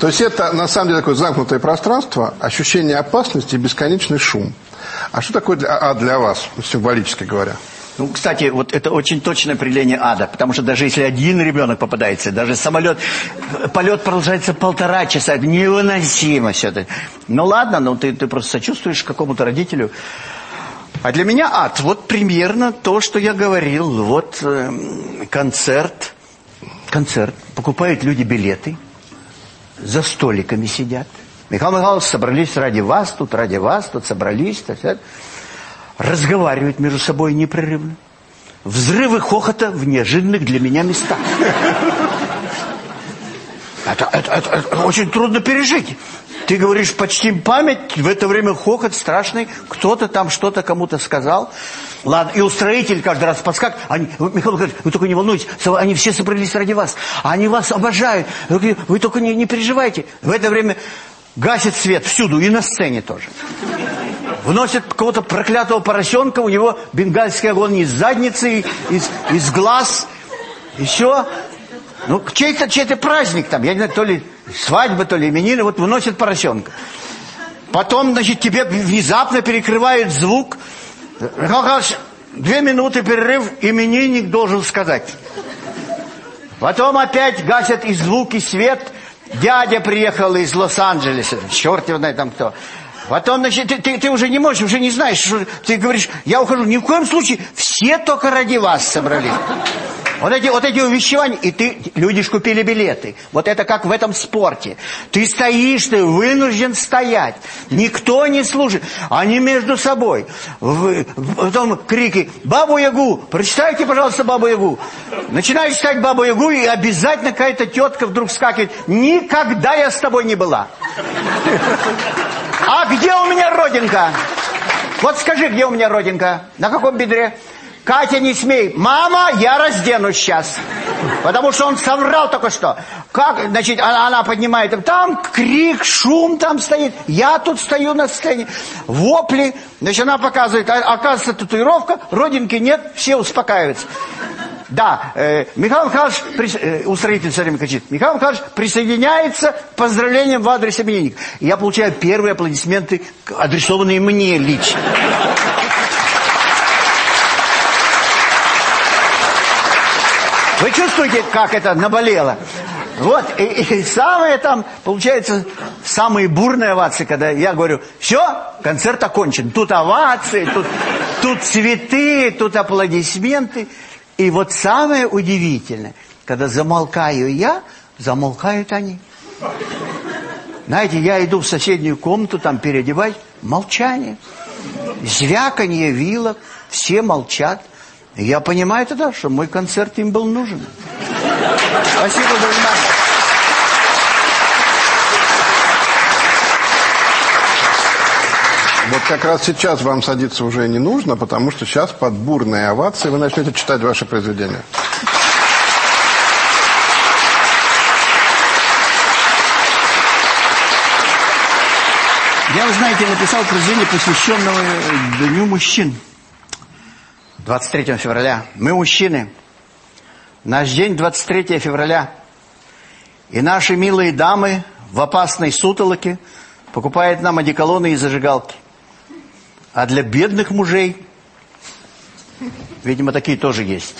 То есть это, на самом деле, такое замкнутое пространство, ощущение опасности и бесконечный шум. А что такое ад для вас, символически говоря? Ну, кстати, вот это очень точное определение ада, потому что даже если один ребенок попадается, даже самолет, полет продолжается полтора часа, невыносимо все это. Ну ладно, ну ты, ты просто сочувствуешь какому-то родителю. А для меня ад, вот примерно то, что я говорил, вот э, концерт, концерт, покупают люди билеты, за столиками сидят. Михаил Михайлович, собрались ради вас, тут ради вас, тут собрались, так сказать разговаривают между собой непрерывно. взрывы хохота в неожиданных для меня местах. Это, это, это, это очень трудно пережить. Ты говоришь, почти память, в это время хохот страшный, кто-то там что-то кому-то сказал. Ладно, и устроитель каждый раз подскак. Они, Михаил говорит, вы только не волнуйтесь, они все собрались ради вас. Они вас обожают. Вы, только не, не переживайте. В это время гасит свет всюду, и на сцене тоже. Вносят какого-то проклятого поросенка, у него бенгальский огонь из задницы, из, из глаз. Еще ну, чей-то чей, -то, праздник там, я не знаю, то ли свадьба, то ли именины, вот выносят поросенка. Потом, значит, тебе внезапно перекрывает звук. две минуты перерыв, именинник должен сказать. Потом опять гасят и звук, и свет. Дядя приехал из Лос-Анджелеса, черт его знает там кто. Потом, значит, ты, ты, ты уже не можешь, уже не знаешь, что ты говоришь, я ухожу. Ни в коем случае, все только ради вас собрались. Вот эти, вот эти увещевания, и ты, люди ж купили билеты. Вот это как в этом спорте. Ты стоишь, ты вынужден стоять. Никто не служит. Они между собой. В, потом крики «Бабу-ягу! Прочитайте, пожалуйста, Бабу-ягу!» Начинаешь читать Бабу-ягу, и обязательно какая-то тетка вдруг скакивает «Никогда я с тобой не была!» «А где у меня родинка?» Вот скажи, где у меня родинка? На каком бедре? Катя, не смей. Мама, я разденусь сейчас. Потому что он соврал только что. Как, значит, она, она поднимает. Там крик, шум там стоит. Я тут стою на сцене. Вопли. Значит, она показывает. А, оказывается, татуировка. Родинки нет. Все успокаиваются. Да, э, Михаил Михайлович, при, э, устроитель время кричит, Михаил Михайлович присоединяется к поздравлениям в адрес именинника. Я получаю первые аплодисменты, адресованные мне лично. Вы чувствуете, как это наболело? Вот, и, и самые там, получается, самые бурные овации, когда я говорю, все, концерт окончен. Тут овации, тут, тут цветы, тут аплодисменты. И вот самое удивительное, когда замолкаю я, замолкают они. Знаете, я иду в соседнюю комнату, там переодевать, молчание. Звяканье вилок, все молчат. Я понимаю тогда, что мой концерт им был нужен. Спасибо за внимание. Вот как раз сейчас вам садиться уже не нужно, потому что сейчас под бурные овации вы начнете читать ваши произведения. Я, вы знаете, написал произведение, посвященное Дню мужчин. 23 февраля. Мы мужчины. Наш день 23 февраля. И наши милые дамы в опасной сутолоке покупают нам одеколоны и зажигалки. А для бедных мужей, видимо, такие тоже есть.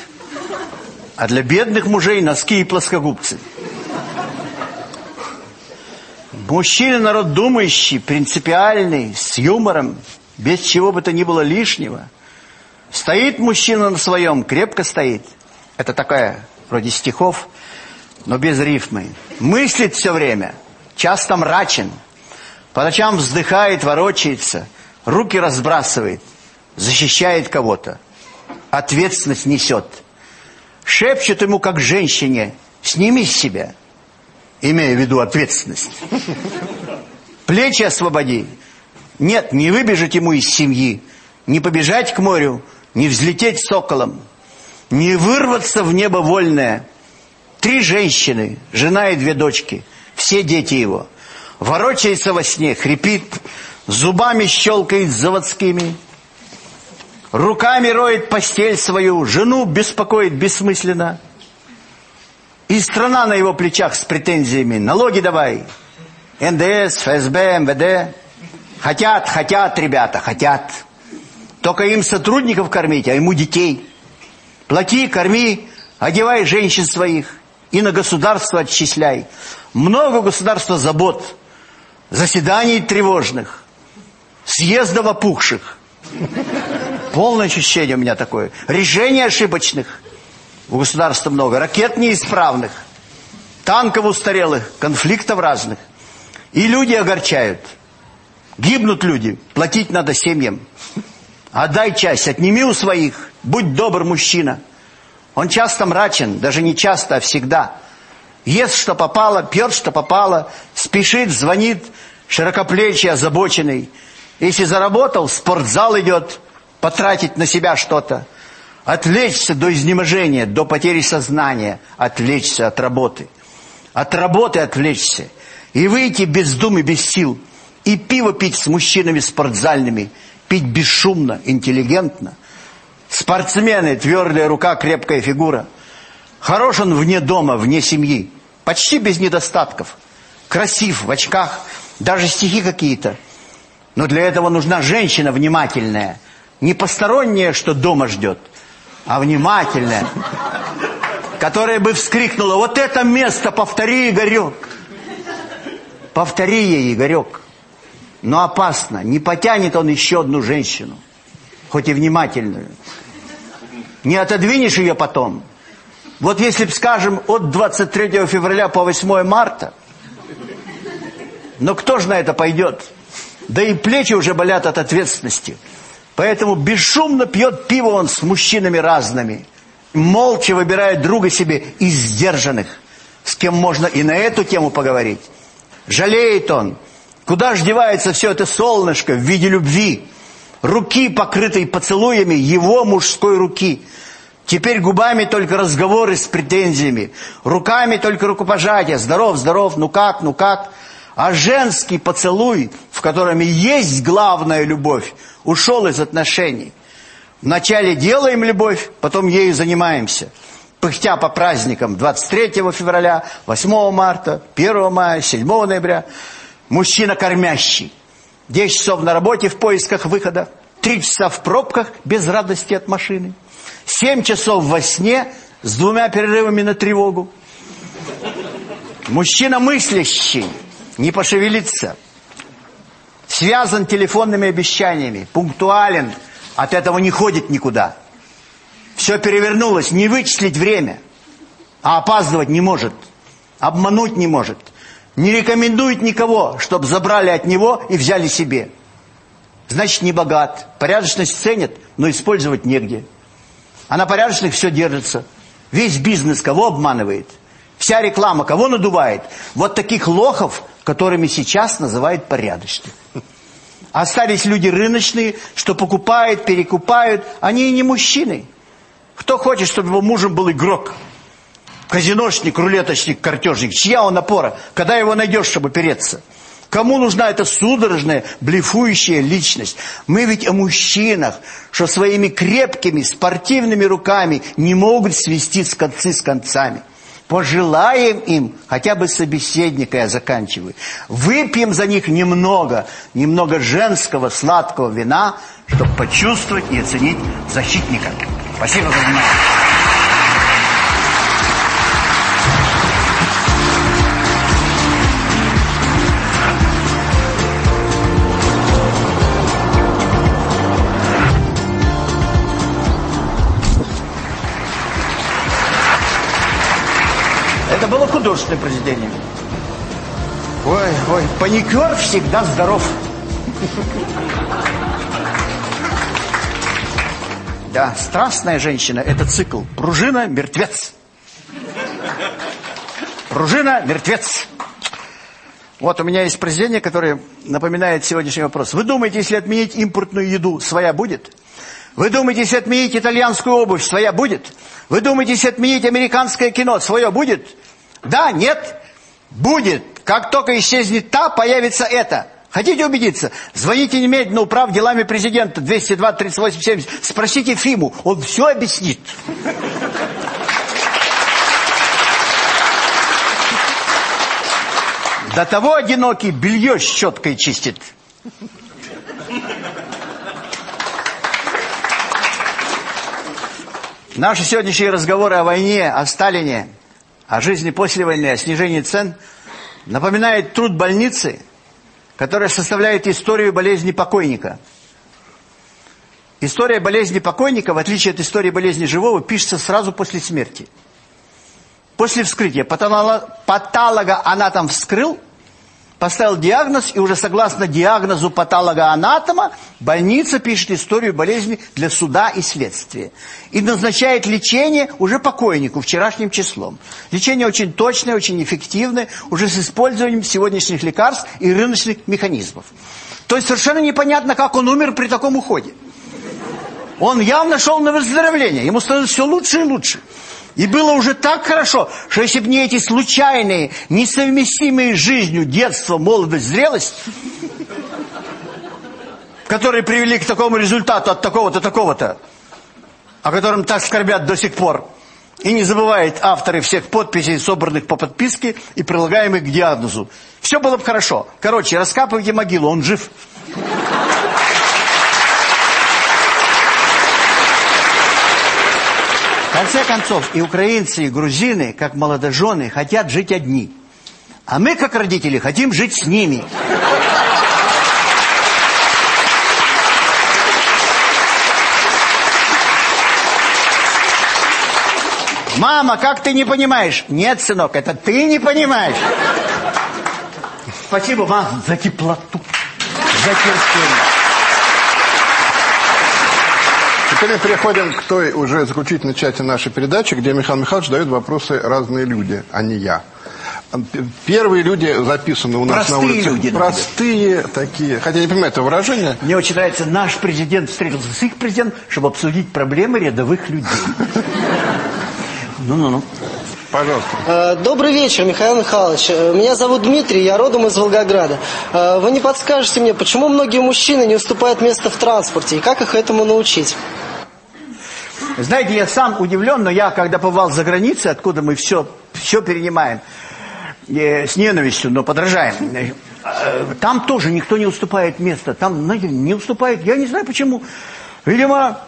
А для бедных мужей носки и плоскогубцы. Мужчина народ думающий, принципиальный, с юмором, без чего бы то ни было лишнего – Стоит мужчина на своем, крепко стоит. Это такая, вроде стихов, но без рифмы. Мыслит все время, часто мрачен. По ночам вздыхает, ворочается, руки разбрасывает, защищает кого-то. Ответственность несет. Шепчет ему, как женщине, сними с себя, имея в виду ответственность. Плечи освободи. Нет, не выбежать ему из семьи, не побежать к морю, не взлететь соколом, не вырваться в небо вольное. Три женщины, жена и две дочки, все дети его. Ворочается во сне, хрипит, зубами щелкает заводскими, руками роет постель свою, жену беспокоит бессмысленно. И страна на его плечах с претензиями. Налоги давай. НДС, ФСБ, МВД. Хотят, хотят, ребята, хотят. Только им сотрудников кормить, а ему детей. Плати, корми, одевай женщин своих и на государство отчисляй. Много государства забот, заседаний тревожных, съездов опухших. Полное ощущение у меня такое. Решений ошибочных у государства много, ракет неисправных, танков устарелых, конфликтов разных. И люди огорчают. Гибнут люди, платить надо семьям. Отдай часть, отними у своих. Будь добр, мужчина. Он часто мрачен, даже не часто, а всегда. Ест, что попало, пьет, что попало, спешит, звонит, широкоплечий, озабоченный. Если заработал, в спортзал идет, потратить на себя что-то. Отвлечься до изнеможения, до потери сознания, отвлечься от работы. От работы отвлечься. И выйти без дум и без сил. И пиво пить с мужчинами спортзальными. Пить бесшумно, интеллигентно. Спортсмены, твердая рука, крепкая фигура. Хорош он вне дома, вне семьи. Почти без недостатков. Красив, в очках, даже стихи какие-то. Но для этого нужна женщина внимательная. Не посторонняя, что дома ждет, а внимательная. Которая бы вскрикнула, вот это место, повтори, Игорек. Повтори ей, Игорек. Но опасно, не потянет он еще одну женщину. Хоть и внимательную. Не отодвинешь ее потом. Вот если б, скажем, от 23 февраля по 8 марта, но кто же на это пойдет? Да и плечи уже болят от ответственности. Поэтому бесшумно пьет пиво он с мужчинами разными. Молча выбирает друга себе из сдержанных, с кем можно и на эту тему поговорить. Жалеет он. Куда ж девается все это солнышко в виде любви? Руки, покрытой поцелуями, его мужской руки. Теперь губами только разговоры с претензиями. Руками только рукопожатие. Здоров, здоров, ну как, ну как. А женский поцелуй, в котором и есть главная любовь, ушел из отношений. Вначале делаем любовь, потом ею занимаемся. Пыхтя по праздникам 23 февраля, 8 марта, 1 мая, 7 ноября. Мужчина кормящий. 10 часов на работе в поисках выхода. 3 часа в пробках без радости от машины. 7 часов во сне с двумя перерывами на тревогу. Мужчина мыслящий, не пошевелиться. Связан телефонными обещаниями, пунктуален, от этого не ходит никуда. Все перевернулось, не вычислить время, а опаздывать не может, обмануть не может. Не рекомендует никого, чтобы забрали от него и взяли себе. Значит, не богат, порядочность ценят, но использовать негде. А на порядочных все держится. Весь бизнес кого обманывает? Вся реклама кого надувает? Вот таких лохов, которыми сейчас называют порядочных. Остались люди рыночные, что покупают, перекупают. Они и не мужчины. Кто хочет, чтобы его мужем был игрок? Казиношник, рулеточник, картежник. Чья он опора? Когда его найдешь, чтобы переться? Кому нужна эта судорожная, блефующая личность? Мы ведь о мужчинах, что своими крепкими, спортивными руками не могут свести с концы с концами. Пожелаем им хотя бы собеседника, я заканчиваю. Выпьем за них немного, немного женского сладкого вина, чтобы почувствовать и оценить защитника. Спасибо за внимание. Художественное произведение. Ой, ой, паникер всегда здоров. Да, страстная женщина – это цикл. Пружина – мертвец. Пружина – мертвец. Вот у меня есть произведение, которое напоминает сегодняшний вопрос. Вы думаете, если отменить импортную еду, своя будет? Вы думаете, если отменить итальянскую обувь, своя будет? Вы думаете, если отменить американское кино, свое будет? Да, нет? Будет. Как только исчезнет та, появится это. Хотите убедиться? Звоните немедленно управ делами президента 202 38 70. Спросите Фиму, он все объяснит. До того одинокий белье щеткой чистит. Наши сегодняшние разговоры о войне, о Сталине, о жизни после войны, о снижении цен напоминают труд больницы, которая составляет историю болезни покойника. История болезни покойника, в отличие от истории болезни живого, пишется сразу после смерти. После вскрытия. Патолога она там вскрыл, поставил диагноз, и уже согласно диагнозу патологоанатома, больница пишет историю болезни для суда и следствия. И назначает лечение уже покойнику, вчерашним числом. Лечение очень точное, очень эффективное, уже с использованием сегодняшних лекарств и рыночных механизмов. То есть совершенно непонятно, как он умер при таком уходе. Он явно шел на выздоровление, ему становилось все лучше и лучше. И было уже так хорошо, что если бы не эти случайные, несовместимые с жизнью детство, молодость, зрелость, которые привели к такому результату от такого-то, такого-то, о котором так скорбят до сих пор, и не забывает авторы всех подписей, собранных по подписке и прилагаемых к диагнозу. Все было бы хорошо. Короче, раскапывайте могилу, он жив. Конце концов, и украинцы, и грузины, как молодожены, хотят жить одни. А мы, как родители, хотим жить с ними. Мама, как ты не понимаешь? Нет, сынок, это ты не понимаешь. Спасибо вам за теплоту, за терпение. Теперь мы переходим к той уже заключительной части нашей передачи, где Михаил Михайлович дает вопросы разные люди, а не я. Первые люди записаны у нас Простые на улице. люди, Простые такие. Хотя я не понимаю это выражение. Мне очень нравится, наш президент встретился с их президентом, чтобы обсудить проблемы рядовых людей. Ну-ну-ну. Пожалуйста. Э, Добрый вечер, Михаил Михайлович. Э, Меня зовут Дмитрий, я родом из Волгограда. Э, Вы не подскажете мне, почему многие мужчины не уступают место в транспорте и как их этому научить? Знаете, я сам удивлен, но я, когда побывал за границей, откуда мы все, все перенимаем, э, с ненавистью, но подражаем, там тоже никто не уступает место. Там, знаете, не уступает, я не знаю почему. Видимо,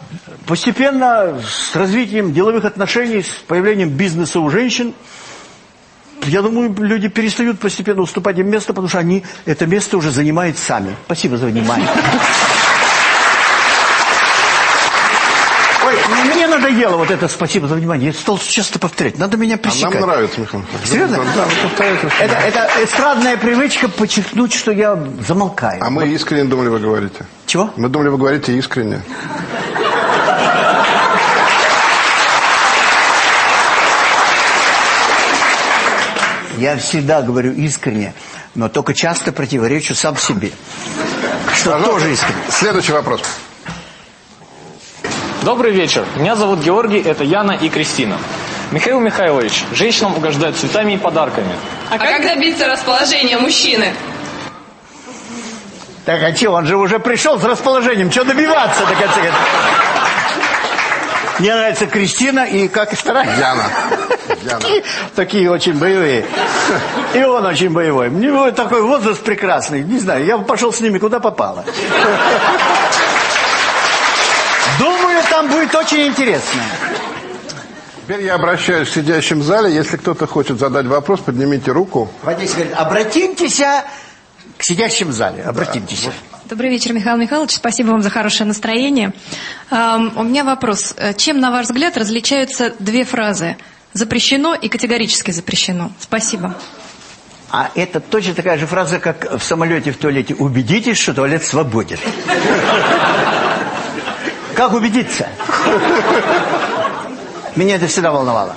постепенно с развитием деловых отношений, с появлением бизнеса у женщин, я думаю, люди перестают постепенно уступать им место, потому что они это место уже занимают сами. Спасибо за внимание. Ой, ну, мне надоело вот это спасибо за внимание. Я стал часто повторять. Надо меня А пресекать. нам нравится, Михаил Михайлович. Серьезно? Да, вы. Это, это эстрадная привычка подчеркнуть, что я замолкаю. А мы искренне думали, вы говорите. Чего? Мы думали, вы говорите искренне. Я всегда говорю искренне, но только часто противоречу сам себе. Что тоже искренне. Следующий вопрос. Добрый вечер. Меня зовут Георгий, это Яна и Кристина. Михаил Михайлович, женщинам угождают цветами и подарками. А как добиться расположения мужчины? Так, а че, он же уже пришел с расположением. Что добиваться до конца? концов? Мне нравится Кристина и как и вторая? Яна. Яна. Такие, такие очень боевые. И он очень боевой. У него такой возраст прекрасный. Не знаю, я бы пошел с ними куда попало. Думаю, там будет очень интересно. Теперь я обращаюсь к сидящим в зале. Если кто-то хочет задать вопрос, поднимите руку. Водитель говорит, обратимтесь к сидящим в зале. Обратимтесь. Добрый вечер, Михаил Михайлович. Спасибо вам за хорошее настроение. Эм, у меня вопрос. Чем, на ваш взгляд, различаются две фразы? Запрещено и категорически запрещено. Спасибо. А это точно такая же фраза, как в самолете в туалете. Убедитесь, что туалет свободен. Как убедиться? Меня это всегда волновало.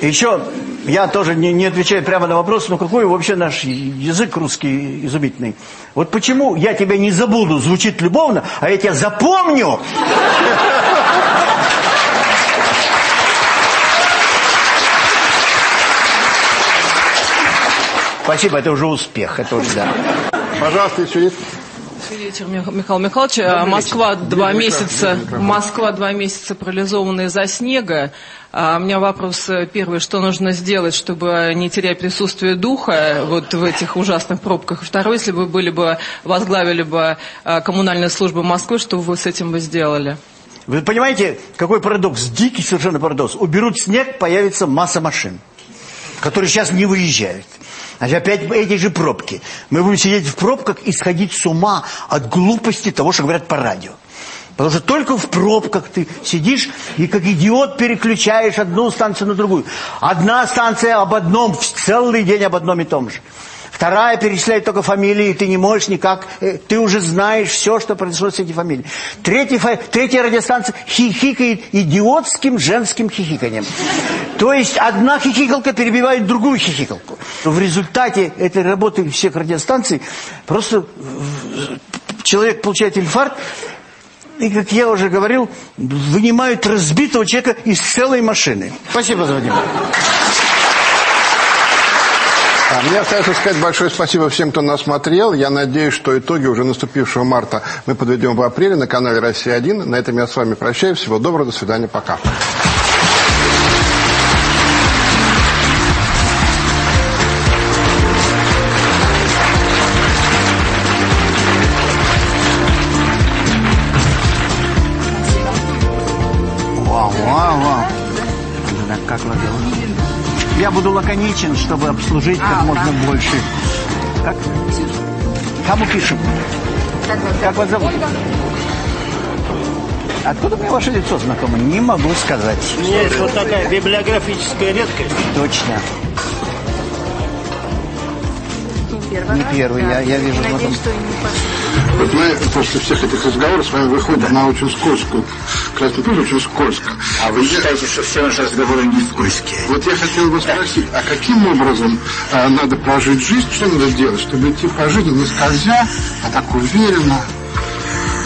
Еще я тоже не, не отвечаю прямо на вопрос, но какой вообще наш язык русский изумительный. Вот почему «я тебя не забуду» звучит любовно, а я тебя запомню. Спасибо, это уже успех, это уже да. Пожалуйста, еще есть? Добрый вечер, Мих- Михаил Михайлович. А, Москва два месяца, Москва два месяца парализована из-за снега. А, У меня вопрос э, первый, что нужно сделать, чтобы не терять присутствие духа вот в этих ужасных пробках. Второй, если вы были бы, возглавили бы а, коммунальную службу Москвы, что вы с этим бы сделали? Вы понимаете, какой парадокс? Дикий совершенно парадокс. Уберут снег, появится масса машин, которые сейчас не выезжают. Значит, опять эти же пробки. Мы будем сидеть в пробках и сходить с ума от глупости того, что говорят по радио. Потому что только в пробках ты сидишь и как идиот переключаешь одну станцию на другую. Одна станция об одном, целый день об одном и том же. Вторая перечисляет только фамилии, ты не можешь никак, э, ты уже знаешь все, что произошло с этими фамилиями. Третья, третья радиостанция хихикает идиотским женским хихиканием. То есть одна хихикалка перебивает другую хихикалку. В результате этой работы всех радиостанций просто человек получает инфаркт, и, как я уже говорил, вынимают разбитого человека из целой машины. Спасибо за внимание. А мне остается сказать большое спасибо всем, кто нас смотрел. Я надеюсь, что итоги уже наступившего марта мы подведем в апреле на канале «Россия-1». На этом я с вами прощаюсь. Всего доброго, до свидания, пока. Лаконичен, чтобы обслужить как А, можно да. больше. Как? Кому пишем? Как вас зовут? Откуда мне ваше лицо знакомо? Не могу сказать. Есть вот такая библиографическая редкость. Точно. Первый Не первый, да. я- я вижу Надеюсь, потом. что не последний. Вот мы после всех этих разговоров с вами выходим на очень скользкую, красную путь очень скользко. А вы считаете, что все наши разговоры не скользкие? Вот я хотел бы спросить, а каким образом а, надо прожить жизнь, что надо делать, чтобы идти по жизни не скользя, а так уверенно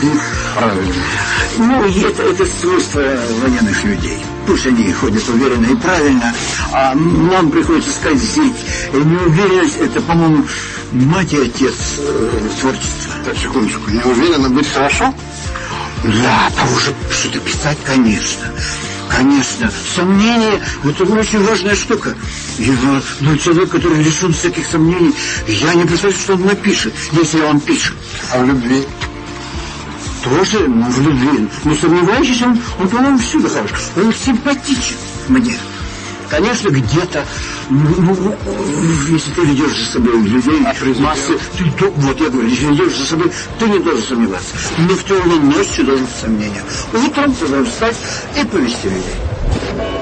и правильно? Ну, это, это свойство военных людей. Пусть они ходят уверенно и правильно, а нам приходится скользить. И неуверенность – это, по-моему, мать и отец э, творчества. Так, секундочку, неуверенно быть хорошо? Да, того же что-то писать, конечно. Конечно. Сомнения – это очень важная штука. И, ну, человек, который лишен всяких сомнений, я не представляю, что он напишет, если он пишет. А в любви? Тоже, ну, в любви. Но сомневающийся, он, он по-моему, всюду хорош. Он симпатичен мне. Конечно, где-то, ну, ну, если ты ведешь за собой людей, массы, ты, вот я говорю, если ведешь за собой, ты не должен сомневаться. Но в или ночью должен сомнения. Утром ты должен встать и повести людей.